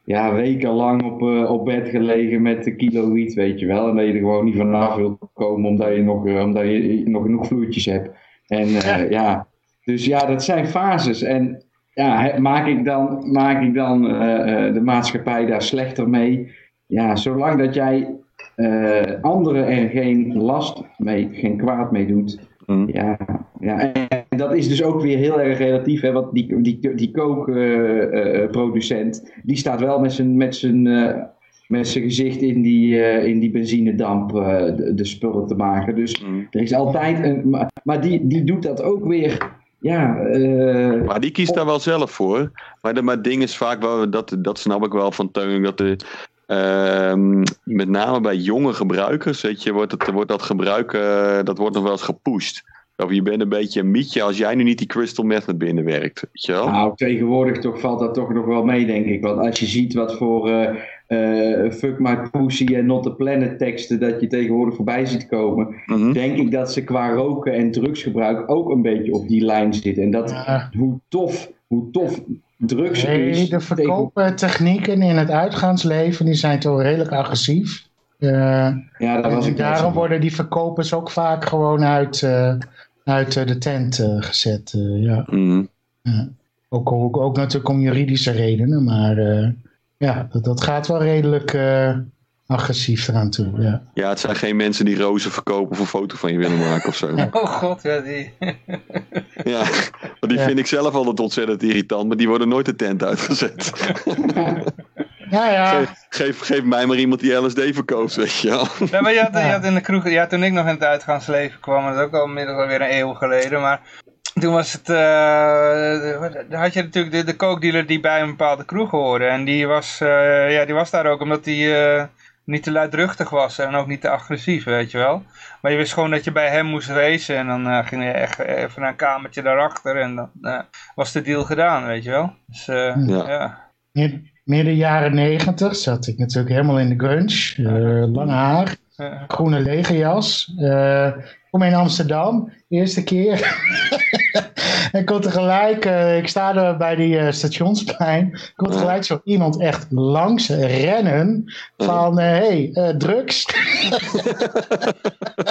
ja, wekenlang op, op bed gelegen met de kilo wiet, weet je wel. En dat je er gewoon niet vanaf wilt komen omdat je nog, omdat je nog genoeg vloeitjes hebt. En uh, ja, dus ja, dat zijn fases. En ja, maak ik dan, maak ik dan uh, de maatschappij daar slechter mee? Ja, zolang dat jij uh, anderen er geen last mee, geen kwaad mee doet. Mm. Ja, ja, en dat is dus ook weer heel erg relatief. Hè, want die, die, die kookproducent, die staat wel met zijn, met zijn met zijn gezicht in die, uh, in die benzinedamp uh, de, de, spullen te maken. Dus mm. er is altijd een. Maar, maar, die, die doet dat ook weer. Ja, uh, maar die kiest daar wel zelf voor. Maar, de, maar het ding is vaak wel, dat, dat snap ik wel van Teun, dat de, ehm, met name bij jonge gebruikers, weet je, wordt, het, wordt dat gebruik, dat wordt nog wel eens gepusht. Of je bent een beetje een mietje als jij nu niet die crystal method binnenwerkt. Weet je wel? Nou, tegenwoordig toch valt dat toch nog wel mee, denk ik. Want als je ziet wat voor uh, Fuck My Pussy en Not the Planet teksten dat je tegenwoordig voorbij ziet komen, mhm. denk ik dat ze qua roken en drugsgebruik ook een beetje op die lijn zitten. En dat, hoe tof, hoe tof drugs nee, is. De verkooptechnieken in het uitgaansleven die zijn toch redelijk agressief. Uh, ja, dat was en daarom worden die verkopers ook vaak gewoon uit, uh, uit de tent gezet. ja. Mm. Ook, ook, ook, natuurlijk om juridische redenen, maar ja, dat, dat gaat wel redelijk uh, agressief eraan toe. Ja. ja, het zijn geen mensen die rozen verkopen of een foto van je willen maken of zo. Oh god, ja, die. ja, maar die vind ik zelf altijd ontzettend irritant, maar die worden nooit de tent uitgezet. Ja, ja. Geef, geef, mij maar iemand die LSD verkoopt, weet je wel. Ja, maar je had, je had in de kroeg, ja, toen ik nog in het uitgaansleven kwam, dat is ook al inmiddels alweer een eeuw geleden, maar toen was het, uh, had je natuurlijk de, de kookdealer die bij een bepaalde kroeg hoorde. En die was, uh, ja, die was daar ook omdat hij uh, niet te luidruchtig was en ook niet te agressief, weet je wel. Maar je wist gewoon dat je bij hem moest racen en dan ging je echt even naar een kamertje daarachter en dan was de deal gedaan, weet je wel. Dus ja. ja. Midden jaren negentig zat ik natuurlijk helemaal in de grunge. Uh, lang haar, groene legerjas. Uh, kom in Amsterdam, eerste keer. en komt tegelijk, uh, ik sta er bij die uh, stationsplein, komt gelijk zo iemand echt langs rennen van, hé, hey, drugs.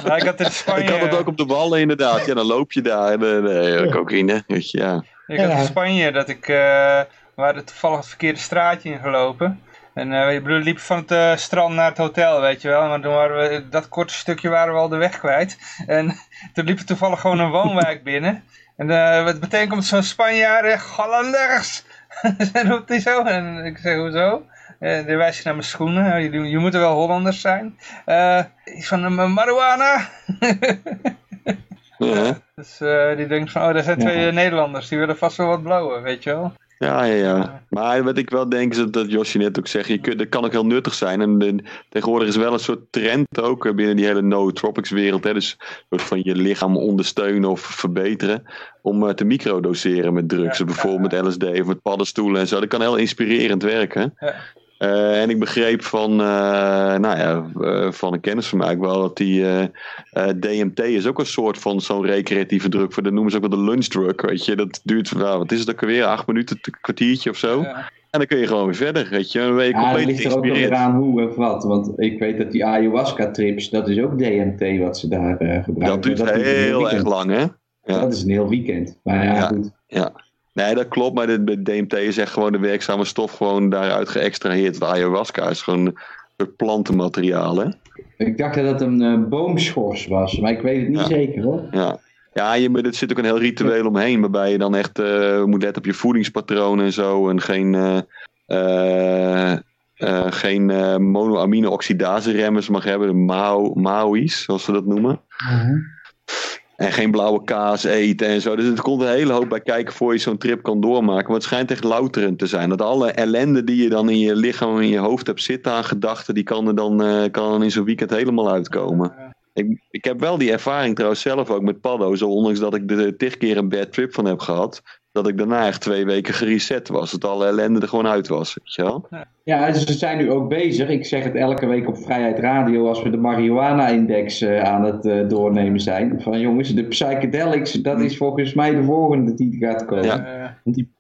ja, ik, had in Spanje... ik had het ook op de wallen inderdaad, ja, dan loop je daar en uh, cocaïne, weet je, ja. Ik had in Spanje dat ik we hadden toevallig het verkeerde straatje ingelopen. En uh, je liep van het uh, strand naar het hotel, weet je wel. Maar toen waren we, dat korte stukje waren we al de weg kwijt. En toen liepen toevallig gewoon een woonwijk binnen. En uh, wat betekent zo'n Spanjaard, Hollanders. en roept hij zo. En ik zeg, hoezo? Uh, dan wijs je naar mijn schoenen. Je, je moet er wel Hollanders zijn. Uh, van uh, marijuana. ja. Dus die denkt van, oh, daar zijn twee ja. Nederlanders. Die willen vast wel wat blowen, weet je wel. Ja, ja, ja. Maar wat ik wel denk is dat, Josje net ook zegt, je kunt, dat kan ook heel nuttig zijn. En tegenwoordig is wel een soort trend ook eh, binnen die hele no-tropics wereld. Hè, dus van je lichaam ondersteunen of verbeteren. Om uh, te microdoseren met drugs. Ja, bijvoorbeeld met LSD of met paddenstoelen en zo. Dat kan heel inspirerend werken. Uh, en ik begreep van, uh, nou ja, uh, van een kennis van mij ook wel dat die DMT is ook een soort van zo'n recreatieve druk. Voor, dat noemen ze ook wel de lunchdrug, weet je. Dat duurt, nou, wat is het ook alweer, acht minuten, een kwartiertje of zo. Ja. En dan kun je gewoon weer verder, weet je. Dan ben je ja, compleet ligt er ook nog aan hoe of wat. Want ik weet dat die ayahuasca-trips, dat is ook DMT wat ze daar gebruiken. Dat duurt dat heel erg lang, hè? Ja. Dat is een heel weekend. Maar ja, goed. Ja. Nee, dat klopt, maar de, DMT is echt gewoon de werkzame stof gewoon daaruit geëxtraheerd. De ayahuasca is gewoon het plantenmateriaal, hè? Ik dacht dat het een uh, boomschors was, maar ik weet het niet zeker hoor. Ja, ja je, er zit ook een heel ritueel omheen, waarbij je dan echt uh, moet letten op je voedingspatroon en zo. En geen, uh, geen monoamine-oxidase remmers mag hebben, de Mao, Maoï's, zoals ze dat noemen. -huh. En geen blauwe kaas eten en zo. Dus het komt een hele hoop bij kijken voor je zo'n trip kan doormaken. Maar het schijnt echt louterend te zijn. Dat alle ellende die je dan in je lichaam en in je hoofd hebt zitten aan gedachten. Die kan er dan, uh, kan dan in zo'n weekend helemaal uitkomen. Ik, ik heb wel die ervaring trouwens zelf ook met paddo's. Ondanks dat ik er tig keer een bad trip van heb gehad dat ik daarna echt twee weken gereset was. Dat alle ellende er gewoon uit was. Weet je wel? Ja, ze zijn nu ook bezig. Ik zeg het elke week op Vrijheid Radio als we de marihuana-index uh, aan het uh, doornemen zijn. Van jongens, de psychedelics, dat is volgens mij de volgende die gaat komen. Ja. Want die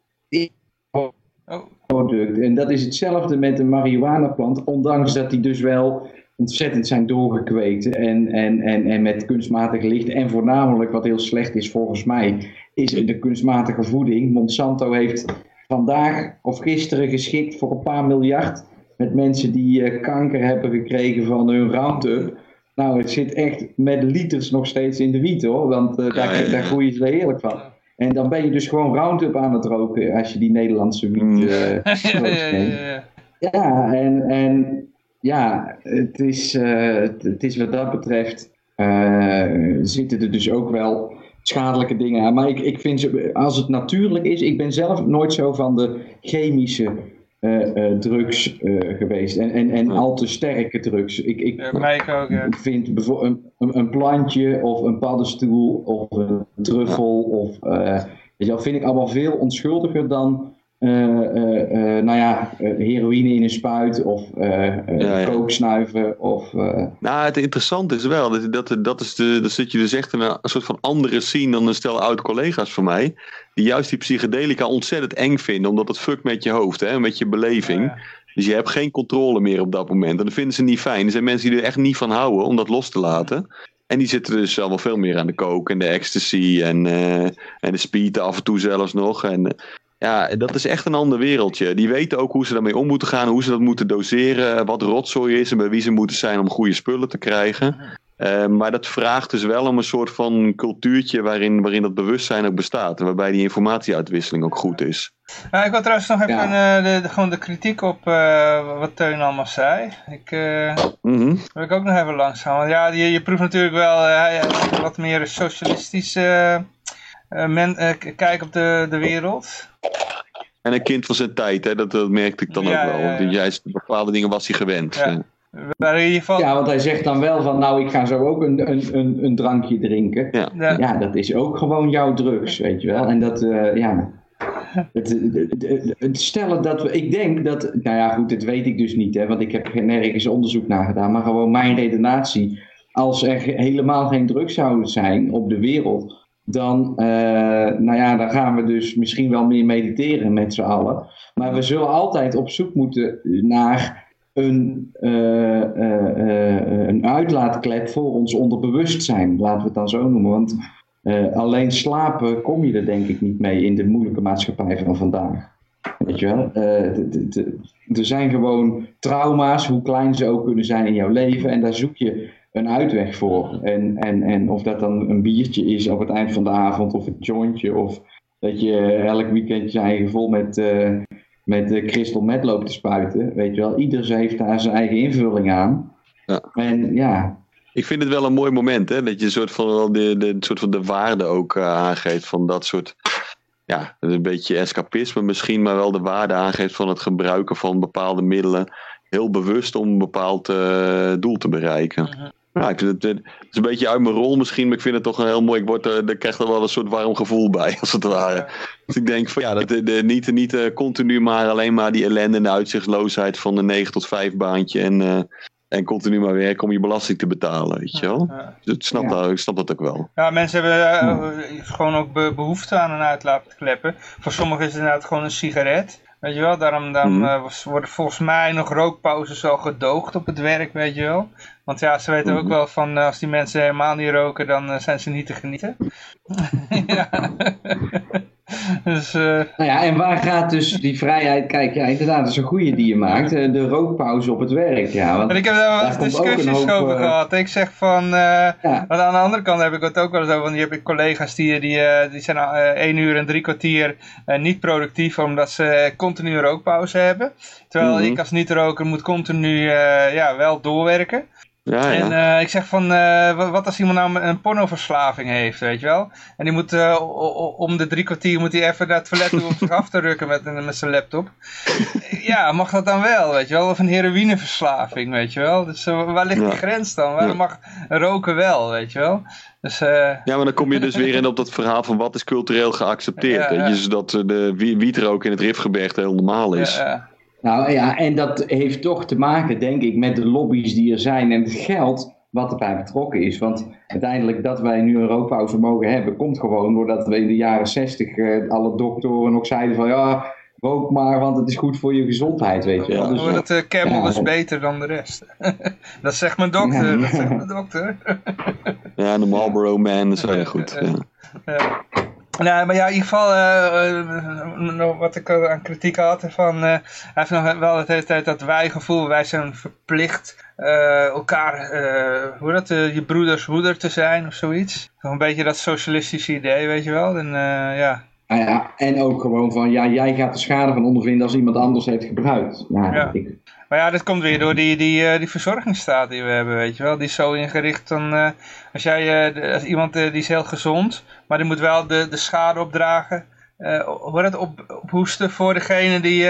product. En dat is hetzelfde met de marihuana-plant. Ondanks dat die dus wel ontzettend zijn doorgekweekt en, en, en, en met kunstmatig licht. En voornamelijk, wat heel slecht is volgens mij, is de kunstmatige voeding. Monsanto heeft vandaag of gisteren geschikt voor een paar miljard met mensen die uh, kanker hebben gekregen van hun Roundup. Nou, het zit echt met liters nog steeds in de wiet hoor, want uh, daar, ja, daar groeien ze heerlijk van. En dan ben je dus gewoon Roundup aan het roken als je die Nederlandse wiet uh, ja, ja, ja, en, en ja, het is, het is wat dat betreft, zitten er dus ook wel schadelijke dingen aan. Maar ik, ik vind ze, als het natuurlijk is, ik ben zelf nooit zo van de chemische uh, uh, drugs uh, geweest. En, en, en al te sterke drugs. Ik, ik, ja, ook, ja. ik vind bijvoorbeeld een, een, plantje of een paddenstoel of een truffel of weet je wel, vind ik allemaal veel onschuldiger dan nou ja, heroïne in een spuit of ja, kook snuiven. Of, Nou, het interessante is wel, dat, dat, dat, is de, dat zit je dus echt in een, soort van andere scene dan een stel oude collega's van mij. Die juist die psychedelica ontzettend eng vinden, omdat het fuck met je hoofd, hè, met je beleving. Dus je hebt geen controle meer op dat moment. En dat vinden ze niet fijn. Er zijn mensen die er echt niet van houden om dat los te laten. En die zitten dus allemaal veel meer aan de coke en de ecstasy en, en de speed af en toe zelfs nog. En ja, dat is echt een ander wereldje. Die weten ook hoe ze daarmee om moeten gaan, hoe ze dat moeten doseren, wat rotzooi is en bij wie ze moeten zijn om goede spullen te krijgen. Uh, maar dat vraagt dus wel om een soort van cultuurtje waarin, waarin dat bewustzijn ook bestaat. Waarbij die informatieuitwisseling ook goed is. Ja, ik wil trouwens nog even ja. de, de, gewoon de kritiek op uh, wat Teun allemaal zei. Ik, uh, mm -hmm. wil ik ook nog even langs gaan. Want ja, je, je proeft natuurlijk wel wat meer socialistische men, kijk op de, de wereld. En een kind van zijn tijd, hè? Dat, dat merkte ik dan ook wel. Ja. Juist bepaalde dingen was hij gewend. Ja. Maar in ieder geval... Ja, want hij zegt dan wel van, nou, ik ga zo ook een, een, een, een drankje drinken. Ja. ja. dat is ook gewoon jouw drugs, weet je wel. En dat, uh, ja... Het, het, het, stellen dat we, ik denk dat, nou ja goed, dat weet ik dus niet, hè, want ik heb nergens onderzoek naar gedaan, maar gewoon mijn redenatie, als er helemaal geen drugs zouden zijn op de wereld, dan, uh, nou ja, dan gaan we dus misschien wel meer mediteren met z'n allen. Maar we zullen altijd op zoek moeten naar een, uh, uh, een uitlaatklep voor ons onderbewustzijn, laten we het dan zo noemen. Want alleen slapen kom je er denk ik niet mee in de moeilijke maatschappij van vandaag. Weet je wel? er zijn gewoon trauma's, hoe klein ze ook kunnen zijn in jouw leven, en daar zoek je een uitweg voor. En, en, en of dat dan een biertje is op het eind van de avond, of een jointje, of dat je elk weekend je eigen vol met met de crystal meth loopt te spuiten. Weet je wel, ieder heeft daar zijn eigen invulling aan. Ja. En ja. Ik vind het wel een mooi moment, hè? Dat je een soort van de, de, soort van de waarde ook uh, aangeeft van dat soort. Ja, een beetje escapisme misschien, maar wel de waarde aangeeft van het gebruiken van bepaalde middelen. Heel bewust om een bepaald uh, doel te bereiken. Ja, ik vind het, het, is een beetje uit mijn rol misschien, maar ik vind het toch een heel mooi. Ik word er, er krijg er wel een soort warm gevoel bij, als het ware. Dus ik denk van ja, dat, de, de, niet, niet uh, continu maar alleen maar die ellende en de uitzichtloosheid van de 9 tot 5 baantje en, uh, en continu maar werken om je belasting te betalen, weet je wel. Dus ik snap, dat, ik snap dat ook wel. Ja, mensen hebben uh, gewoon ook behoefte aan een uitlaatkleppen. Voor sommigen is het inderdaad gewoon een sigaret. Weet je wel, daarom, daarom mm -hmm. worden volgens mij nog rookpauzes al gedoogd op het werk, weet je wel. Want ja, ze weten ook mhm. wel van uh, als die mensen helemaal niet roken, dan uh, zijn ze niet te genieten. ja. dus, uh... Nou ja, en waar gaat dus die vrijheid? Kijk, ja, inderdaad, dat is een goede die je maakt. De rookpauze op het werk, ja. Want en ik heb daar wel discussies hoop, over gehad. Ik zeg van, ja. want aan de andere kant heb ik het ook wel eens over, want die heb ik collega's die, die, die zijn één uur en drie kwartier niet productief, omdat ze continu rookpauze hebben. Terwijl mm -hmm. ik als niet-roker moet continu ja, wel doorwerken. Ja, ja. En uh, ik zeg van, uh, wat als iemand nou een pornoverslaving heeft, weet je wel? En die moet uh, om de drie kwartier moet hij even naar het toilet toe om zich af te rukken met, met zijn laptop. ja, mag dat dan wel, weet je wel? Of een heroïneverslaving, weet je wel? Dus waar ligt die grens dan? Waar mag roken wel, weet je wel? Dus, ja, maar dan kom je dus weer in op dat verhaal van wat is cultureel geaccepteerd. Dus dat de wietrook in het Rifgebergte heel normaal is. Ja, nou ja, en dat heeft toch te maken, denk ik, met de lobby's die er zijn en het geld wat erbij betrokken is. Want uiteindelijk dat wij nu een rookpauze mogen hebben, komt gewoon doordat we in de jaren zestig uh, alle doktoren nog zeiden van ja, rook maar, want het is goed voor je gezondheid, weet je wel. Dus, ja, dat uh, Camel ja, is beter dan de rest. dat zegt mijn dokter, ja. dat zegt mijn dokter. ja, de Marlboro Man, dat is wel goed. Ja. Nou, maar ja, in ieder geval, uh, wat ik aan kritiek had, van, uh, hij heeft nog wel de hele tijd dat wij-gevoel, wij zijn verplicht uh, elkaar, hoe dat, je broeders hoeder te zijn of zoiets. Nog een beetje dat socialistische idee, weet je wel. En, ja. Nou ja, en ook gewoon van, ja, jij gaat de schade van ondervinden als iemand anders heeft gebruikt. Nou, ja. Ik, maar ja, dat komt weer door die, die, die verzorgingsstaat die we hebben, weet je wel. Die is zo ingericht dan, uh, als jij, uh, als iemand uh, die is heel gezond, maar die moet wel de, de schade opdragen, hoe dat op, ophoesten voor degene die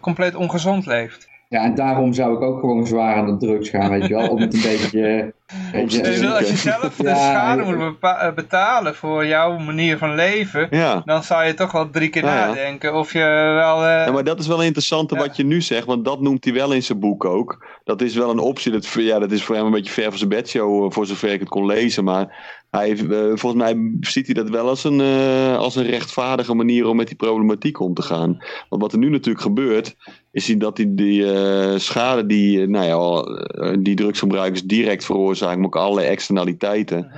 compleet ongezond leeft. Ja, en daarom zou ik ook gewoon zwaar aan de drugs gaan, weet je wel. Om het een beetje... beetje als je zelf de schade moet betalen voor jouw manier van leven, ja. dan zou je toch wel drie keer ja, nadenken of je wel... Uh... Ja, maar dat is wel interessant wat je nu zegt, want dat noemt hij wel in zijn boek ook. Dat is wel een optie, dat, ja, dat is voor hem een beetje ver van zijn bedshow, voor zover ik het kon lezen, maar... Hij, uh, volgens mij ziet hij dat wel als een, uh, als een rechtvaardige manier om met die problematiek om te gaan. Want wat er nu natuurlijk gebeurt, is dat die, die uh, schade die, nou ja, die drugsgebruikers direct veroorzaken, maar ook allerlei externaliteiten,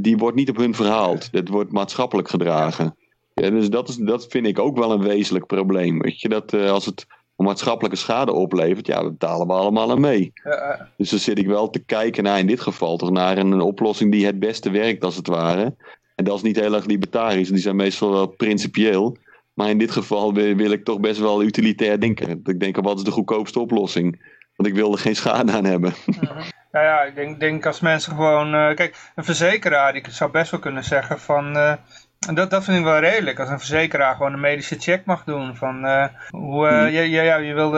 die wordt niet op hun verhaald. Dat wordt maatschappelijk gedragen. Ja, dus dat, is, dat vind ik ook wel een wezenlijk probleem. Weet je? Dat als het maatschappelijke schade oplevert, ja, daar betalen we allemaal aan mee. Dus dan zit ik wel te kijken naar in dit geval toch naar een, een, oplossing die het beste werkt als het ware. En dat is niet heel erg libertarisch, die zijn meestal wel principieel. Maar in dit geval wil, wil ik toch best wel utilitair denken. Ik denk, wat is de goedkoopste oplossing? Want ik wil er geen schade aan hebben. Nou ja, ik denk, denk als mensen gewoon... Uh, kijk, een verzekeraar die zou best wel kunnen zeggen van... Uh, dat, dat vind ik wel redelijk. Als een verzekeraar gewoon een medische check mag doen. Van uh, hoe, uh, ja, ja, ja, je wil,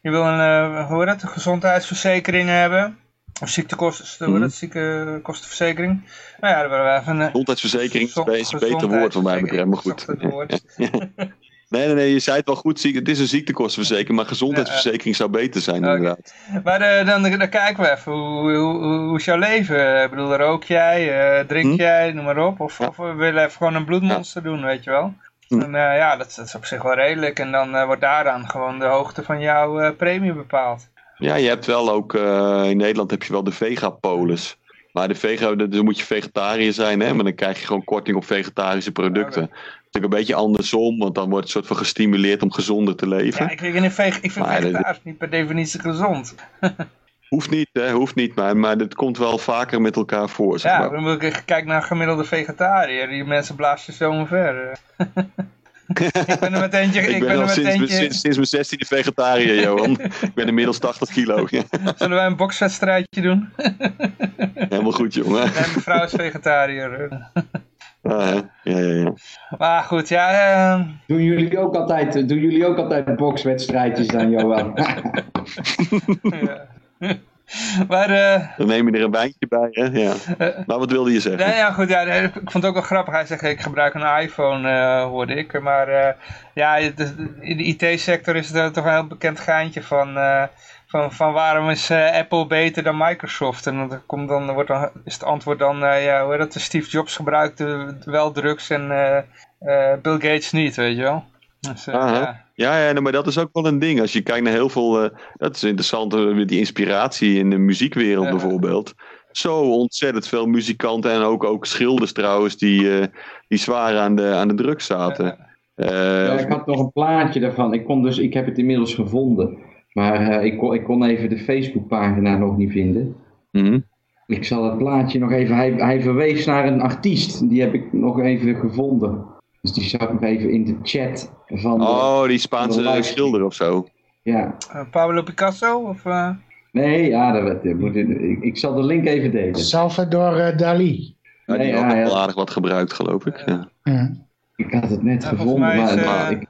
je wil een, hoe dat, een gezondheidsverzekering hebben. Of ziektekosten, hoe dat, ziekekostenverzekering. Nou ja, dan willen we even een... Gezondheidsverzekering is een beter woord voor mij betreft, maar goed. Nee, nee, nee, je zei het wel goed. Het is een ziektekostenverzekering, maar gezondheidsverzekering zou beter zijn inderdaad. Maar uh, dan, dan, kijken we even, hoe, hoe, hoe, is jouw leven? Ik bedoel, rook jij, uh, drink hm? jij, noem maar op. Of, of, we willen even gewoon een bloedmonster doen, weet je wel. Hm. En, uh, ja, dat, dat, is op zich wel redelijk. En dan wordt daaraan gewoon de hoogte van jouw premie bepaald. Ja, je hebt wel ook, in Nederland heb je wel de Vegapolis. Maar de vega, dan moet je vegetariër zijn, hè? maar dan krijg je gewoon korting op vegetarische producten natuurlijk een beetje andersom, want dan wordt het soort van gestimuleerd om gezonder te leven. Ja, ik, vind, ik vind vegetarisch niet per definitie gezond. hoeft niet, hè, hoeft niet, maar, maar het komt wel vaker met elkaar voor. Zeg ja, maar. dan moet ik kijken naar gemiddelde vegetariër. Die mensen blazen zo omver. ik ben er met eentje... Ik, ben, al sinds, sinds, sinds, mijn zestiende vegetariër, Johan. ik ben inmiddels 80 kilo. Zullen wij een bokswedstrijdje doen? Helemaal goed, jongen. En mijn vrouw is vegetariër. Ah, ja, ja, ja. Maar goed, ja... Uh... Doen, jullie ook altijd, doen jullie ook altijd bokswedstrijdjes dan, Johan? ja. Maar, uh, dan neem je er een wijntje bij, hè? Ja. Uh, maar wat wilde je zeggen? Nee, ja, goed, ja, ik vond het ook wel grappig. Hij zegt, ik gebruik een iPhone, uh, hoorde ik. Maar ja, in de IT-sector is het toch een heel bekend geintje van van, van waarom is Apple beter dan Microsoft? En dan, komt dan, wordt dan is het antwoord dan, ja, hoe dat, Steve Jobs gebruikte wel drugs en Bill Gates niet, weet je wel. Dus, ja. Ja, ja, maar dat is ook wel een ding. Als je kijkt naar heel veel, dat is interessant, die inspiratie in de muziekwereld bijvoorbeeld. Zo ontzettend veel muzikanten en ook, ook schilders trouwens, die, die zwaar aan de, aan de drugs zaten. ja, ik had nog een plaatje daarvan. Ik, kon dus, ik heb het inmiddels gevonden. Maar ik, kon, ik kon even de Facebookpagina nog niet vinden. Mm Ik zal het plaatje nog even. Hij, hij verwees naar een artiest. Die heb ik nog even gevonden. Dus die zat nog even in de chat van. De, oh, die Spaanse schilder of zo. Ja. Uh, Pablo Picasso? Of, uh... Nee, ja, dat, moet, ik, ik zal de link even delen. Salvador Dali. Ja, die nee, had ja, wel aardig wat gebruikt, geloof ik. Ja. Ik had het net gevonden, maar, is, maar ik,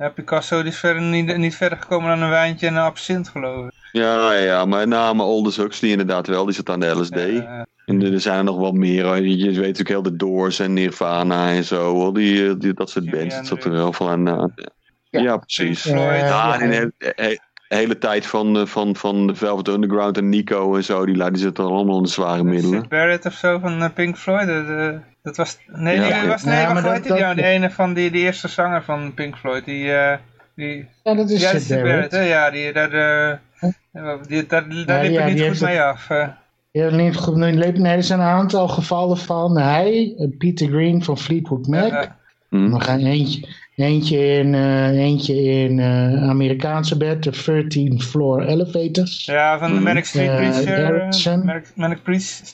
ja, Picasso is verder niet, niet verder gekomen dan een wijntje en een absint geloof ik. Ja, ja, maar na mijn Aldous Huxley inderdaad wel, die zat aan de LSD. En er zijn er nog wel meer, je weet natuurlijk heel de Doors en Nirvana en zo, die, die, dat soort bands, dat zat er wel van aan. ja, ja, precies. Ja, en de hele tijd van, van, van Velvet Underground en Nico en zo, die, die zitten allemaal onder zware middelen. Barrett of zo van eh, Pink Floyd, de, dat was, nee, ja, die was, nee, ja, maar dat, dat, die ene van die, die eerste zanger van Pink Floyd, die, uh, die ja, dat is ja, Sid Barrett. Barrett ja, die, daar, uh, die, daar, daar liep niet goed mee af. Uh. Ja, niet goed. Nee, er zijn een aantal gevallen van hij, Peter Green van Fleetwood Mac. Ja. We gaan eentje, eentje in, uh, eentje in uh, Amerikaanse bed, de 13th floor elevators. Ja, van de. Manic Street Preacher. Manic, Manic Preacher.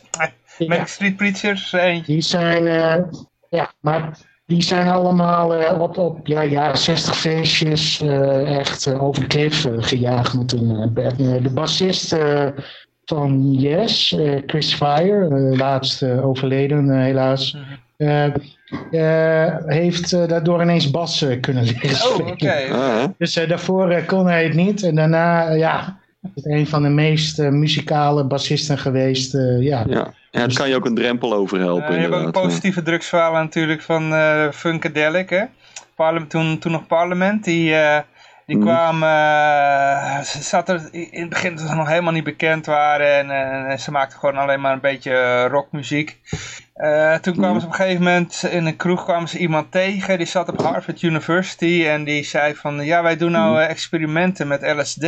Manic Street Preachers eentje. Die zijn, uh, ja, maar die zijn allemaal uh, op, op ja, jaren 60 feestjes uh, echt over de klif gejaagd met een de bassist van Yes, Chris Fire, laatst overleden helaas. Mm -hmm. heeft daardoor ineens bas kunnen leren Oh, oké. Okay. Ah, dus daarvoor kon hij het niet. En daarna, ja, is een van de meest muzikale bassisten geweest. ja. ja. Ja, daar kan je ook een drempel over helpen. Uh, je hebt ook positieve drugsverhalen natuurlijk van uh, Funkadelic. Hè? Parlement, toen, toen nog Parlement, die, uh, die mm. kwamen, uh, zat er in het begin dat ze nog helemaal niet bekend waren. En, en ze maakten gewoon alleen maar een beetje rockmuziek. toen kwamen ze op een gegeven moment in een kroeg kwamen ze iemand tegen. Die zat op Harvard University en die zei van ja wij doen nou experimenten met LSD.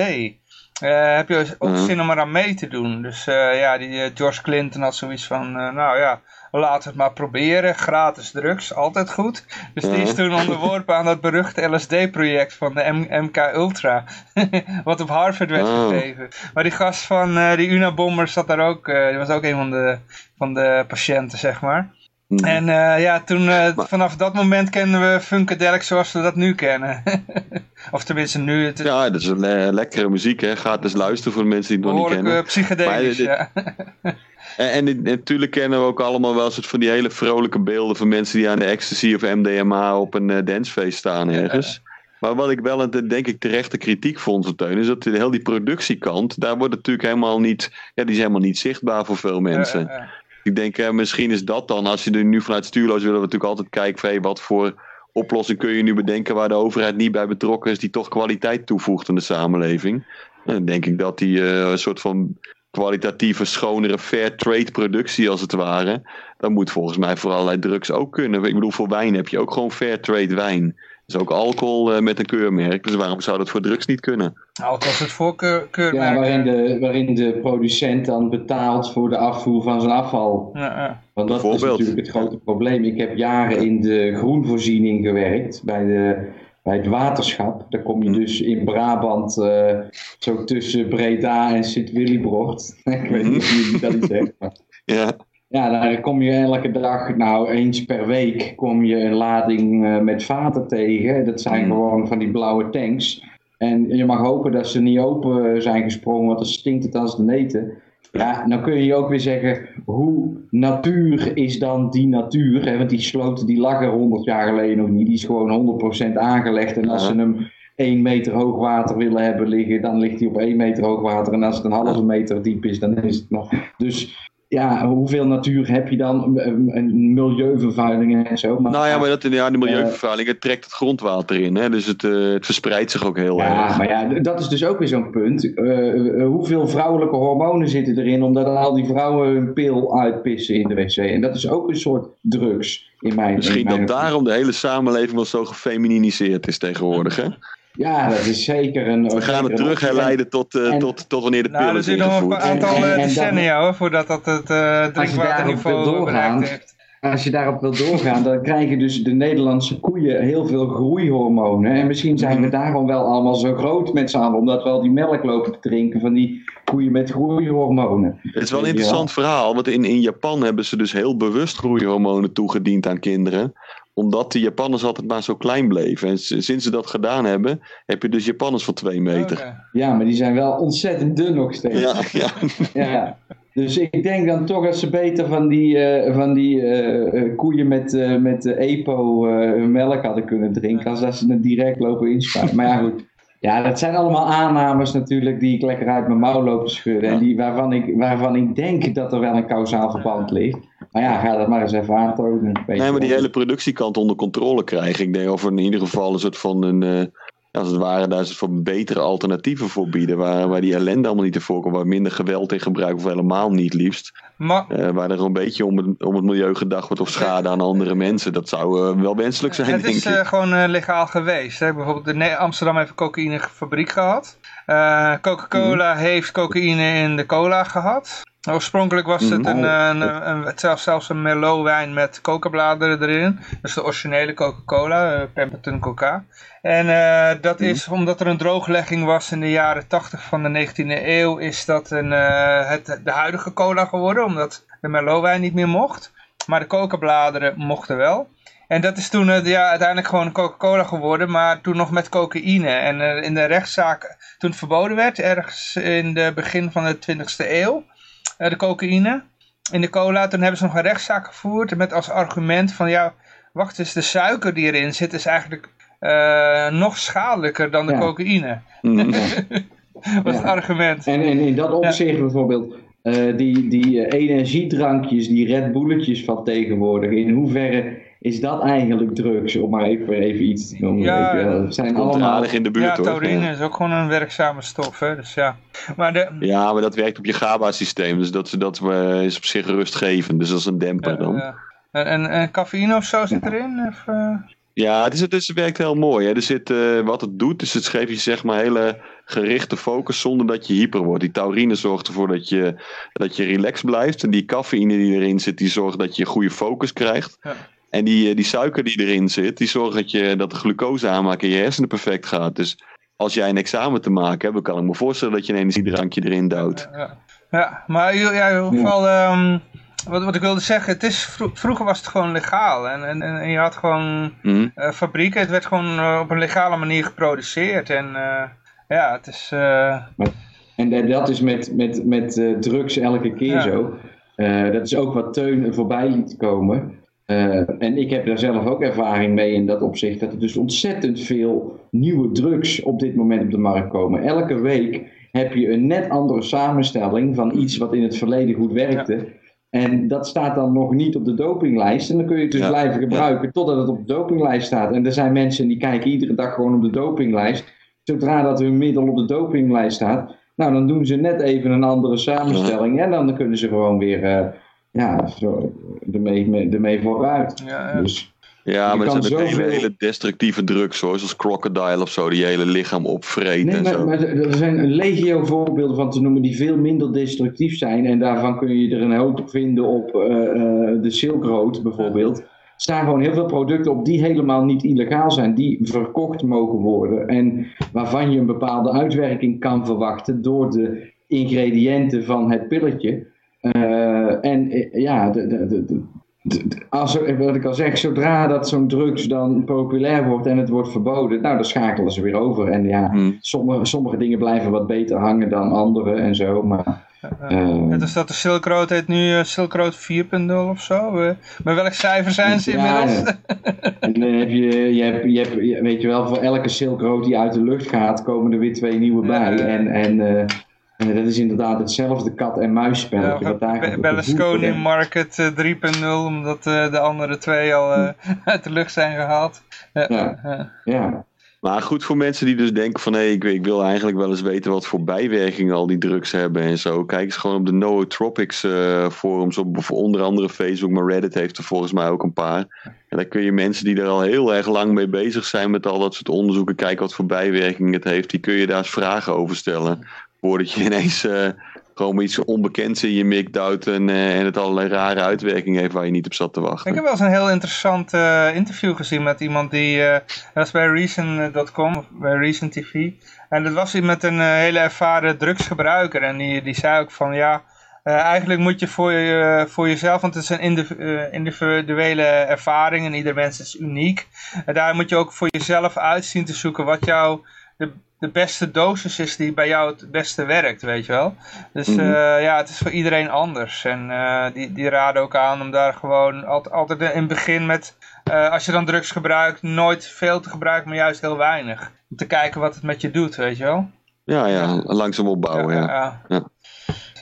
Heb je ook zin om eraan mee te doen? Dus ja, die George Clinton had zoiets van nou ja laten we het maar proberen. Gratis drugs, altijd goed. Dus die is toen onderworpen aan dat beruchte LSD-project van de MK Ultra. wat op Harvard werd oh. gegeven. Maar die gast van die Unabomber zat daar ook. Die was ook een van de, van de patiënten, zeg maar. Hmm. En uh, ja, toen, vanaf dat moment kennen we Funkadelic zoals we dat nu kennen. of tenminste nu. Het... Ja, dat is een lekkere muziek, hè. Gaat dus luisteren voor de mensen die het nog niet kennen. psychedelisch, ja. En, en, natuurlijk kennen we ook allemaal wel soort van die hele vrolijke beelden van mensen die aan de ecstasy of MDMA op een dancefeest staan ergens. Maar wat ik wel een, denk ik, terechte kritiek vond van Teun, is dat heel die productiekant, daar wordt natuurlijk helemaal niet, ja, die is helemaal niet zichtbaar voor veel mensen. Ik denk, eh, misschien is dat dan, als je er nu vanuit stuurloos willen we natuurlijk altijd kijken van, wat voor oplossing kun je nu bedenken waar de overheid niet bij betrokken is, die toch kwaliteit toevoegt aan de samenleving. En dan denk ik dat die uh, een soort van kwalitatieve, schonere, fair trade productie als het ware. Dan moet volgens mij voor allerlei drugs ook kunnen. Ik bedoel, voor wijn heb je ook gewoon fair trade wijn. Is ook alcohol uh, met een keurmerk. Dus waarom zou dat voor drugs niet kunnen? Nou, als het voor keurmerk. Ja, waarin de, waarin de producent dan betaalt voor de afvoer van zijn afval. Ja, ja. Want dat is natuurlijk het grote probleem. Ik heb jaren in de groenvoorziening gewerkt. Bij de bij het waterschap. Daar kom je dus in Brabant, uh, zo tussen Breda en Sint-Willibrocht. ik weet niet of jullie dat iets zegt. Ja. Ja, daar kom je elke dag, nou eens per week, kom je een lading uh, met vaten tegen. Dat zijn mm. gewoon van die blauwe tanks. En je mag hopen dat ze niet open zijn gesprongen, want dan stinkt het als de neten. Ja, dan kun je ook weer zeggen, hoe natuur is dan die natuur? Hè? Want die sloten die lag er 100 jaar geleden nog niet. Die is gewoon 100% aangelegd. En als ze hem 1 meter hoog water willen hebben liggen, dan ligt hij op 1 meter hoog water. En als het een halve meter diep is, dan is het nog. Dus ja, hoeveel natuur heb je dan? Een milieuvervuiling en zo. Maar, nou ja, maar dat, ja, de milieuvervuiling, het trekt het grondwater in. Hè? Dus het, uh, het verspreidt zich ook heel ja, erg. maar ja, dat is dus ook weer zo'n punt. Uh, hoeveel vrouwelijke hormonen zitten erin, omdat al die vrouwen hun pil uitpissen in de wc. En dat is ook een soort drugs in mijn Misschien in dat daarom de hele samenleving wel zo gefemininiseerd is tegenwoordig, hè? Ja, dat is zeker een... We gaan het terug herleiden tot, uh, tot, tot wanneer de pillen nou, zijn ingevoerd. Er zit nog een aantal en, decennia hoor, voordat dat het uh, drinkwaterniveau bereikt heeft. Als je daarop wil doorgaan, dan krijgen dus de Nederlandse koeien heel veel groeihormonen. En misschien zijn we mhm. daarom wel allemaal zo groot met z'n allen, omdat we al die melk lopen te drinken van die koeien met groeihormonen. Het is wel een interessant verhaal, want in, in Japan hebben ze dus heel bewust groeihormonen toegediend aan kinderen omdat de Japanners altijd maar zo klein bleven. En sinds ze dat gedaan hebben, heb je dus Japanners van twee meter. Ja, maar die zijn wel ontzettend dun nog steeds. Ja, ja. ja. Dus ik denk dan toch dat ze beter van die, uh, van die uh, koeien met, uh, met EPO melk hadden kunnen drinken. Als dat ze het direct lopen inspuiten. Maar ja, goed. Ja, dat zijn allemaal aannames natuurlijk die ik lekker uit mijn mouw loop te schudden. En die, waarvan, ik, waarvan ik denk dat er wel een kausaal verband ligt. Maar ja, ga dat maar eens even aantonen. Nee, maar die hele productiekant onder controle krijgen. Ik denk over in ieder geval een soort van een, uh, als het ware, daar van betere alternatieven voor bieden. Waar, waar die ellende allemaal niet te voorkomt. Waar minder geweld in gebruik of helemaal niet liefst. Maar, uh, waar er een beetje om het, om het milieu gedacht wordt of schade aan andere mensen. Dat zou uh, wel wenselijk zijn, Het is gewoon legaal geweest. Hè? Bijvoorbeeld in Amsterdam heeft een cocaïnefabriek gehad. Coca-Cola mhm. heeft cocaïne in de cola gehad. Oorspronkelijk was het een, een, een, een, zelfs een Merlot wijn met coca-bladeren erin. Dus de originele Coca-Cola, uh, Pemberton Coca. En uh, dat is mhm. omdat er een drooglegging was in de jaren 80 van de 19e eeuw, is dat een, uh, het, de huidige cola geworden, omdat de Merlot wijn niet meer mocht. Maar de coca-bladeren mochten wel. En dat is toen ja, uiteindelijk gewoon Coca-Cola geworden, maar toen nog met cocaïne. En in de rechtszaak, toen het verboden werd, ergens in het begin van de 20e eeuw, eh, de cocaïne in de cola. Toen hebben ze nog een rechtszaak gevoerd met als argument van ja, wacht eens, de suiker die erin zit is eigenlijk uh, nog schadelijker dan de cocaïne. Mm. was het argument. En, en in dat opzicht bijvoorbeeld, uh, die, die energiedrankjes, die Red Bulletjes van tegenwoordig, in hoeverre is dat eigenlijk drugs? Om maar even, even iets te noemen. Ja, zijn allemaal aardig in de buurt ja, taurine is ook gewoon een werkzame stof. Hè? Dus ja. Maar de... ja, maar dat werkt op je GABA-systeem. Dus dat, dat uh, is op zich rustgevend. Dus dat is een demper dan. En, en, en cafeïne of zo zit erin? Of, uh... Ja, het, is, het, is, het werkt heel mooi. Hè. Er zit, uh, wat het doet, is het geeft je zeg maar hele gerichte focus zonder dat je hyper wordt. Die taurine zorgt ervoor dat je, dat je relaxed blijft. En die cafeïne die erin zit, die zorgt dat je goede focus krijgt. Ja. En die, eh, die suiker die erin zit, die zorgt dat, je, dat de glucose aanmaak in je hersenen perfect gaat. Dus als jij een examen te maken hebt, dan kan ik me voorstellen dat je een energiedrankje erin duwt. Ja, ja. maar ja, in ieder geval... Um wat, wat ik wilde zeggen, het is, vroeger was het gewoon legaal. En, en, en je had gewoon mm. fabrieken, het werd gewoon eh, op een legale manier geproduceerd. En uh, ja, het is... En dat is met, met, met drugs elke keer zo. dat is ook wat Teun voorbij liet komen. En ik heb daar zelf ook ervaring mee in dat opzicht. Dat er dus ontzettend veel nieuwe drugs op dit moment op de markt komen. Elke week heb je een net andere samenstelling van iets wat in het verleden goed werkte. En dat staat dan nog niet op de dopinglijst. En dan kun je het dus blijven gebruiken totdat het op de dopinglijst staat. En er zijn mensen die kijken iedere dag gewoon op de dopinglijst. Zodra dat hun middel op de dopinglijst staat, nou dan doen ze net even een andere samenstelling. En dan kunnen ze gewoon weer uh, ja, zo, ermee, ermee vooruit. Dus, ja, maar het zijn hele, hele, destructieve drugs, zoals crocodile of zo, die je hele lichaam opvreet nee, en maar, zo. Maar er zijn een legio voorbeelden van te noemen die veel minder destructief zijn. En daarvan kun je er een hoop vinden op uh, uh, de Silk Road bijvoorbeeld. Er staan gewoon heel veel producten op die helemaal niet illegaal zijn, die verkocht mogen worden. En waarvan je een bepaalde uitwerking kan verwachten door de ingrediënten van het pilletje. Uh, en ja, de, de, de, als, wat ik al zeg, zodra dat zo'n drugs dan populair wordt en het wordt verboden, nou dan schakelen ze weer over. En ja, hmm. sommige, sommige dingen blijven wat beter hangen dan andere en zo, maar... Uh, dus dat de Silk Road heet nu uh, Silk Road 4.0 of zo. Uh, maar welk cijfer zijn ze inmiddels? en dan heb je, je, hebt, je hebt, weet je wel, voor elke Silk Road die uit de lucht gaat, komen er weer twee nieuwe bij. En, en en dat is inderdaad hetzelfde kat-en-muisspelletje. Ja, Berlusconi Market 3.0, eh, omdat uh, de andere twee al uh, uit de lucht zijn gehaald. Ja. ja. Maar goed voor mensen die dus denken van hé, hey, ik, ik, wil eigenlijk wel eens weten wat voor bijwerkingen al die drugs hebben en zo. Kijk eens gewoon op de Nootropics uh, forums, op onder andere Facebook, maar Reddit heeft er volgens mij ook een paar. En dan kun je mensen die er al heel erg lang mee bezig zijn met al dat soort onderzoeken, kijken wat voor bijwerkingen het heeft, die kun je daar eens vragen over stellen voordat je ineens uh, gewoon iets onbekends in je mik duwt en, uh, en het allerlei rare uitwerkingen heeft waar je niet op zat te wachten. Ik heb wel eens een heel interessant uh, interview gezien met iemand die, dat was bij Reason.com, bij Reason TV. En dat was iemand met een hele ervaren drugsgebruiker en die, die zei ook van ja, eigenlijk moet je voor, je, voor jezelf, want het is een individuele ervaring en ieder mens is uniek. En daar moet je ook voor jezelf uitzien te zoeken wat jou de beste dosis is die bij jou het beste werkt, weet je wel. Dus mhm. eh, ja, het is voor iedereen anders. En uh, die, die raden ook aan om daar gewoon altijd, altijd in het begin met, uh, als je dan drugs gebruikt, nooit veel te gebruiken, maar juist heel weinig. Om te kijken wat het met je doet, weet je wel. Ja, ja, langzaam opbouwen, ja. ja.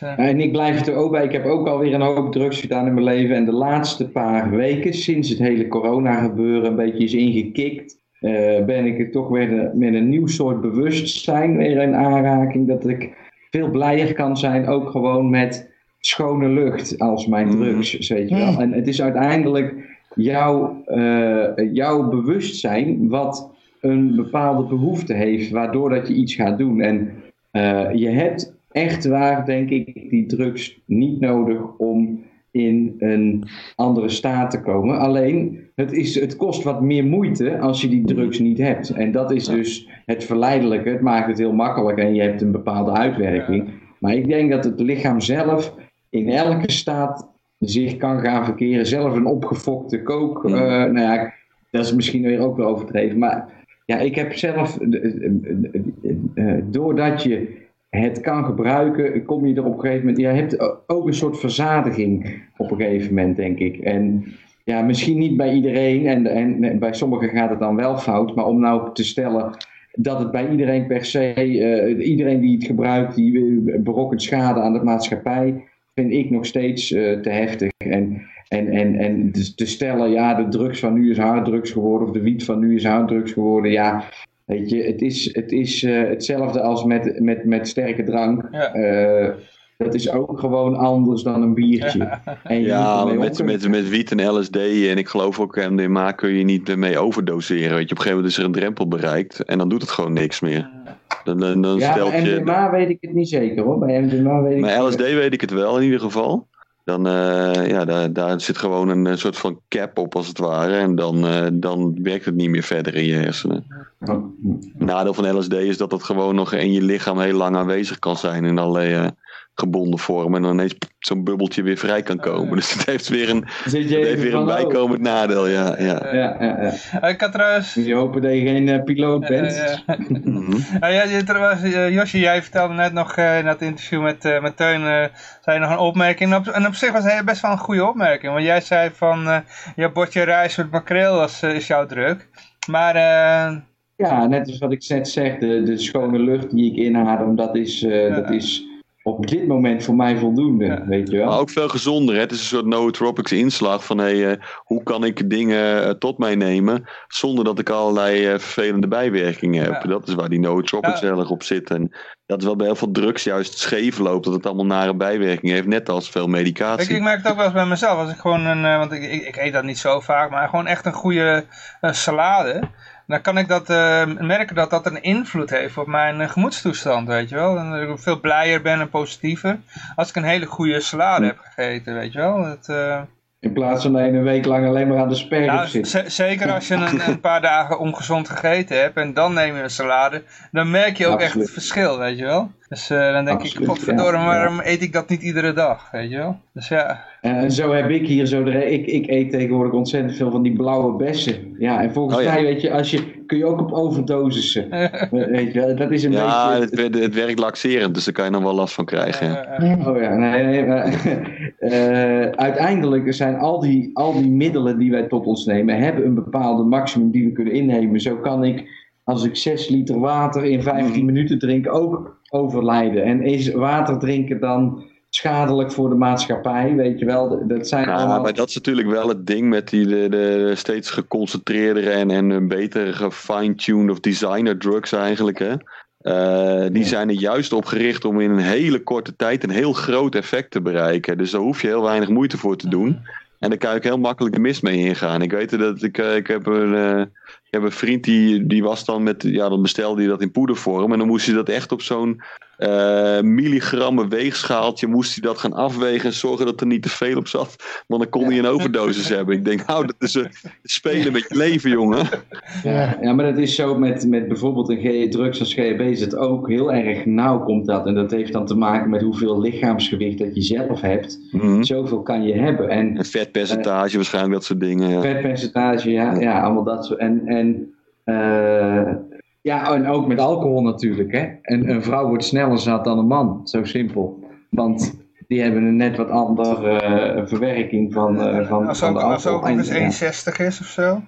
ja. En ik blijf er ook bij. Ik heb ook alweer een hoop drugs gedaan in mijn leven. En de laatste paar weken, sinds het hele corona gebeuren een beetje is ingekikt, uh, ben ik er toch weer met een nieuw soort bewustzijn weer in aanraking. Dat ik veel blijer kan zijn, ook gewoon met schone lucht als mijn mhm. drugs, weet je wel. En het is uiteindelijk jouw, uh, jouw bewustzijn wat een bepaalde behoefte heeft, waardoor dat je iets gaat doen. En uh, je hebt echt waar, denk ik, die drugs niet nodig om in een andere staat te komen. Alleen, het, is, het kost wat meer moeite als je die drugs niet hebt. En dat is dus het verleidelijke. Het maakt het heel makkelijk en je hebt een bepaalde uitwerking. Maar ik denk dat het lichaam zelf in elke staat zich kan gaan verkeren. Zelf een opgefokte kook. Uh, nou ja, dat is misschien weer ook wel overdreven. Maar ja, ik heb zelf, uh, doordat je het kan gebruiken, kom je er op een gegeven moment. Je hebt ook een soort verzadiging op een gegeven moment, denk ik. En ja, misschien niet bij iedereen, en, en bij sommigen gaat het dan wel fout, maar om nou te stellen dat het bij iedereen per se, uh, iedereen die het gebruikt, die berokkent schade aan de maatschappij, vind ik nog steeds uh, te heftig. En En, en, en te stellen, ja, de drugs van nu is harddrugs geworden, of de wiet van nu is harddrugs geworden. Ja, weet je, het is, het is hetzelfde als met, met, met sterke drank. Ja. Dat is ook gewoon anders dan een biertje. En ja, met, met, met wiet en LSD en ik geloof ook MDMA kun je niet mee overdoseren. Weet je, op een gegeven moment is er een drempel bereikt en dan doet het gewoon niks meer. Dan, dan, dan ja, bij MDMA weet ik het niet zeker hoor. Bij MDMA weet ik bij LSD weet ik het wel in ieder geval. Dan uh, ja, daar, daar zit gewoon een, soort van cap op als het ware. En dan, uh, dan werkt het niet meer verder in je hersenen. Nadeel van LSD is dat het gewoon nog in je lichaam heel lang aanwezig kan zijn. In allerlei gebonden vorm en dan ineens zo'n bubbeltje weer vrij kan komen. Dus het heeft weer een, heeft weer een bijkomend nadeel, ja. ja. ja, ja, ja. Ik had trouwens... Je hopen dat je geen uh, piloot bent. mm ja, trouwens, uh, Josje, jij vertelde net nog uh, in dat interview met, uh, met Teun, zei je nog een opmerking. En op, en op zich was het best wel een goede opmerking. Want jij zei van, je bordje rijst met makreel was, is jouw druk. Maar... ja, net als wat ik net zeg, de, de schone lucht die ik inadem, dat is... dat is op dit moment voor mij voldoende, weet je wel. Maar ook veel gezonder. Hè? Het is een soort nootropics inslag van hey, uh, hoe kan ik dingen uh, tot mij nemen zonder dat ik allerlei uh, vervelende bijwerkingen heb. Ja. Dat is waar die nootropics ja. erg op zitten. En dat is wel bij heel veel drugs juist scheef loopt, dat het allemaal nare bijwerkingen heeft, net als veel medicatie. Ik, ik merk het ook wel eens bij mezelf, als ik gewoon een, want ik, ik, ik, eet dat niet zo vaak, maar gewoon echt een goede salade dan kan ik dat, uh, merken dat dat een invloed heeft op mijn uh, gemoedstoestand, weet je wel. En dat ik veel blijer ben en positiever als ik een hele goede salade heb gegeten, weet je wel. Uh, in plaats van dat een week lang alleen maar aan de spergen nou, zit. Zeker als je een, een, paar dagen ongezond gegeten hebt en dan neem je een salade. Dan merk je ook echt het verschil, weet je wel. Dus dan denk Absoluut, ik, godverdomme, ja. waarom eet ik dat niet iedere dag, weet je wel. Dus ja. En zo heb ik hier zo, de, ik, ik eet tegenwoordig ontzettend veel van die blauwe bessen. Ja, en volgens oh, ja. mij, weet je, als je, kun je ook op overdosissen. weet je, dat is een ja, beetje... Het, het werkt laxerend, dus daar kan je nog wel last van krijgen. Oh ja, nee, nee, maar, uh, uiteindelijk zijn al die, al die middelen die wij tot ons nemen, hebben een bepaalde maximum die we kunnen innemen. Zo kan ik als ik 6 liter water in 15 mhm. minuten drink, ook overlijden. En is water drinken dan schadelijk voor de maatschappij, weet je wel. Dat zijn ja, allemaal... maar dat is natuurlijk wel het ding met die de, de steeds geconcentreerdere en, en beter gefine-tuned of designer drugs eigenlijk. Hè? Uh, die zijn er juist op gericht om in een hele korte tijd een heel groot effect te bereiken. Dus daar hoef je heel weinig moeite voor te doen. En daar kan ik heel makkelijk de mist mee ingaan. Ik weet dat ik, eh, ik heb een, uh, ik heb een vriend die, die was dan met, ja, dan bestelde hij dat in poedervorm. En dan moest hij dat echt op zo'n uh, milligrammen weegschaaltje moest hij dat gaan afwegen en zorgen dat er niet te veel op zat. Want dan kon hij een overdosis hebben. Ik denk, nou, dat is een spelen met je leven, jongen. Ja, ja maar dat is zo met, met bijvoorbeeld een drugs als GHB is het ook heel erg nauw komt dat. En dat heeft dan te maken met hoeveel lichaamsgewicht dat je zelf hebt. Mm Zoveel kan je hebben. En, en vetpercentage, uh, waarschijnlijk dat soort dingen. Ja. Vetpercentage, ja, ja, allemaal dat soort. En, en uh, ja, en ook met alcohol natuurlijk. Hè? En een vrouw wordt sneller zat dan een man. Zo simpel. Want die hebben een net wat andere uh, verwerking van, uh, van, als van de alcohol. Als ook nog eens 1,60 is of zo.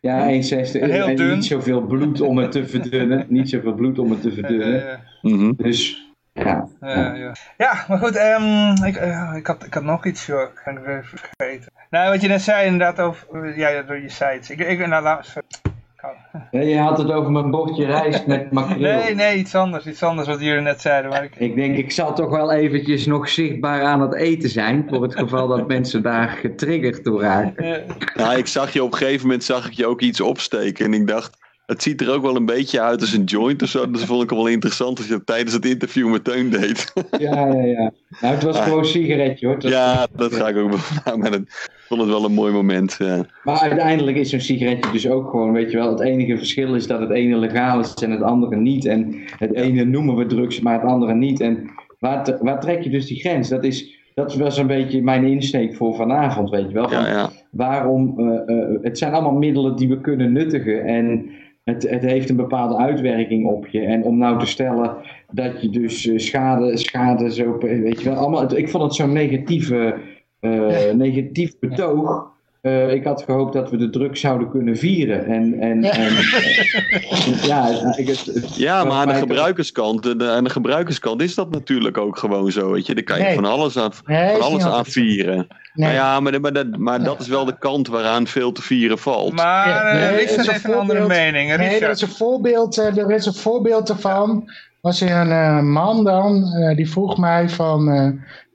Ja, 1,60. En, en dun. niet zoveel bloed om het te verdunnen. niet zoveel bloed om het te verdunnen. Uh, uh, Dus, ja. Ja, ja. ja maar goed. Um, ik, ik, had, ik had nog iets, joh. Ik ga het even vergeten. Nou, wat je net zei inderdaad over... Ja, door je sites. Ik, ik, nou, laat, Nee, je had het over mijn bordje rijst met makreel. Nee, nee, iets anders. Iets anders wat jullie net zeiden. Maar ik... ik denk, ik zal toch wel eventjes nog zichtbaar aan het eten zijn. Voor het geval dat mensen daar getriggerd door raken. Ja, ik zag je op een gegeven moment zag ik je ook iets opsteken. En ik dacht, het ziet er ook wel een beetje uit als een joint of zo. Dat vond ik wel interessant als je dat tijdens het interview met Teun deed. Ja, ja, ja. Nou, het was gewoon een sigaretje hoor. Dat ja, dat ga ik ook wel. Vond het wel een mooi moment. Ja. Maar uiteindelijk is zo'n sigaretje dus ook gewoon, weet je wel, het enige verschil is dat het ene legaal is en het andere niet. En het ene noemen we drugs, maar het andere niet. En waar, waar trek je dus die grens? Dat is, dat is wel zo'n beetje mijn insteek voor vanavond, weet je wel. Van, ja, ja. Waarom, uh, uh, het zijn allemaal middelen die we kunnen nuttigen en het, het heeft een bepaalde uitwerking op je. En om nou te stellen dat je dus uh, schade, schade zo, weet je wel, allemaal, ik vond het zo'n negatieve uh, negatief betoog. uh, ik had gehoopt dat we de druk zouden kunnen vieren. En, en, ja. en ja, ik, ja, maar aan de gebruikerskant, de, aan de gebruikerskant is dat natuurlijk ook gewoon zo. Weet je, daar kan je van alles aan, van alles aan vieren. Nee. Maar ja, maar, maar, dat, maar dat is wel de kant waaraan veel te vieren valt. Maar nee, Richard heeft een andere mening. Richard. Nee, er is een voorbeeld, er is een voorbeeld ervan. Was er een uh, man dan, uh, die vroeg mij van... Uh,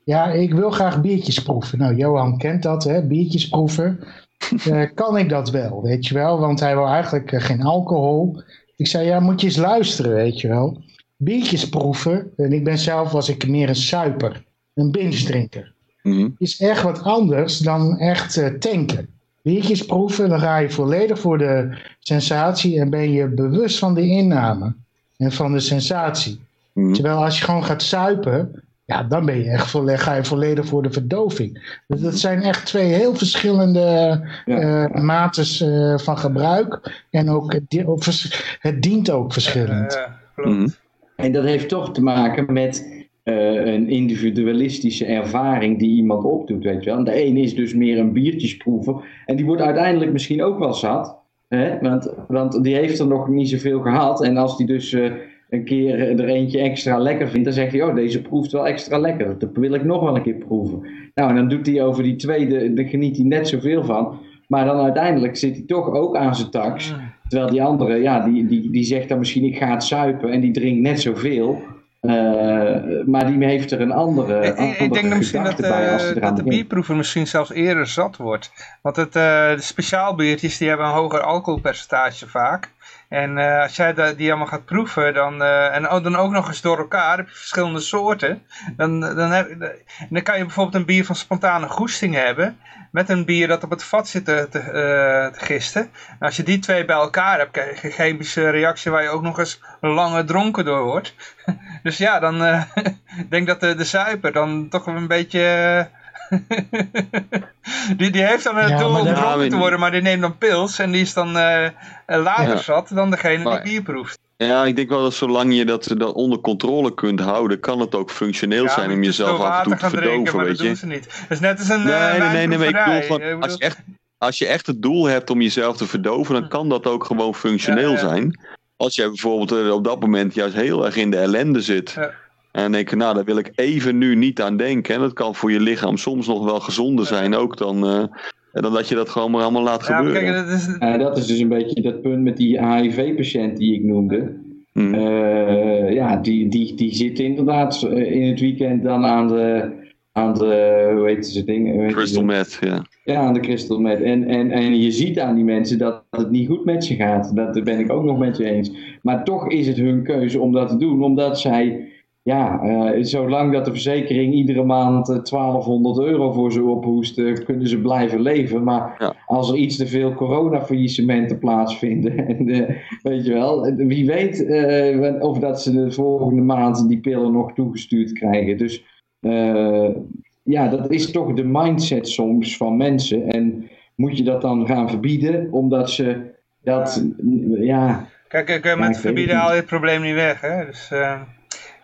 ja, ik wil graag biertjes proeven. Nou, Johan kent dat, hè, biertjes proeven. Uh, kan ik dat wel, weet je wel? Want hij wil eigenlijk uh, geen alcohol. Ik zei, ja, moet je eens luisteren, weet je wel. Biertjes proeven, en ik ben zelf, was ik meer een suiper. Een binge drinker. Mm Is echt wat anders dan echt uh, tanken. Biertjes proeven, dan ga je volledig voor de sensatie en ben je bewust van de inname. En van de sensatie. Mm Terwijl als je gewoon gaat suipen, ja, dan ben je echt volledig, ga je volledig voor de verdoving. Dus dat zijn echt twee heel verschillende ja. uh, mates uh, van gebruik. En ook het, het dient ook verschillend. Mm. En dat heeft toch te maken met uh, een individualistische ervaring die iemand opdoet, weet je wel. En de ene is dus meer een biertjesproever. En die wordt uiteindelijk misschien ook wel zat. Hè? Want, want die heeft er nog niet zoveel gehad. En als die dus een keer er eentje extra lekker vindt, dan zegt hij, oh, deze proeft wel extra lekker. Dat wil ik nog wel een keer proeven. Nou, en dan doet hij over die tweede, daar geniet hij net zoveel van. Maar dan uiteindelijk zit hij toch ook aan zijn tax. Terwijl die andere, ja, die, die, die zegt dan misschien, ik ga het zuipen en die drinkt net zoveel. Uh, maar die heeft er een andere, ik, andere ik denk misschien dat, uh, dat de bierproever misschien zelfs eerder zat wordt. Want het, uh, de speciaalbiertjes die hebben een hoger alcoholpercentage vaak. En uh, als jij die allemaal gaat proeven, dan, uh, en dan ook nog eens door elkaar, heb je verschillende soorten. Dan, dan, heb, dan kan je bijvoorbeeld een bier van spontane goesting hebben, met een bier dat op het vat zit te, te, te gisten. En als je die twee bij elkaar hebt, krijg je een chemische reactie waar je ook nog eens langer dronken door wordt. dus ja, dan denk dat de, de zuiper dan toch een beetje die, die heeft dan het doel om dronken te worden, maar die neemt dan pils en die is dan uh, later zat dan degene die bier proeft. Ja, ik denk wel dat zolang je dat, dat onder controle kunt houden, kan het ook functioneel zijn om jezelf af en toe te verdoven, drinken, weet je. dat doen ze niet. Dat is net als een Nee, uh, nee, nee, nee, ik bedoel van, als je, echt, als je echt het doel hebt om jezelf te verdoven, dan hm. kan dat ook gewoon functioneel zijn. Als jij bijvoorbeeld op dat moment juist heel erg in de ellende zit en denk nou, daar wil ik even nu niet aan denken. En dat kan voor je lichaam soms nog wel gezonder zijn ook dan, uh, dan dat je dat gewoon maar allemaal laat gebeuren. Kijk, dat, is... Uh, dat is dus een beetje dat punt met die HIV-patiënt die ik noemde. Hmm. Uh, ja, die, die, die zit inderdaad in het weekend dan aan de, aan de hoe heet ze ding? Crystal meth, ja. Ja, aan de crystal meth. En, en, en je ziet aan die mensen dat het niet goed met ze gaat. Dat ben ik ook nog met je eens. Maar toch is het hun keuze om dat te doen, omdat zij ja, uh, zolang dat de verzekering iedere maand 1200 eh, euro voor ze ophoest, uh, kunnen ze blijven leven. Maar als er iets te veel coronafaillissementen plaatsvinden, en, weet je wel, wie weet of dat ze de volgende maand die pillen nog toegestuurd krijgen. Dus ja, dat is toch de mindset soms van mensen. En moet je dat dan gaan verbieden, omdat ze dat, ja... Kijk, met verbieden haal je het probleem niet weg, hè. Dus...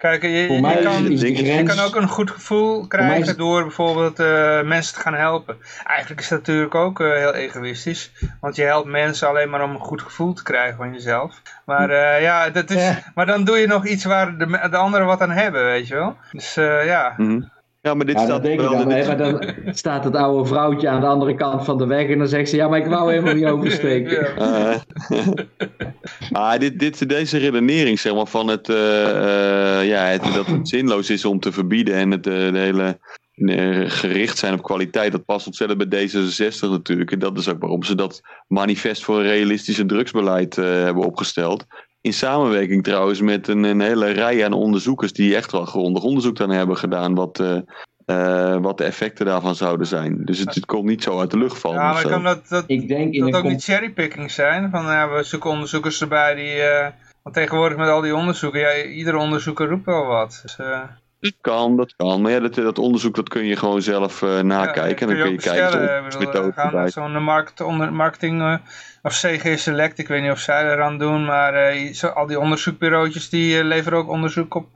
Kijk, je, je, kan, je, kan, ook een goed gevoel krijgen door bijvoorbeeld uh, mensen te gaan helpen. Eigenlijk is dat natuurlijk ook uh, heel egoïstisch. Want je helpt mensen alleen maar om een goed gevoel te krijgen van jezelf. Maar uh, ja, dat is, ja. maar dan doe je nog iets waar de, de anderen wat aan hebben, weet je wel. Dus ja... Mm -hmm. Ja, maar dit ja, staat wel... Dan, dit... maar dan staat het oude vrouwtje aan de andere kant van de weg en dan zegt ze, ja, maar ik wou helemaal niet oversteken. Ja. Uh, maar dit, dit, deze redenering, zeg maar, van het, uh, uh, ja, het, dat het zinloos is om te verbieden en het de hele gericht zijn op kwaliteit, dat past ontzettend bij D66 natuurlijk. En dat is ook waarom ze dat manifest voor een realistische drugsbeleid hebben opgesteld. In samenwerking trouwens met een, een, hele rij aan onderzoekers die echt wel grondig onderzoek aan hebben gedaan wat, uh, uh, wat de effecten daarvan zouden zijn. Dus het, het, komt niet zo uit de lucht vallen. Ja, maar kan dat, dat, ik denk dat ook niet cherrypicking zijn? Van ja, we zoeken onderzoekers erbij die... Uh, want tegenwoordig met al die onderzoeken, ja, ieder onderzoeker roept wel wat. Dus, Dat kan, dat kan. Maar ja, dat, dat onderzoek dat kun je gewoon zelf uh, nakijken. Ja, en dan kun je, kijken of gaan Zo'n markt, marketing uh, of CG Select, ik weet niet of zij eraan doen, maar uh, zo, al die onderzoekbureautjes die leveren ook onderzoek op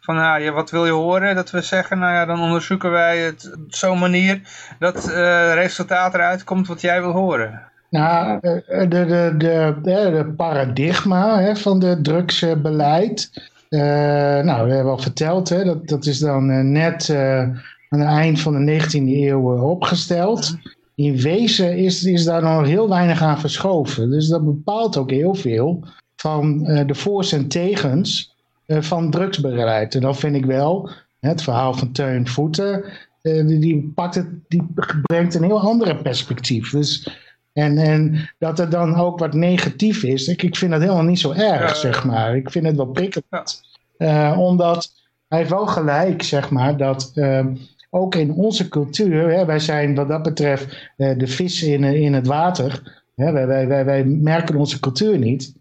van ah, ja, wat wil je horen? Dat we zeggen, nou ja, dan onderzoeken wij het op zo'n manier dat het resultaat eruit komt wat jij wil horen. Nou, de, de, de, de, paradigma hè, van de drugsbeleid uh, nou, we hebben al verteld, hè, dat, dat is dan uh, net uh, aan het eind van de 19e eeuw opgesteld. In wezen is, is daar nog heel weinig aan verschoven. Dus dat bepaalt ook heel veel van de voor's en tegens van drugsbeleid. En dan vind ik wel, het verhaal van Teun Voeten, die, die, pakt het, die brengt een heel andere perspectief. Dus en, en dat er dan ook wat negatief is, ik, ik vind dat helemaal niet zo erg, zeg maar. Ik vind het wel prikkelend. Uh, omdat hij heeft wel gelijk, zeg maar, dat uh, ook in onze cultuur, hè, wij zijn wat dat betreft uh, de vis in, in het water. Hè, wij, wij, wij, wij merken onze cultuur niet.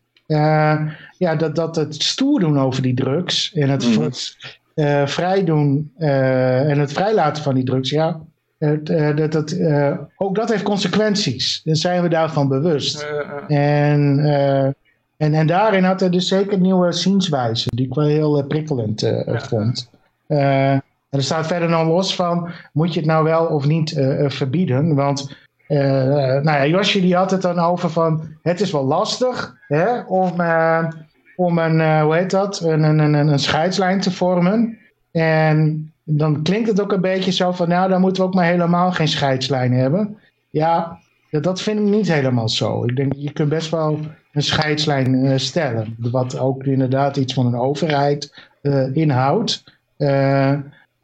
ja, dat, dat het stoer doen over die drugs en het mm. vrijdoen en het vrijlaten van die drugs, ja, uh, dat, dat, uh, ook dat heeft consequenties. Dan zijn we daarvan bewust. En, uh, en, en daarin had hij dus zeker nieuwe zienswijze, die ik wel heel prikkelend vond. en er staat verder nog los van, moet je het nou wel of niet verbieden? Want nou ja, Josje die had het dan over van, het is wel lastig hè, om, om een, hoe heet dat, een, een, een, een scheidslijn te vormen. En dan klinkt het ook een beetje zo van, nou, dan moeten we ook maar helemaal geen scheidslijn hebben. Ja, dat vind ik niet helemaal zo. Ik denk, je kunt best wel een scheidslijn uh, stellen. Wat ook inderdaad iets van een overheid uh, inhoudt. Uh,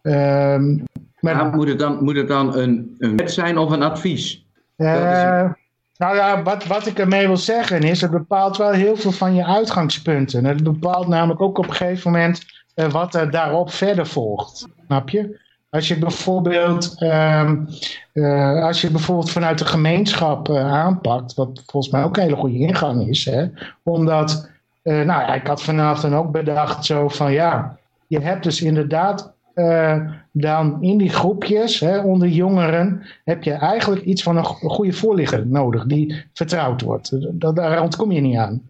um, maar moet, het dan, moet het dan een, een wet zijn of een advies? Nou ja, wat, wat ik ermee wil zeggen is, het bepaalt wel heel veel van je uitgangspunten. Het bepaalt namelijk ook op een gegeven moment wat er daarop verder volgt. Snap je? Als je bijvoorbeeld, uh, uh, als je bijvoorbeeld vanuit de gemeenschap uh, aanpakt, wat volgens mij ook een hele goede ingang is, hè, omdat, uh, nou ik had vanavond ook bedacht zo van ja, je hebt dus inderdaad dan in die groepjes hè, onder jongeren, heb je eigenlijk iets van een goede voorligger nodig die vertrouwd wordt. Daar ontkom je niet aan.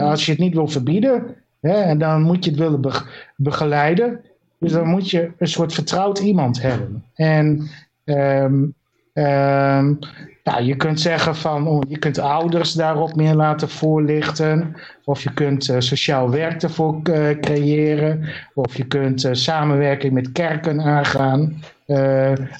als je het niet wil verbieden, en dan moet je het willen begeleiden, dus dan moet je een soort vertrouwd iemand hebben. En um, je kunt zeggen van, oh, je kunt ouders daarop meer laten voorlichten. Of je kunt uh, sociaal werk ervoor uh, creëren. Of je kunt uh, samenwerking met kerken aangaan.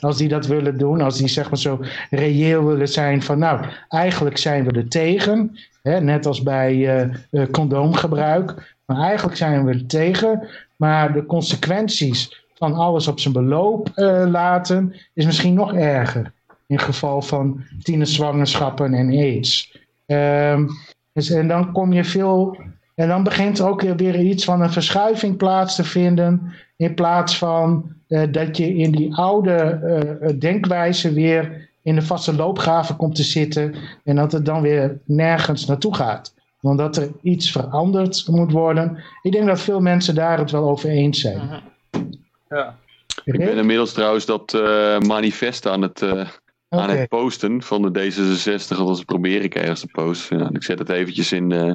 als die dat willen doen. Als die zeg maar zo reëel willen zijn van, nou, eigenlijk zijn we er tegen. Hè, net als bij condoomgebruik. Maar eigenlijk zijn we er tegen. Maar de consequenties van alles op zijn beloop uh, laten is misschien nog erger. In geval van tienerzwangerschappen en aids. Um, dus, en dan kom je veel. En dan begint ook weer iets van een verschuiving plaats te vinden. In plaats van uh, dat je in die oude uh, denkwijze weer in de vaste loopgraven komt te zitten. En dat het dan weer nergens naartoe gaat omdat er iets veranderd moet worden. Ik denk dat veel mensen daar het wel over eens zijn. Mhm. Ja. Ik ben inmiddels trouwens dat uh, manifest aan het, uh, aan het posten van de D66. Althans probeer ik ergens te posten. Ja, ik zet het eventjes in, uh,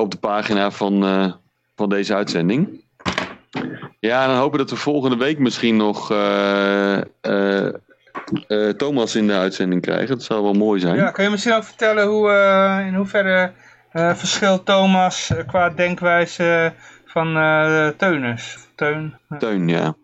op de pagina van, van deze uitzending. Ja, dan hopen dat we volgende week misschien nog uh, Thomas in de uitzending krijgen. Dat zou wel mooi zijn. Ja, kun je misschien ook vertellen hoe, uh, in hoeverre uh, verschilt Thomas qua denkwijze van Teunus? Teun, Teun, ja.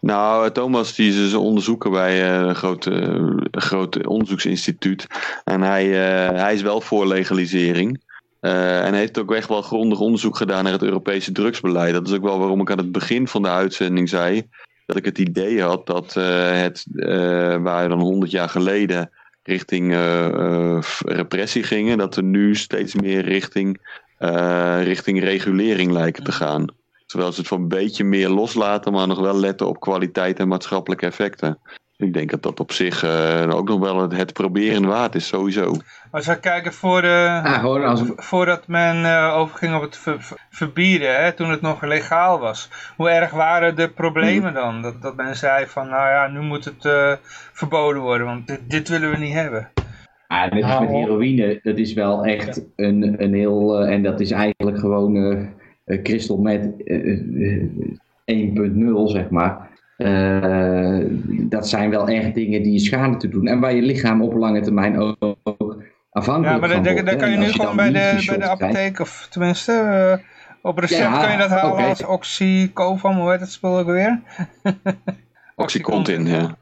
Nou, Thomas die is dus onderzoeker bij een grote, grote onderzoeksinstituut. En hij, hij is wel voor legalisering. Uh, en heeft ook echt wel grondig onderzoek gedaan naar het Europese drugsbeleid. Dat is ook wel waarom ik aan het begin van de uitzending zei dat ik het idee had dat uh, het, uh, waar dan 100 jaar geleden richting uh, repressie gingen, dat we nu steeds meer richting, richting regulering lijken te gaan. Terwijl ze het van een beetje meer loslaten, maar nog wel letten op kwaliteit en maatschappelijke effecten. Ik denk dat dat op zich ook nog wel het, het, proberen waard is, sowieso. Als we kijken voor de, ah, als... voordat men overging op het verbieden, hè, toen het nog legaal was. Hoe erg waren de problemen dan? Dat, dat men zei van, nou ja, nu moet het verboden worden, want dit, dit willen we niet hebben. Ah, net als met nou, heroïne, dat is wel echt een, een heel, en dat is eigenlijk gewoon uh, crystal met 1.0, zeg maar. Uh, dat zijn wel echt dingen die je schade te doen. En waar je lichaam op lange termijn ook, afhankelijk ja, maar van dan, kan je nu gewoon bij de, bij de apotheek, of tenminste, uh, op recept kan je dat halen okay. als oxycovum, hoe heet het spul ook weer? Oxycontin, ja.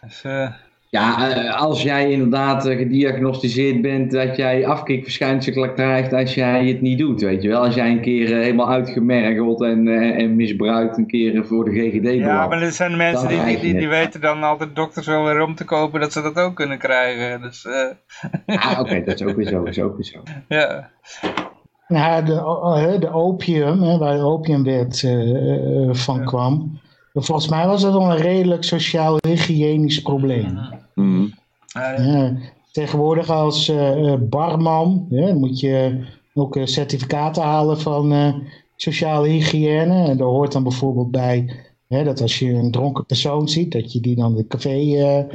Dus, uh, ja, eh, als jij inderdaad eh, gediagnosticeerd bent dat jij afkikverschijnselen krijgt als jij het niet doet, weet je wel. Als jij een keer eh, helemaal uitgemergeld en, en misbruikt een keer voor de GGD belandt. Ja, maar er zijn mensen die, die, die, weten dan altijd dokters wel weer om te kopen dat ze dat ook kunnen krijgen. Dus, Ah, oké, dat is ook weer zo, is ook weer zo. Ja. Nou, de, de opium, hè, waar de opiumwet uh, van kwam, volgens mij was dat al een redelijk sociaal-hygiënisch probleem. Mm. Ja, tegenwoordig als uh, barman moet je ook certificaten halen van uh, sociale hygiëne. En daar hoort dan bijvoorbeeld bij dat als je een dronken persoon ziet, dat je die dan de café,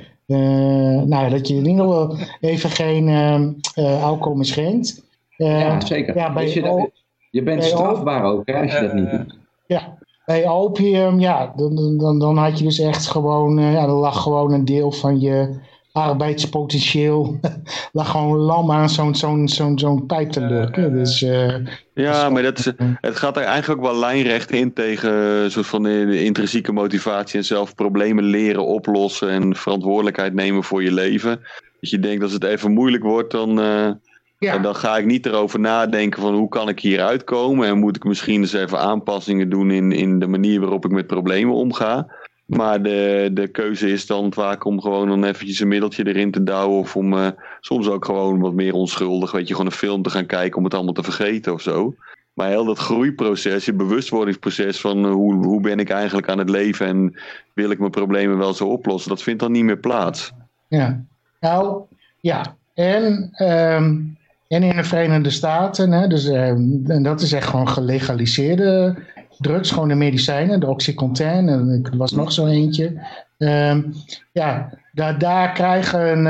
nou dat je in ieder geval even geen alcohol meer schenkt. ja, zeker. Ja, bij je, je, bent strafbaar ook hè, als je dat niet doet. Ja, bij opium, ja, dan, dan, dan had je dus echt gewoon, uh, ja, er lag gewoon een deel van je arbeidspotentieel, lag gewoon lam aan zo'n zo'n zo'n zo'n pijp te lukken. Dus, uh, ja, maar dat is, het gaat er eigenlijk ook wel lijnrecht in tegen een soort van de intrinsieke motivatie en zelf problemen leren oplossen en verantwoordelijkheid nemen voor je leven. Dat je denkt als het even moeilijk wordt, dan, uh, ja. En dan ga ik niet erover nadenken van hoe kan ik hier uitkomen. En moet ik misschien eens even aanpassingen doen in, in de manier waarop ik met problemen omga. Maar de, de keuze is dan vaak om gewoon dan eventjes een middeltje erin te douwen. Of om uh, soms ook gewoon wat meer onschuldig, weet je, gewoon een film te gaan kijken om het allemaal te vergeten of zo. Maar heel dat groeiproces, je bewustwordingsproces van uh, hoe, hoe ben ik eigenlijk aan het leven en wil ik mijn problemen wel zo oplossen, dat vindt dan niet meer plaats. Ja, nou ja. En um, en in de Verenigde Staten, hè, dus, eh, en dat is echt gewoon gelegaliseerde drugs, gewoon de medicijnen, de Oxycontin, en er was nog zo eentje. Ehm, ja, daar, daar krijgen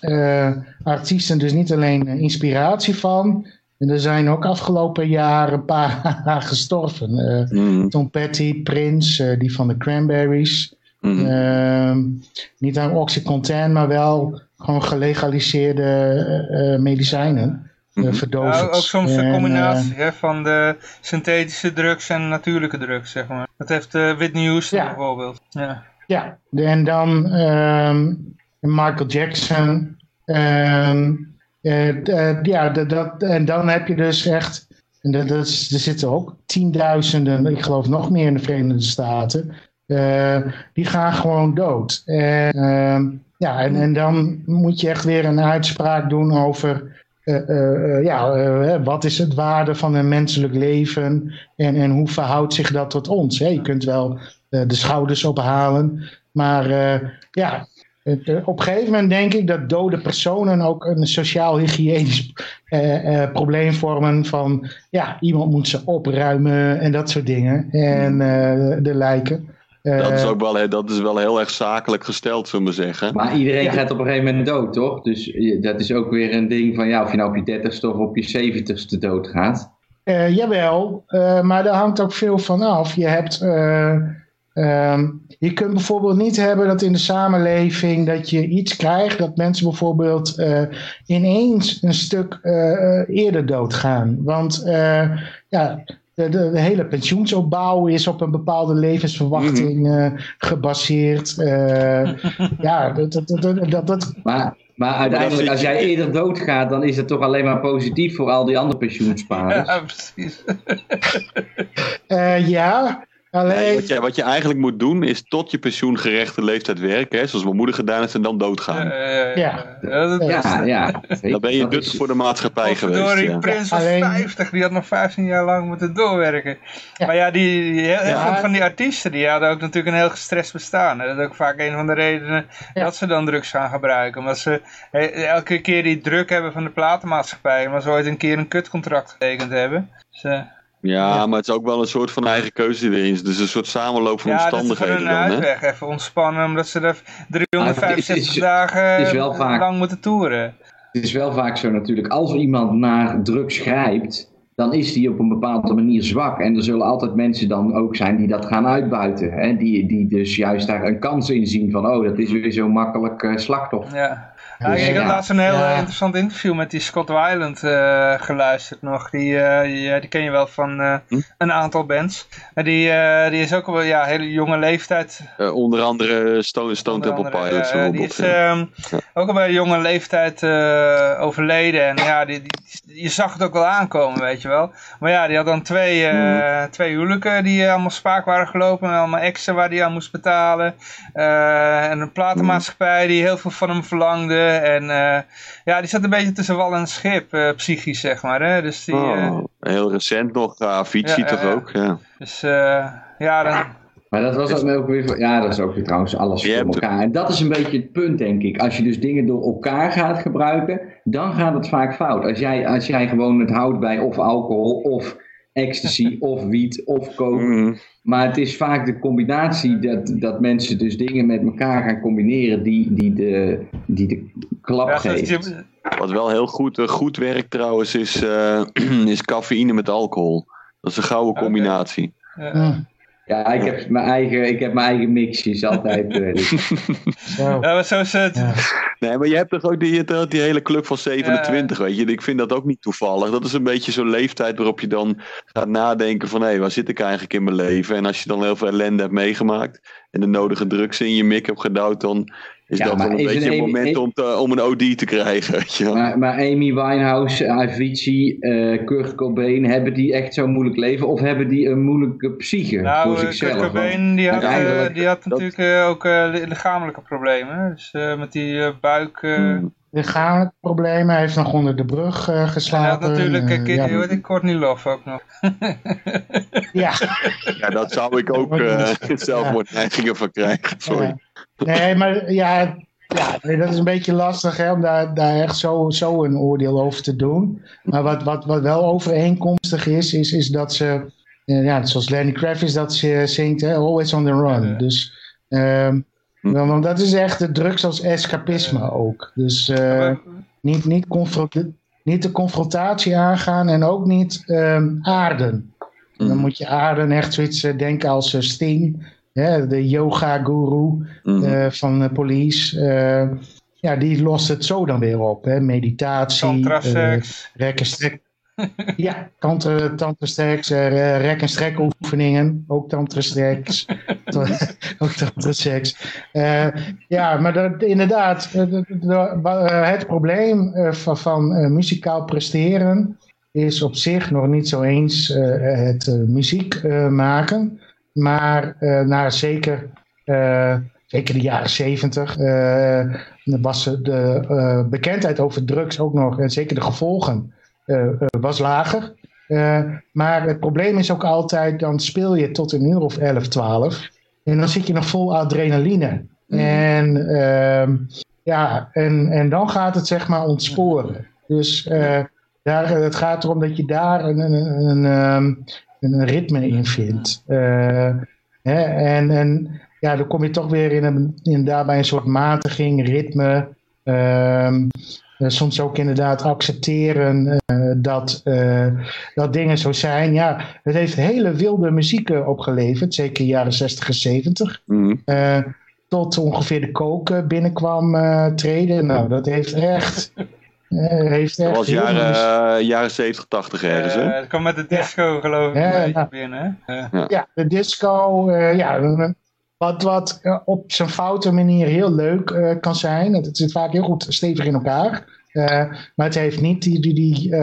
uh, artiesten dus niet alleen inspiratie van, en er zijn ook afgelopen jaar een paar gestorven. Uh, Tom Petty, Prince, die van de Cranberries. Mm. niet aan Oxycontin, maar wel gewoon gelegaliseerde uh, medicijnen. Uh, verdovers. ook soms een combinatie hè, van de synthetische drugs en natuurlijke drugs, zeg maar. Dat heeft uh, Whitney Houston bijvoorbeeld. Ja, ja. en dan um, Michael Jackson. Um, ja, dat, dat, en dan heb je dus echt... En dat, dat is, er zitten ook tienduizenden, ik geloof nog meer in de Verenigde Staten... die gaan gewoon dood. En, ehm, ja, en, en dan moet je echt weer een uitspraak doen over uh, uh, ja, wat is het waarde van een menselijk leven en, en hoe verhoudt zich dat tot ons? Hè? Je kunt wel de schouders ophalen, maar ja, op een gegeven moment denk ik dat dode personen ook een sociaal-hygiënisch probleem vormen van ja, iemand moet ze opruimen en dat soort dingen en de lijken dat, is eh, ook wel, dat is wel heel erg zakelijk gesteld, zullen we zeggen. Maar iedereen gaat op een gegeven moment dood, toch? Dus dat is ook weer een ding van ja, of je nou op je dertigste of op je zeventigste dood gaat. Uh, jawel, uh, maar daar hangt ook veel van af. Je hebt... Ehm, je kunt bijvoorbeeld niet hebben dat in de samenleving dat je iets krijgt dat mensen bijvoorbeeld ineens een stuk eerder doodgaan. Want ja, de, de, hele pensioensopbouw is op een bepaalde levensverwachting uh, gebaseerd. Uh, ja, dat, dat, dat, dat, maar, maar uiteindelijk, als jij eerder doodgaat, dan is het toch alleen maar positief voor al die andere pensioenspaarders. Ja, precies. uh, ja, Alleen... wat, je, wat je eigenlijk moet doen is tot je pensioengerechte leeftijd werken. Hè, zoals mijn moeder gedaan heeft en dan doodgaan. Uh, ja. Ja, ja, Dan ben je dus voor de maatschappij geweest. Door die ja. prins was Alleen... 50, die had nog 15 jaar lang moeten doorwerken. Maar ja, die, heel, van die artiesten die hadden ook natuurlijk een heel gestrest bestaan. Dat is ook vaak een van de redenen dat ze dan drugs gaan gebruiken. Omdat ze elke keer die druk hebben van de platenmaatschappij. Maar ze ooit een keer een kutcontract getekend hebben. Dus, ja, maar het is ook wel een soort van eigen keuze erin. Dus een soort samenloop van ja, omstandigheden. Ja, dat is uitweg. Even ontspannen, omdat ze er 365 dagen vaak, lang moeten toeren. Het is wel vaak zo natuurlijk, als iemand naar drugs grijpt, dan is die op een bepaalde manier zwak. En er zullen altijd mensen dan ook zijn die dat gaan uitbuiten. Hè? Die, die dus juist daar een kans in zien van, oh, dat is weer zo'n makkelijk uh, slachtoffer. Ja. Ja, ik had laatst een heel interessant interview met die Scott Weiland uh, geluisterd nog. Die, uh, ja, die ken je wel van hm? een aantal bands. Die, die is ook wel ja, hele jonge leeftijd. onder andere Stone, Stone Temple Pilots. die is um, ook al bij een jonge leeftijd overleden. En ja, die, die, je zag het ook wel aankomen, weet je wel. Maar ja, die had dan twee, hm. twee huwelijken die allemaal spaak waren gelopen. En allemaal exen waar die aan moest betalen. en een platenmaatschappij die heel veel van hem verlangde. En uh, ja, die zat een beetje tussen wal en schip, uh, psychisch zeg maar. Hè? Dus die, oh, heel recent nog, uh, Avicii ja, toch ook? Ja. Dus ja, dan... Maar dat was ook weer, ja, dat is ook weer trouwens alles voor elkaar. En dat is een beetje het punt, denk ik. Als je dus dingen door elkaar gaat gebruiken, dan gaat het vaak fout. Als jij, als jij gewoon het houdt bij of alcohol of ecstasy of wiet of coke. Mm. Maar het is vaak de combinatie dat, dat mensen dus dingen met elkaar gaan combineren die, die, de, die de klap ja, geeft. Wat wel heel goed, goed werkt trouwens is, uh, is cafeïne met alcohol. Dat is een gouden combinatie. Okay. Ja. Ja, ik heb mijn eigen, ik heb mijn eigen mixjes altijd. dus. ja, maar zo is het. Ja. Nee, maar je hebt toch ook die, die hele club van 27, weet je. Ik vind dat ook niet toevallig. Dat is een beetje zo'n leeftijd waarop je dan gaat nadenken van... hé, hey, waar zit ik eigenlijk in mijn leven? En als je dan heel veel ellende hebt meegemaakt... en de nodige drugs in je mik hebt gedouwd... dan is dat wel een beetje een, moment om, te, om een OD te krijgen. Weet je maar, maar Amy Winehouse, Avicii, uh, Kurt Cobain... hebben die echt zo'n moeilijk leven? Of hebben die een moeilijke psyche nou, voor zichzelf? Kurt Cobain die had, uh, die had natuurlijk ook lichamelijke problemen. Dus met die buik... Hmm lichamelijke problemen. Hij heeft nog onder de brug uh, geslapen. Ja, natuurlijk. Uh, ja, ik Courtney Love ook nog. ja. ja, dat zou ik ook uh, zelfmoordneigingen van krijgen. Sorry. Nee, maar ja, ja, dat is een beetje lastig hè, om daar, daar echt zo, zo een oordeel over te doen. Maar wat, wat, wat wel overeenkomstig is, is, is dat ze, ja, zoals Lenny Kravitz dat ze zingt, hè, always on the run. Dus um, Hm. Want dat is echt de drugs als escapisme ook. Dus uh, niet, niet, niet de confrontatie aangaan en ook niet um, aarden. Dan hm. moet je aarden echt zoiets uh, denken als uh, Sting, hè, de yoga-guru hm. van de police. ja, die lost het zo dan weer op. Hè. Meditatie, rekken, strekken. Ja, tantra, tantra uh, rek- en strek oefeningen, ook tantra-streks, ook tantra-seks. Uh, ja, maar dat, inderdaad, het probleem van, van muzikaal presteren is op zich nog niet zo eens het muziek maken, maar naar zeker, zeker de jaren zeventig was de bekendheid over drugs ook nog, en zeker de gevolgen eh, eh, was lager. Eh, maar het probleem is ook altijd, dan speel je tot een uur of 11, 12. En dan zit je nog vol adrenaline. Mhm. En, ehm, ja, en, en dan gaat het zeg maar ontsporen. Dus daar, het gaat erom dat je daar een, een, een, ehm, een ritme in vindt. hè, en, en ja, dan kom je toch weer in, een, in daarbij een soort matiging, ritme. Ehm, uh, soms ook inderdaad accepteren uh, dat, uh, dat dingen zo zijn. Ja, het heeft hele wilde muziek opgeleverd, zeker jaren 60 en 70. Mm. tot ongeveer de koken binnenkwam treden. Nou, dat heeft echt... heeft echt dat was jaren, jaren 70, 80 ergens, hè? Het kwam met de disco, geloof ik, ja, ja. binnen. Ja. ja. de disco, ja, wat, wat uh, op zijn foute manier heel leuk uh, kan zijn. Het zit vaak heel goed stevig in elkaar. Uh, maar het heeft niet die, die, die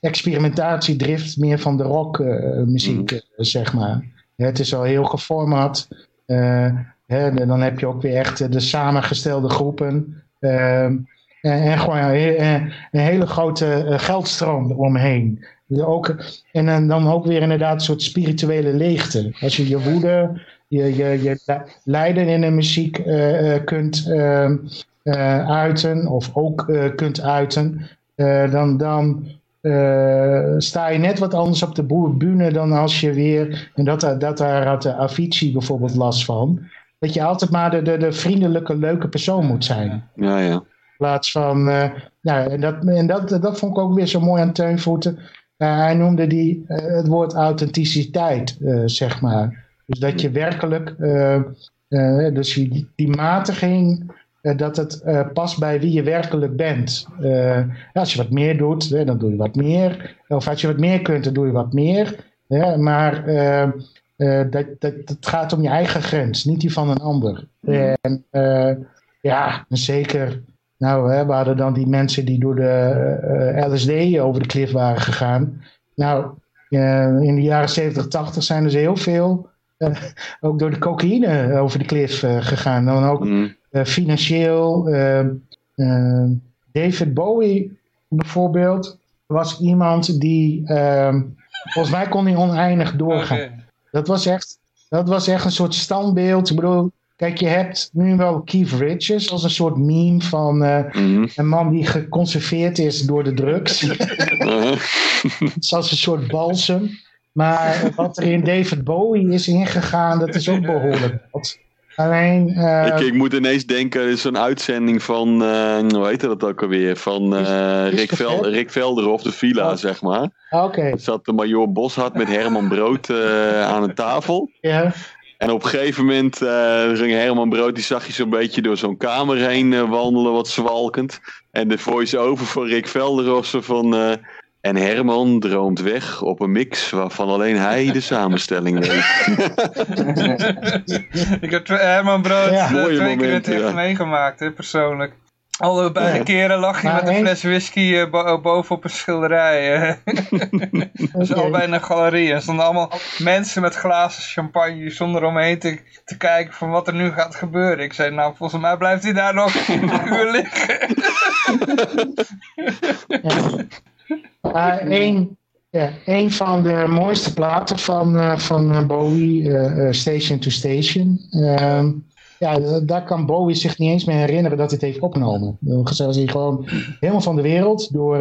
experimentatiedrift meer van de rockmuziek, mm. zeg maar. Het is al heel geformat. Hè, dan heb je ook weer echt de samengestelde groepen. En, en, gewoon een, een hele grote geldstroom omheen. Ook, en dan ook weer inderdaad een soort spirituele leegte. Als je je woede, je, je, je lijden in de muziek kunt ehm, uiten, of ook kunt uiten, dan, dan sta je net wat anders op de bühne dan als je weer, en dat, dat daar had de Avicii bijvoorbeeld last van, dat je altijd maar de, de, de vriendelijke, leuke persoon moet zijn. Ja, ja. Plaats van, uh, nou, en, dat, en dat, dat vond ik ook weer zo mooi aan Teunvoeten. Uh, hij noemde die, het woord authenticiteit, zeg maar. Dus dat je werkelijk, dus die, die matiging eh, dat het past bij wie je werkelijk bent. Als je wat meer doet, dan doe je wat meer. Of als je wat meer kunt, dan doe je wat meer. maar dat, dat, dat gaat om je eigen grens, niet die van een ander. Mm. En ja, zeker. Nou, hè, we hadden dan die mensen die door de LSD over de klif waren gegaan. Nou, in de jaren 70, 80 zijn er heel veel ook door de cocaïne over de klif gegaan. Dan ook mm. Eh, financieel. Ehm, ehm, David Bowie bijvoorbeeld was iemand die, ehm, volgens mij kon hij oneindig doorgaan. Dat, was echt, dat was echt een soort standbeeld. Ik bedoel, Kijk, je hebt nu wel Keith Richards als een soort meme van uh, een man die geconserveerd is door de drugs. uh Zoals een soort balsem. Maar wat er in David Bowie is ingegaan, dat is ook behoorlijk wat. Alleen, uh, ik, ik, moet ineens denken, er is zo'n uitzending van, uh, hoe heet dat ook alweer? Van uh, Rick, Vel, Rick Velderhof, de villa, oh. zeg maar. Oké. Okay. zat de major Boshart met Herman Brood aan een tafel. Ja. En op een gegeven moment ging Herman Brood, die zag je zo'n beetje door zo'n kamer heen wandelen, wat zwalkend. En de voice-over van Rick Velderhof van... En Herman droomt weg op een mix waarvan alleen hij de samenstelling weet. ik heb Herman Brood ja. twee momenten, keer het echt meegemaakt, hè, persoonlijk. Alle beide keren lag je met een fles whisky uh, bo bovenop een schilderij. dat is al bijna een galerie. Er stonden allemaal mensen met glazen champagne zonder omheen te, te kijken van wat er nu gaat gebeuren. Ik zei, nou volgens mij blijft hij daar nog een uur liggen. Een, ja, een van de mooiste platen van, uh, van eh, Bowie, uh, Station to Station. Ehm, ja, daar kan Bowie zich niet eens meer herinneren dat hij het heeft opgenomen. Dan was hij gewoon helemaal van de wereld door,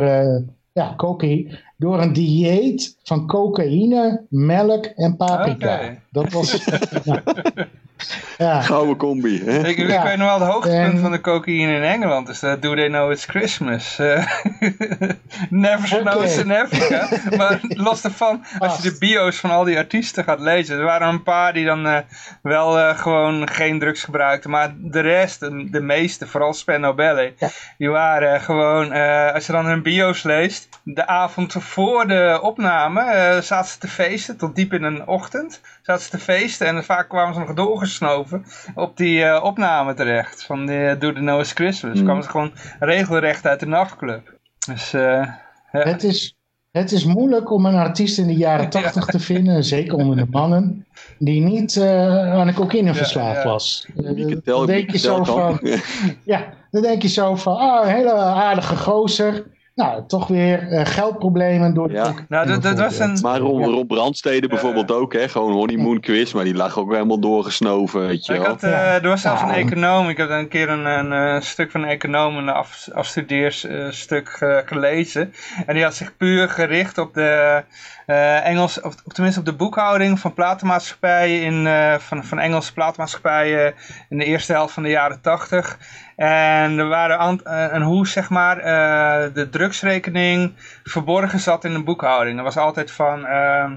ja, cocaïne, door een dieet van cocaïne, melk en paprika. Dat was... Ja. Gouden combi. Hè? Ik, ik weet nog wel het hoogtepunt van de cocaïne in Engeland. Dus dat Do They Know It's Christmas. Uh, never snows in Africa. maar los ervan, als je de bio's van al die artiesten gaat lezen. Er waren een paar die dan uh, wel uh, gewoon geen drugs gebruikten. Maar de rest, de, de meeste, vooral Spen. Ja. Die waren gewoon, als je dan hun bio's leest. De avond voor de opname zaten ze te feesten tot diep in de ochtend. Zaten ze te feesten en vaak kwamen ze nog doorgestaan gesnoven op die uh, opname terecht. Van de Do The Noah's Christmas. Mm. kwamen ze gewoon regelrecht uit de nachtclub. Dus, uh, het, is, het is moeilijk om een artiest in de jaren tachtig te vinden, zeker onder de mannen, die niet uh, aan de cocaïne verslaafd was. dan denk je zo van, ja, dan denk je zo van, ah, een hele aardige gozer nou, toch weer uh, geldproblemen door ja. Nou, dat, dat was een... Maar Rob, Rob Brandstede bijvoorbeeld ook, hè? Gewoon honeymoon quiz, maar die lag ook helemaal doorgesnoven, weet je wel. Ik had, uh, er was zelfs een econoom, ik had een keer een, een, stuk van een econoom, een af, afstudeerstuk uh, gelezen. En die had zich puur gericht op de uh, Engels, of, of, tenminste op de boekhouding van platenmaatschappijen in, uh, van, van Engelse platenmaatschappijen in de eerste helft van de jaren tachtig. En er waren uh, en hoe zeg maar de drugsrekening verborgen zat in de boekhouding. Er was altijd van ehm,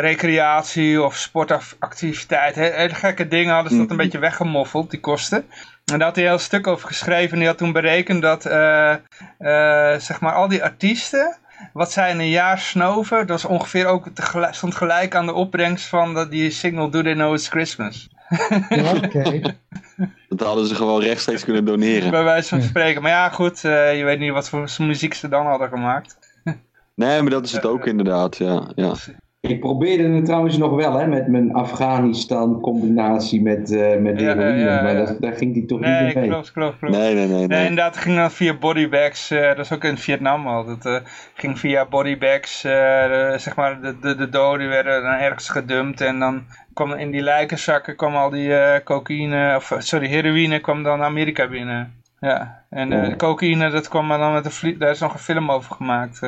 recreatie of sportactiviteit. Hele gekke dingen hadden ze dat een mhm. beetje weggemoffeld, die kosten. En daar had hij een heel stuk over geschreven. En die had toen berekend dat zeg maar al die artiesten wat zij in een jaar snoven, dat is ongeveer ook stond gelijk aan de opbrengst van die single Do They Know It's Christmas. Oké. Dat hadden ze gewoon rechtstreeks kunnen doneren. Bij wijze van spreken. Maar ja, goed, uh, je weet niet wat voor muziek ze dan hadden gemaakt. nee, maar dat is het ook inderdaad, ja. ja. Ik probeerde het trouwens nog wel, hè, met mijn Afghanistan-combinatie met, uh, met ja, heroïne, ja, maar dat, daar ging die toch nee, niet mee. Klopt, klopt, klopt. Nee, nee, nee. nee. inderdaad, het ging dan via bodybags, uh, dat is ook in Vietnam al. Het uh, ging via bodybags, zeg maar, de, de, de doden werden dan ergens gedumpt en dan kwam in die lijkenzakken kwam al die cocaïne, of sorry, heroïne kwam dan Amerika binnen. Ja, en de cocaïne, dat kwam dan met de vlieg, daar is nog een film over gemaakt,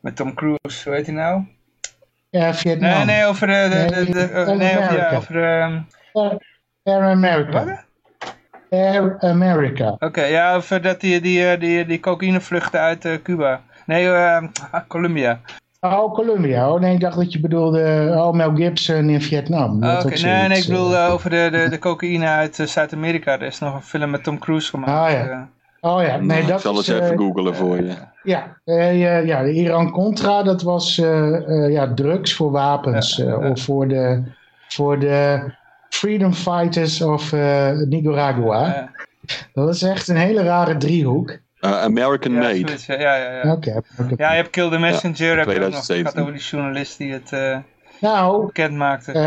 met Tom Cruise, hoe heet hij nou? Ja, Vietnam. Nee, nee, over de... de, de, de Air nee, over, America. ja, over de... Air, Air America. Wat? Air America. Oké, okay, ja, over dat die, die, die, die cocaïnevluchten uit uh, Cuba. Nee, uh, Colombia. Oh, Colombia. Oh nee, ik dacht dat je bedoelde oh, Mel Gibson in Vietnam. Oh, Oké, okay. nee, nee, ik bedoel uh, over de, de, de cocaïne uit Zuid-Amerika. Er is nog een film met Tom Cruise gemaakt. Ah ja. Oh ja, nee, dat ik zal eens even googelen voor je. Ja, uh, ja, de Iran-Contra, dat was uh, uh, ja, drugs voor wapens. Ja, of voor de, voor de Freedom Fighters of Nicaragua. Dat is echt een hele rare driehoek. American ja, Made. Ja, ja, ja. Okay, ja, je hebt Kill the Messenger, heb je ook nog gehad over die journalist die het nou, bekend maakte.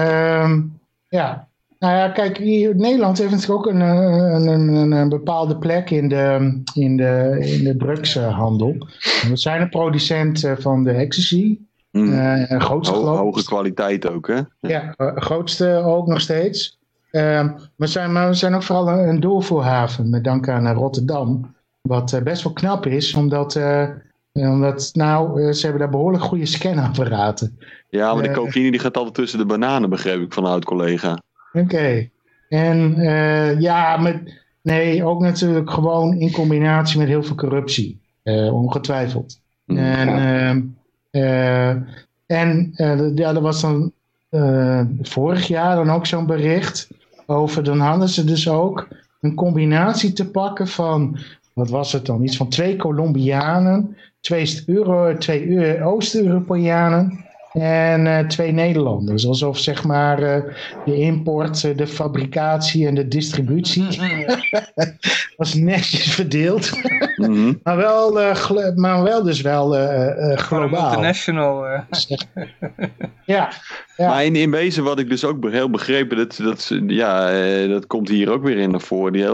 Um, ja, nou ja, kijk, hier, Nederland heeft natuurlijk ook een, een, een, een, bepaalde plek in de, in de, in de drugshandel. We zijn een producent van de ecstasy. Mm. Uh, grootste Ho hoge kwaliteit ook, hè? Ja, uh, grootste ook nog steeds. Uh, we, zijn, maar we zijn ook vooral een, een doorvoerhaven, met dank aan Rotterdam. Wat best wel knap is, omdat, omdat nou, ze hebben daar behoorlijk goede scanapparaten. Ja, maar de cocaïne die gaat altijd tussen de bananen, begreep ik van een oud collega. Oké. Okay. En uh, ja, met, nee, ook natuurlijk gewoon in combinatie met heel veel corruptie. Uh, ongetwijfeld. Mm, en ja. uh, en ja, er was dan vorig jaar dan ook zo'n bericht over, dan hadden ze dus ook een combinatie te pakken van, wat was het dan, iets van twee Colombianen, twee, Euro, twee Oost-Europeanen en uh, twee Nederlanders. Alsof zeg maar uh, de import, uh, de fabricatie en de distributie was netjes verdeeld. mm -hmm. maar, wel, maar wel dus wel globaal. International. ja, ja. Maar in, in wezen wat ik dus ook heel begrepen, dat, dat, ja, dat komt hier ook weer in naar voren. Die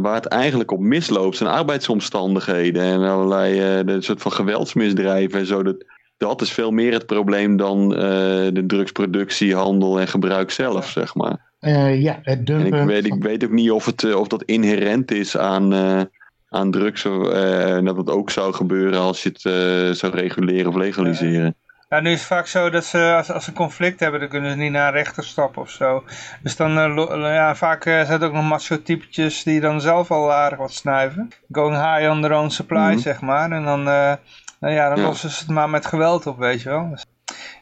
waar het eigenlijk op misloopt zijn arbeidsomstandigheden en allerlei de soort van geweldsmisdrijven en zo. Dat, dat is veel meer het probleem dan uh, de drugsproductie, handel en gebruik zelf, zeg maar. Uh, ja, het dumpen. En ik weet, ik weet ook niet of, het, of dat inherent is aan, uh, aan drugs. en dat het ook zou gebeuren als je het zou reguleren of legaliseren. Ja, nu is het vaak zo dat ze, als, als ze conflict hebben, dan kunnen ze niet naar rechter stappen of zo. Dus dan, ja, vaak zijn het ook nog macho-typetjes die dan zelf al aardig wat snuiven. Going high on their own supply, mm -hmm. zeg maar. En dan... Nou ja, dan ja. lossen ze het maar met geweld op, weet je wel. Dus,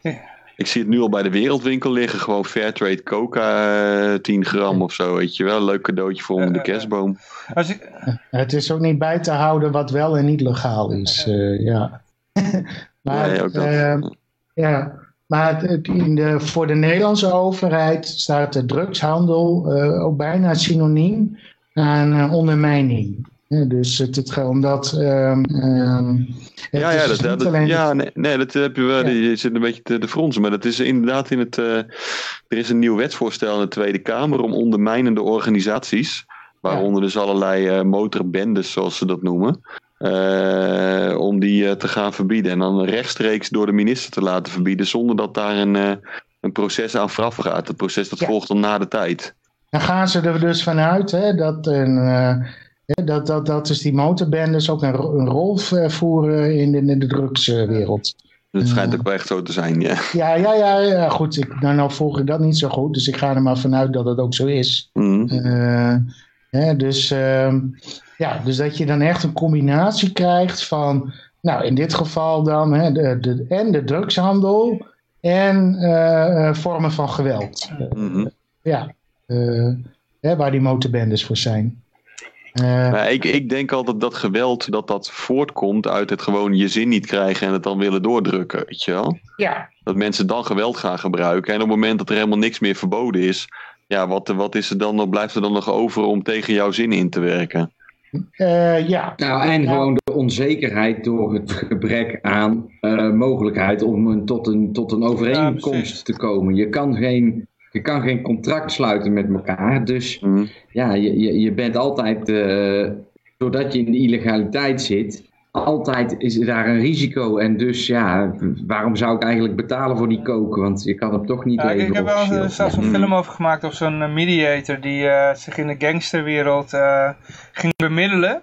ja. Ik zie het nu al bij de wereldwinkel liggen. Gewoon Fairtrade coca, 10 gram of zo, weet je wel. Leuk cadeautje voor onder de kerstboom. Als ik... Het is ook niet bij te houden wat wel en niet legaal is, uh, ja. maar, nee, ook dat. Uh, ja, maar in de, voor de Nederlandse overheid staat de drugshandel uh, ook bijna synoniem aan ondermijning. Ja, dus het, het omdat. Um, um, ja, ja, dat, ja nee, nee, dat heb je wel. Ja. Je zit een beetje te de fronsen. Maar dat is inderdaad in het. Uh, er is een nieuw wetsvoorstel in de Tweede Kamer om ondermijnende organisaties. Waaronder ja. dus allerlei uh, motorbendes, zoals ze dat noemen. Uh, om die te gaan verbieden. En dan rechtstreeks door de minister te laten verbieden. Zonder dat daar een, een proces aan vooraf gaat. Het proces dat volgt dan na de tijd. Dan gaan ze er dus vanuit hè, dat een. Dat, dat, dat dus die motorbendes ook een, een rol voeren in de, in de drugswereld. Het schijnt ook wel echt zo te zijn, ja. Ja, ja, ja, ja goed. Ik, nou, nou volg ik dat niet zo goed, dus ik ga er maar vanuit dat het ook zo is. Mm. Uh, hè, dus, uh, ja, dus dat je dan echt een combinatie krijgt van, nou in dit geval dan, hè, de, de, en de drugshandel en uh, vormen van geweld. Mm -hmm. ja, hè, waar die motorbendes voor zijn. Maar ik, ik denk altijd dat geweld dat dat voortkomt uit het gewoon je zin niet krijgen en het dan willen doordrukken, weet je wel? Ja. Dat mensen dan geweld gaan gebruiken en op het moment dat er helemaal niks meer verboden is, ja, wat, wat is er dan nog, blijft er dan nog over om tegen jouw zin in te werken? ja. Nou, en gewoon de onzekerheid door het gebrek aan mogelijkheid om tot, een, tot een overeenkomst te komen. Je kan geen je kan geen contract sluiten met elkaar. Dus mhm. ja, je, je, je bent altijd, uh, doordat je in de illegaliteit zit, altijd is daar een risico. En dus ja, waarom zou ik eigenlijk betalen voor die koken? Want je kan hem toch niet ja, Ik heb wel zelfs een film over gemaakt over zo'n eh, mediator die uh, zich in de gangsterwereld uh, ging bemiddelen.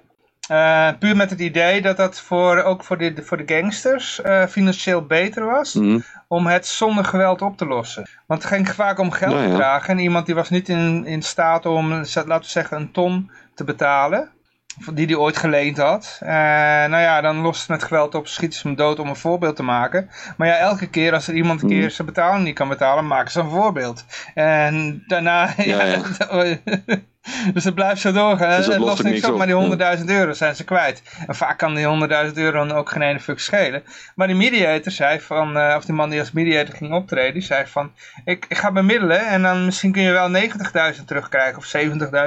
Uh, puur met het idee dat dat voor, ook voor de, voor de gangsters uh, financieel beter was mhm. om het zonder geweld op te lossen. Want het ging vaak om geld te dragen en iemand die was niet in, in staat om, laten we zeggen, een ton te betalen die hij ooit geleend had. Uh, nou ja, dan lost het met geweld op, schieten ze hem dood om een voorbeeld te maken. Maar ja, elke keer als er iemand een keer mhm. zijn betaling niet kan betalen, maken ze een voorbeeld. En daarna... Ja, ja. Dus het blijft zo doorgaan. Dus het lost niks op, maar die 100.000 euro zijn ze kwijt. En vaak kan die 100.000 euro dan ook geen ene fuck schelen. Maar die mediator zei van, uh, of die man die als mediator ging optreden, die zei van, ik, ik ga bemiddelen en dan misschien kun je wel 90.000 terugkrijgen of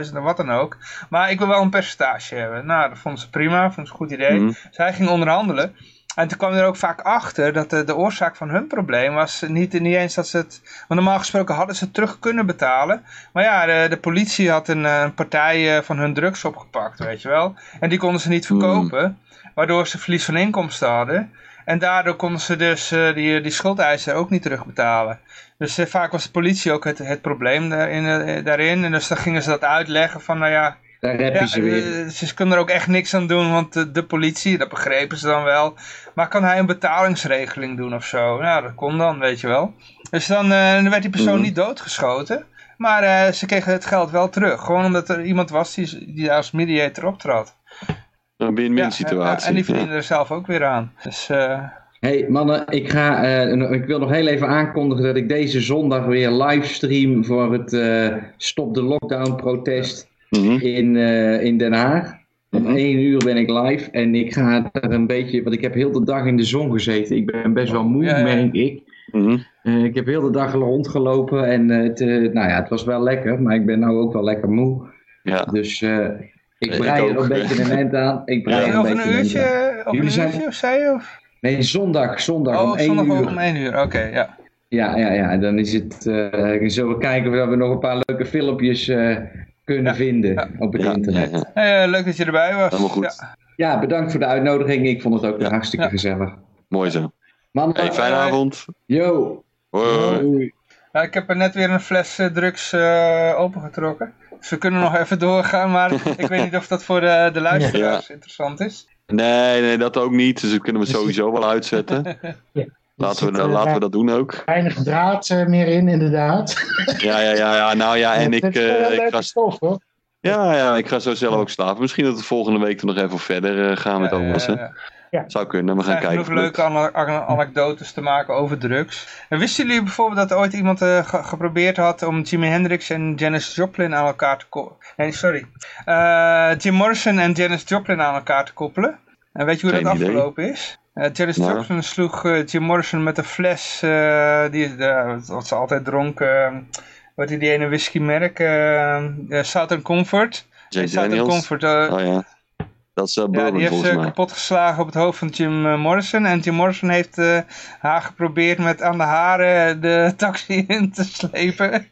70.000 of wat dan ook. Maar ik wil wel een percentage hebben. Nou, dat vonden ze prima, vonden ze een goed idee. Mm Dus hij ging onderhandelen. En toen kwam er ook vaak achter dat de, de oorzaak van hun probleem was niet, niet eens dat ze het... Want normaal gesproken hadden ze het terug kunnen betalen. Maar ja, de, de politie had een, een, partij eh, van hun drugs opgepakt, weet je wel. En die konden ze niet hmm. verkopen. Waardoor ze verlies van inkomsten hadden. En daardoor konden ze dus uh, die, die schuldeisen ook niet terugbetalen. Dus uh, vaak was de politie ook het, het probleem daarin, daarin. En dus dan gingen ze dat uitleggen van, nou ja, daar heb je ze weer. Uh, ze kunnen er ook echt niks aan doen, want de, de, politie, dat begrepen ze dan wel. Maar kan hij een betalingsregeling doen of zo? Nou, dat kon dan, weet je wel. Dus dan, uh, dan werd die persoon mhm. niet doodgeschoten. Maar uh, ze kregen het geld wel terug. Gewoon omdat er iemand was die, die als mediator optrad. Een win-win ja, situatie. En, die verdienen er zelf ook weer aan. Dus... Hey mannen, ik, ga, ik wil nog heel even aankondigen dat ik deze zondag weer livestream voor het Stop de Lockdown protest Mhm. in, uh, in Den Haag. Om mm één uur ben ik live en ik ga er een beetje, want ik heb heel de dag in de zon gezeten. Ik ben best wel moe, merk ik. Mhm. Eh, ik heb heel de dag rondgelopen en uh, het, nou ja, het was wel lekker, maar ik ben nou ook wel lekker moe. Ja. Dus ik brei er een beetje een end aan. Ik brei ja, een, een uurtje, Of een zijn... uurtje of zei? Of? Nee, zondag, zondag oh, om één zondag uur. om één uur, oké, ja. Ja, ja, ja, dan is het, uh, zullen we kijken of we nog een paar leuke filmpjes kunnen vinden op het internet. leuk dat je erbij was. Helemaal goed. Ja. bedankt voor de uitnodiging. Ik vond het ook hartstikke gezellig. Mooi zo. Man, hey, fijne avond. Yo. Hoi. Ja, ik heb er net weer een fles uh, drugs uh, opengetrokken. Dus we kunnen nog even doorgaan, maar ik weet niet of dat voor de, de luisteraars interessant is. Nee, nee, dat ook niet. Dus dat kunnen we sowieso wel uitzetten. ja. Laten, we, laten we dat doen ook. Weinig draad uh, meer in, inderdaad. Ja, ja, ja, ja. nou ja, en ik... Uh, ik ga... stof, hoor. Ja, ja, ik ga zo zelf ook slapen. Misschien dat we volgende week er nog even verder uh, gaan met ja, alles. Ja, ja. Zou kunnen, we gaan kijken. Er leuke anekdotes te maken over drugs. En wisten jullie bijvoorbeeld dat ooit iemand uh, geprobeerd had om Jimi Hendrix en Janis Joplin aan elkaar te koppelen? Nee, sorry. Uh, Jim Morrison en Janis Joplin aan elkaar te koppelen. En weet je hoe Geen dat idee. afgelopen is? Uh, Janis nou. Joplin sloeg uh, Jim Morrison met een fles, uh, die, wat ze altijd dronken, wat die, die ene whiskymerk, Southern Comfort. Jack Southern Comfort. oh ja. Dat is uh, ja, die heeft ze kapot geslagen op het hoofd van Jim Morrison. En Jim Morrison heeft haar geprobeerd met aan de haren de taxi in te slepen.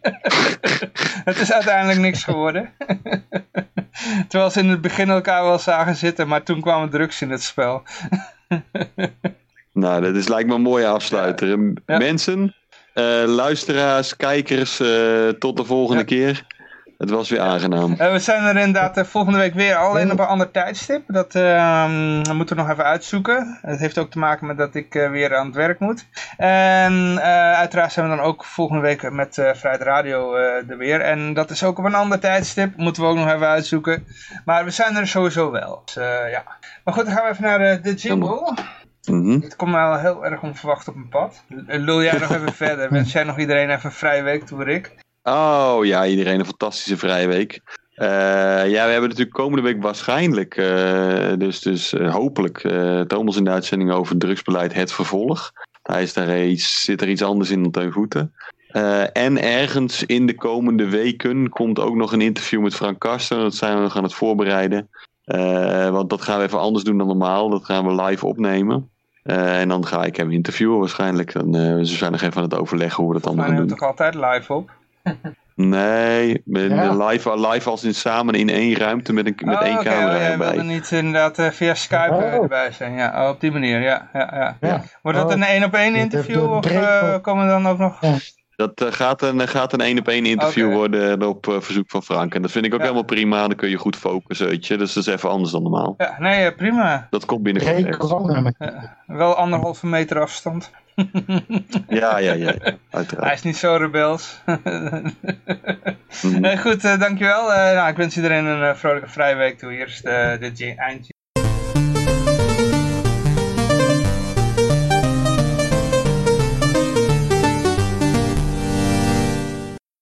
het is uiteindelijk niks geworden. Terwijl ze in het begin elkaar wel zagen zitten, maar toen kwamen drugs in het spel. nou, dat is lijkt me een mooie afsluiter. Mensen, uh, luisteraars, kijkers, uh, tot de volgende keer. Het was weer aangenaam. Uh, we zijn er inderdaad volgende week weer, alleen op een ander tijdstip. Dat uh, moeten we nog even uitzoeken. Het heeft ook te maken met dat ik uh, weer aan het werk moet. En uiteraard zijn we dan ook volgende week met Vrijheid Radio er weer. En dat is ook op een ander tijdstip. Moeten we ook nog even uitzoeken. Maar we zijn er sowieso wel. Dus, ja. Maar goed, dan gaan we even naar de jingle. Mm Het komt wel heel erg onverwacht op mijn pad. Lul jij nog even verder? Wens jij nog iedereen even een vrije week toe, Rick? Oh ja, iedereen een fantastische vrije week. Uh, ja, we hebben natuurlijk komende week waarschijnlijk, uh, dus, dus uh, hopelijk, Thomas in de uitzending over drugsbeleid het vervolg. Hij is daar iets, zit er iets anders in dan ten voeten. en ergens in de komende weken komt ook nog een interview met Frank Karsten. Dat zijn we nog aan het voorbereiden. want dat gaan we even anders doen dan normaal. Dat gaan we live opnemen. en dan ga ik hem interviewen waarschijnlijk. Dan, ze zijn nog even aan het overleggen hoe we dat allemaal doen. toch altijd live op? Nee, live, live als in samen in één ruimte met, een, met oh, één camera oh, ja, erbij. wilde niet inderdaad uh, via Skype oh. erbij zijn. Ja, op die manier, ja. ja, ja. ja. Wordt dat een één op één interview of uh, komen dan ook nog... Dat uh, gaat een gaat een één op één interview worden op uh, verzoek van Frank. En dat vind ik ook helemaal prima. Dan kun je goed focussen, weet je. Dus dat is even anders dan normaal. Ja, nee, prima. Dat komt binnenkort. wel anderhalve meter afstand. ja, ja, ja, uiteraard. Hij is niet zo rebels. mm. goed, uh, dankjewel. Uh, nou, ik wens iedereen een uh, vrolijke vrijweek toe. Hier is de, de eindje.